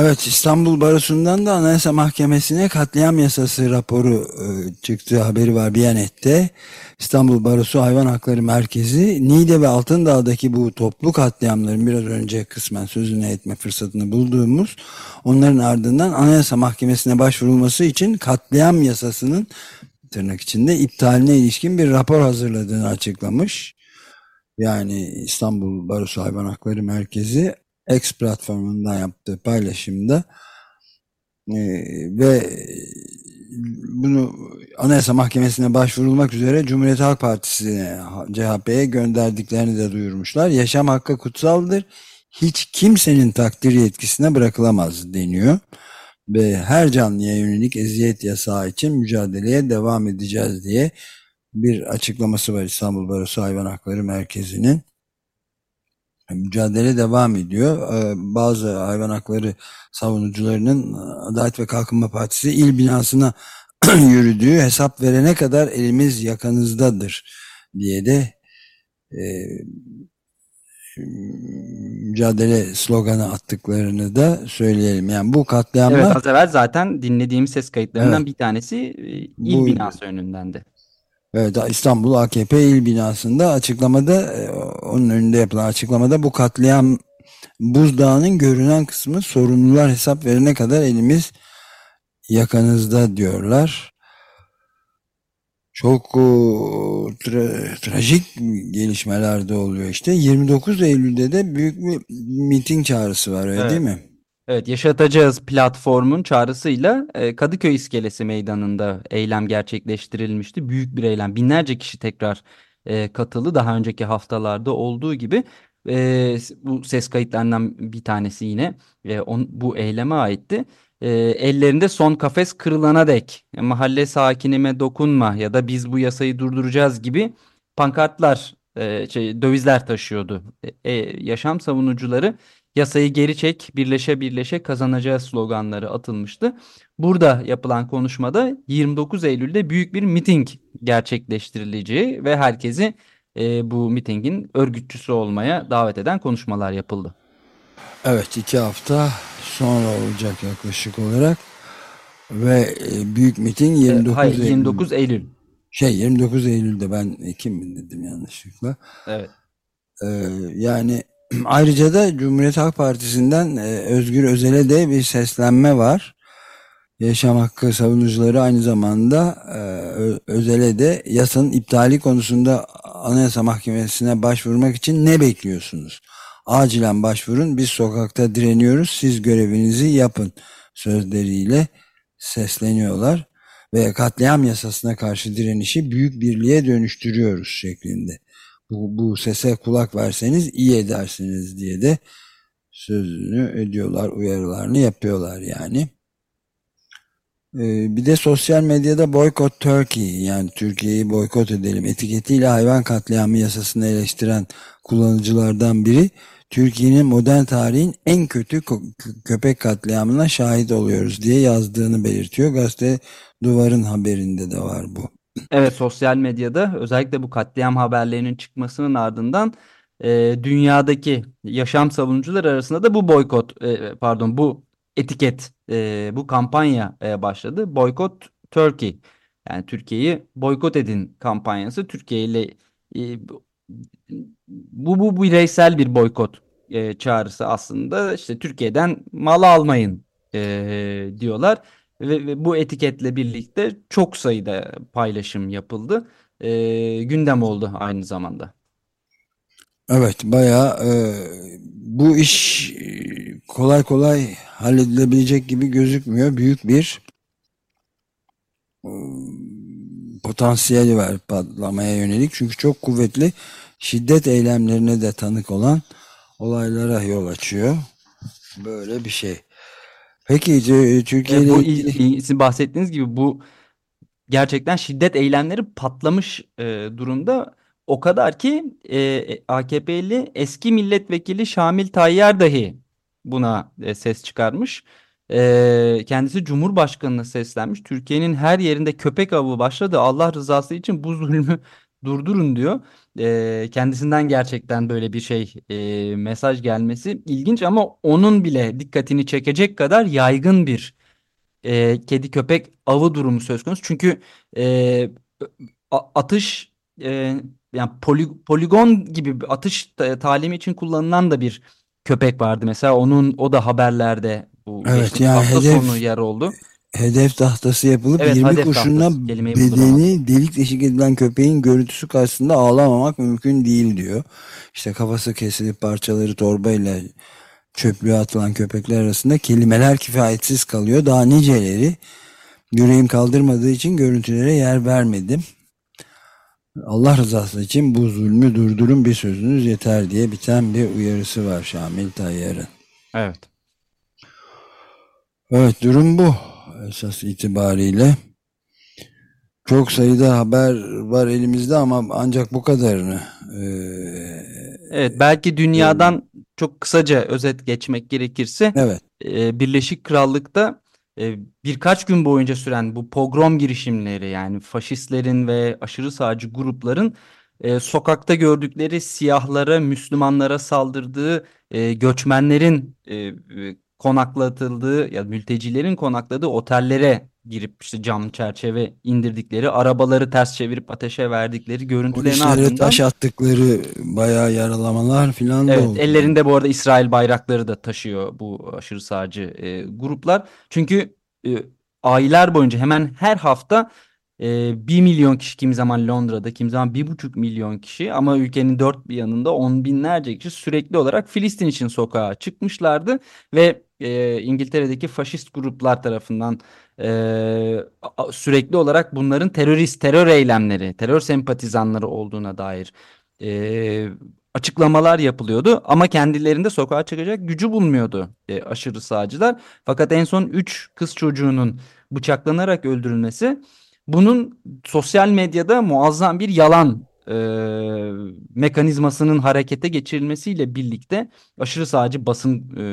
Evet İstanbul Barosu'ndan da Anayasa Mahkemesi'ne katliam yasası raporu e, çıktığı haberi var Biyanet'te. İstanbul Barosu Hayvan Hakları Merkezi Niğde ve Altındağ'daki bu toplu katliamların biraz önce kısmen sözünü etme fırsatını bulduğumuz onların ardından Anayasa Mahkemesi'ne başvurulması için katliam yasasının tırnak içinde iptaline ilişkin bir rapor hazırladığını açıklamış. Yani İstanbul Barosu Hayvan Hakları Merkezi X platformundan yaptığı paylaşımda e, ve bunu Anayasa Mahkemesi'ne başvurulmak üzere Cumhuriyet Halk Partisi'ne CHP'ye gönderdiklerini de duyurmuşlar. Yaşam hakkı kutsaldır. Hiç kimsenin takdir yetkisine bırakılamaz deniyor. Ve her canlıya yönelik eziyet yasağı için mücadeleye devam edeceğiz diye bir açıklaması var İstanbul Barosu Hayvan Hakları Merkezi'nin mücadele devam ediyor. Ee, Bazı hayvan hakları savunucularının Adalet ve Kalkınma Partisi il binasına yürüdüğü hesap verene kadar elimiz yakanızdadır diye de e, mücadele sloganı attıklarını da söyleyelim. Yani bu katliamlar Evet az evvel zaten dinlediğimiz ses kayıtlarından Evet. bir tanesi e, il Bu- binası önündendi. Evet İstanbul AKP il binasında açıklamada e, onun önünde yapılan açıklamada bu katliam buzdağının görünen kısmı sorumlular hesap verene kadar elimiz yakanızda diyorlar. Çok e, tra- trajik gelişmeler de oluyor işte. 29 Eylül'de de büyük bir miting çağrısı var öyle Evet. değil mi? Evet, Yaşatacağız platformun çağrısıyla e, Kadıköy İskelesi Meydanı'nda eylem gerçekleştirilmişti. Büyük bir eylem. Binlerce kişi tekrar e, katıldı. Daha önceki haftalarda olduğu gibi. E, bu ses kayıtlarından bir tanesi yine on, bu eyleme aitti. Ellerinde son kafes kırılana dek mahalle sakinime dokunma ya da biz bu yasayı durduracağız gibi pankartlar, e, şey, dövizler taşıyordu. E, e, yaşam savunucuları Yasayı geri çek, birleşe birleşe kazanacağız sloganları atılmıştı. Burada yapılan konuşmada 29 Eylül'de büyük bir miting gerçekleştirileceği ve herkesi e, bu mitingin örgütçüsü olmaya davet eden konuşmalar yapıldı. Evet iki hafta sonra olacak yaklaşık olarak ve e, büyük miting E, 29 hayır, Eylül. 29 Eylül. Şey 29 Eylül'de ben Ekim mi dedim yanlışlıkla. Evet. Ee, yani ayrıca da Cumhuriyet Halk Partisi'nden e, Özgür Özel'e de bir seslenme var. Yaşam hakkı savunucuları aynı zamanda e, Özel'e de yasanın iptali konusunda Anayasa Mahkemesi'ne başvurmak için ne bekliyorsunuz? Acilen başvurun biz sokakta direniyoruz siz görevinizi yapın sözleriyle sesleniyorlar ve katliam yasasına karşı direnişi büyük birliğe dönüştürüyoruz şeklinde. Bu, bu sese kulak verseniz iyi edersiniz diye de sözünü ediyorlar, uyarılarını yapıyorlar yani. Ee, bir de sosyal medyada boykot Turkey yani Türkiye'yi boykot edelim etiketiyle hayvan katliamı yasasını eleştiren kullanıcılardan biri Türkiye'nin modern tarihin en kötü köpek katliamına şahit oluyoruz diye yazdığını belirtiyor. Gazete Duvar'ın haberinde de var bu. Evet sosyal medyada özellikle bu katliam haberlerinin çıkmasının ardından e, dünyadaki yaşam savunucular arasında da bu boykot e, pardon bu etiket e, bu kampanya e, başladı. Boykot Turkey yani Türkiye'yi boykot edin kampanyası Türkiye ile e, bu bu bireysel bir boykot e, çağrısı aslında işte Türkiye'den mal almayın e, diyorlar. Ve, ve bu etiketle birlikte çok sayıda paylaşım yapıldı. E, gündem oldu aynı zamanda. Evet bayağı e, bu iş e, kolay kolay halledilebilecek gibi gözükmüyor. Büyük bir e, potansiyeli var patlamaya yönelik. Çünkü çok kuvvetli şiddet eylemlerine de tanık olan olaylara yol açıyor. Böyle bir şey. Peki e, Türkiye E, ile ilgili sizin bahsettiğiniz gibi bu gerçekten şiddet eylemleri patlamış e, durumda. O kadar ki e, AKP'li eski milletvekili Şamil Tayyar dahi buna e, ses çıkarmış. E, kendisi Cumhurbaşkanı'na seslenmiş. Türkiye'nin her yerinde köpek avı başladı. Allah rızası için bu zulmü durdurun diyor. E, kendisinden gerçekten böyle bir şey e, mesaj gelmesi ilginç ama onun bile dikkatini çekecek kadar yaygın bir e, kedi köpek avı durumu söz konusu. Çünkü e, atış e, yani poli- poligon gibi atış ta- talimi için kullanılan da bir köpek vardı mesela. Onun o da haberlerde bu Evet, yani hafta hedef- sonu yer oldu. Hedef tahtası yapılıp Evet, 20 hedef kurşunla bedeni delik deşik edilen köpeğin görüntüsü karşısında ağlamamak mümkün değil diyor. İşte kafası kesilip parçaları torbayla çöplüğe atılan köpekler arasında kelimeler kifayetsiz kalıyor. Daha niceleri yüreğim kaldırmadığı için görüntülere yer vermedim. Allah rızası için bu zulmü durdurun bir sözünüz yeter diye biten bir uyarısı var Şamil Tayyar'ın. Evet. Evet durum bu esas itibariyle. Çok sayıda haber var elimizde ama ancak bu kadarını. Ee, Evet, belki dünyadan çok kısaca özet geçmek gerekirse evet. e, Birleşik Krallık'ta e, birkaç gün boyunca süren bu pogrom girişimleri yani faşistlerin ve aşırı sağcı grupların e, sokakta gördükleri siyahlara, Müslümanlara saldırdığı, e, göçmenlerin e, e, konaklatıldığı ya mültecilerin konakladığı otellere girip işte cam çerçeve indirdikleri, arabaları ters çevirip ateşe verdikleri görüntülerin ardından taş attıkları bayağı yaralamalar filan da Evet, oldu. ellerinde bu arada İsrail bayrakları da taşıyor bu aşırı sağcı e, gruplar. Çünkü e, aylar boyunca hemen her hafta e, 1 milyon kişi kimi zaman Londra'da kimi zaman 1,5 milyon kişi ama ülkenin dört bir yanında on binlerce kişi sürekli olarak Filistin için sokağa çıkmışlardı ve e, İngiltere'deki faşist gruplar tarafından e, sürekli olarak bunların terörist terör eylemleri, terör sempatizanları olduğuna dair e, açıklamalar yapılıyordu ama kendilerinde sokağa çıkacak gücü bulmuyordu e, aşırı sağcılar. Fakat en son 3 kız çocuğunun bıçaklanarak öldürülmesi bunun sosyal medyada muazzam bir yalan e, mekanizmasının harekete geçirilmesiyle birlikte aşırı sağcı basın e,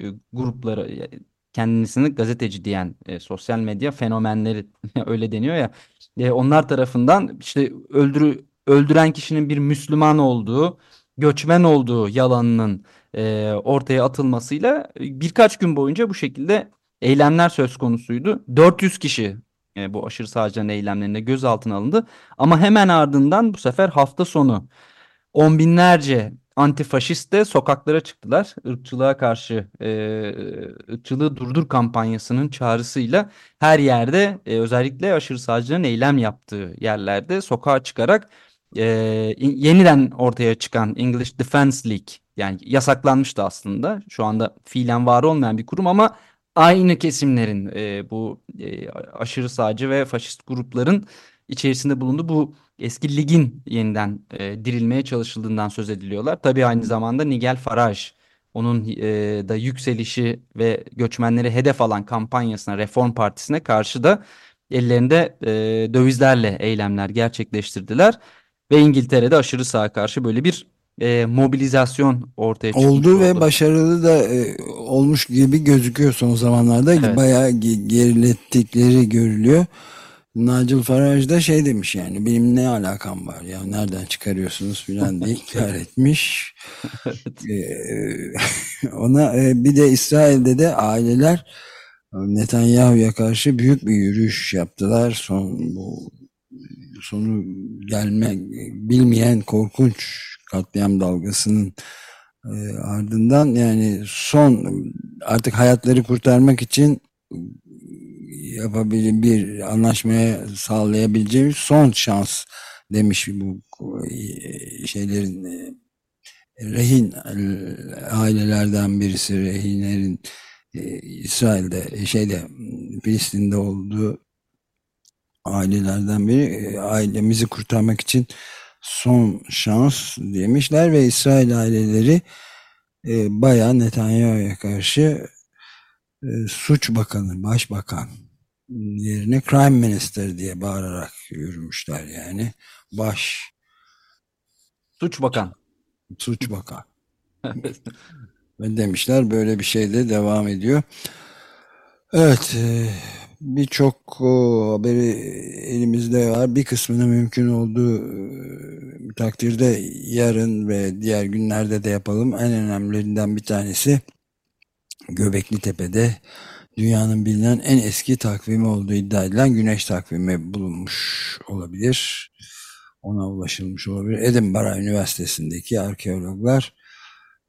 e, grupları e, kendisini gazeteci diyen e, sosyal medya fenomenleri öyle deniyor ya e, onlar tarafından işte öldürü öldüren kişinin bir Müslüman olduğu, göçmen olduğu yalanının e, ortaya atılmasıyla birkaç gün boyunca bu şekilde eylemler söz konusuydu. 400 kişi e, bu aşırı sağcıların eylemlerinde gözaltına alındı. Ama hemen ardından bu sefer hafta sonu on binlerce antifaşist de sokaklara çıktılar. Irkçılığa karşı e, ırkçılığı durdur kampanyasının çağrısıyla her yerde e, özellikle aşırı sağcıların eylem yaptığı yerlerde sokağa çıkarak e, yeniden ortaya çıkan English Defense League yani yasaklanmıştı aslında. Şu anda fiilen var olmayan bir kurum ama aynı kesimlerin e, bu e, aşırı sağcı ve faşist grupların içerisinde bulunduğu bu eski ligin yeniden e, dirilmeye çalışıldığından söz ediliyorlar. Tabii aynı zamanda Nigel Farage onun e, da yükselişi ve göçmenleri hedef alan kampanyasına Reform Partisi'ne karşı da ellerinde e, dövizlerle eylemler gerçekleştirdiler. Ve İngiltere'de aşırı sağa karşı böyle bir e, mobilizasyon ortaya çıkmış Oldu ve oldu. başarılı da e, olmuş gibi gözüküyor son zamanlarda. Evet. Bayağı ge- gerilettikleri görülüyor. Nigel Farage da şey demiş yani benim ne alakam var ya nereden çıkarıyorsunuz filan diye inkar etmiş. Ee, ona e, bir de İsrail'de de aileler Netanyahu'ya karşı büyük bir yürüyüş yaptılar. Son bu sonu gelme bilmeyen korkunç katliam dalgasının e, ardından yani son artık hayatları kurtarmak için yapabilir bir anlaşmaya sağlayabileceğimiz son şans demiş bu e, şeylerin e, rehin ailelerden birisi rehinlerin e, İsrail'de şeyde Filistin'de olduğu ailelerden biri ailemizi kurtarmak için son şans demişler ve İsrail aileleri e, bayağı Netanyahu'ya karşı e, suç bakanı, başbakan yerine crime minister diye bağırarak yürümüşler yani. Baş suç bakan. Suç bakan. Ve demişler böyle bir şey de devam ediyor. Evet, e, birçok haberi elimizde var. Bir kısmını mümkün olduğu e, takdirde yarın ve diğer günlerde de yapalım. En önemlilerinden bir tanesi Göbekli Tepe'de dünyanın bilinen en eski takvimi olduğu iddia edilen güneş takvimi bulunmuş olabilir. Ona ulaşılmış olabilir. Edinburgh Üniversitesi'ndeki arkeologlar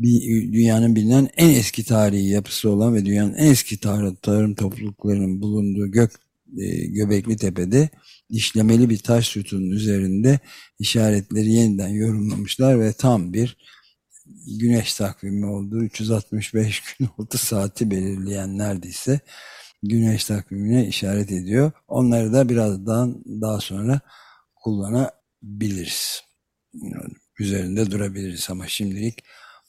bir, dünyanın bilinen en eski tarihi yapısı olan ve dünyanın en eski tarım, tarım topluluklarının bulunduğu Gök e, Göbekli Tepe'de işlemeli bir taş sütunun üzerinde işaretleri yeniden yorumlamışlar ve tam bir güneş takvimi olduğu 365 gün 6 saati belirleyen neredeyse güneş takvimine işaret ediyor. Onları da birazdan daha sonra kullanabiliriz. Üzerinde durabiliriz ama şimdilik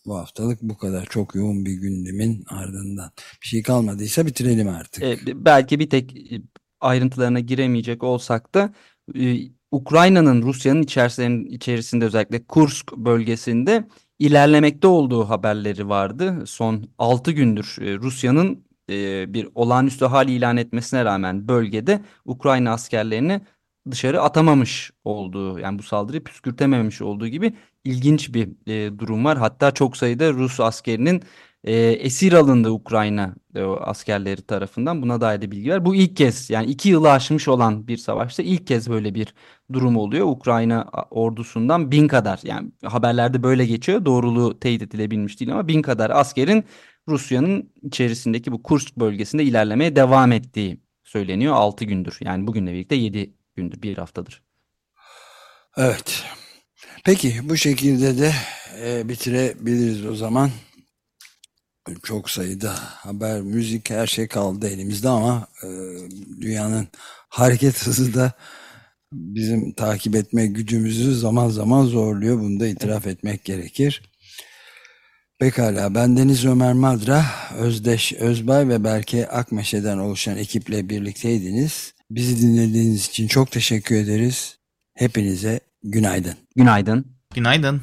bu haftalık bu kadar çok yoğun bir gündemin ardından. Bir şey kalmadıysa bitirelim artık. E, belki bir tek e, ayrıntılarına giremeyecek olsak da e, Ukrayna'nın Rusya'nın içerisinde, içerisinde özellikle Kursk bölgesinde ilerlemekte olduğu haberleri vardı. Son 6 gündür e, Rusya'nın e, bir olağanüstü hal ilan etmesine rağmen bölgede Ukrayna askerlerini dışarı atamamış olduğu yani bu saldırıyı püskürtememiş olduğu gibi ilginç bir e, durum var. Hatta çok sayıda Rus askerinin e, esir alındı Ukrayna e, askerleri tarafından. Buna dair de bilgi var. Bu ilk kez yani iki yılı aşmış olan bir savaşta ilk kez böyle bir durum oluyor. Ukrayna ordusundan bin kadar yani haberlerde böyle geçiyor. Doğruluğu teyit edilebilmiş değil ama bin kadar askerin Rusya'nın içerisindeki bu Kursk bölgesinde ilerlemeye devam ettiği söyleniyor 6 gündür. Yani bugünle birlikte 7 gündür, bir haftadır. Evet. Peki bu şekilde de e, bitirebiliriz o zaman. Çok sayıda haber, müzik her şey kaldı elimizde ama e, dünyanın hareket hızı da bizim takip etme gücümüzü zaman zaman zorluyor. Bunu da itiraf etmek gerekir. Pekala ben Deniz Ömer Madra, Özdeş Özbay ve Berke Akmeşe'den oluşan ekiple birlikteydiniz. Bizi dinlediğiniz için çok teşekkür ederiz. Hepinize günaydın. Günaydın. Günaydın.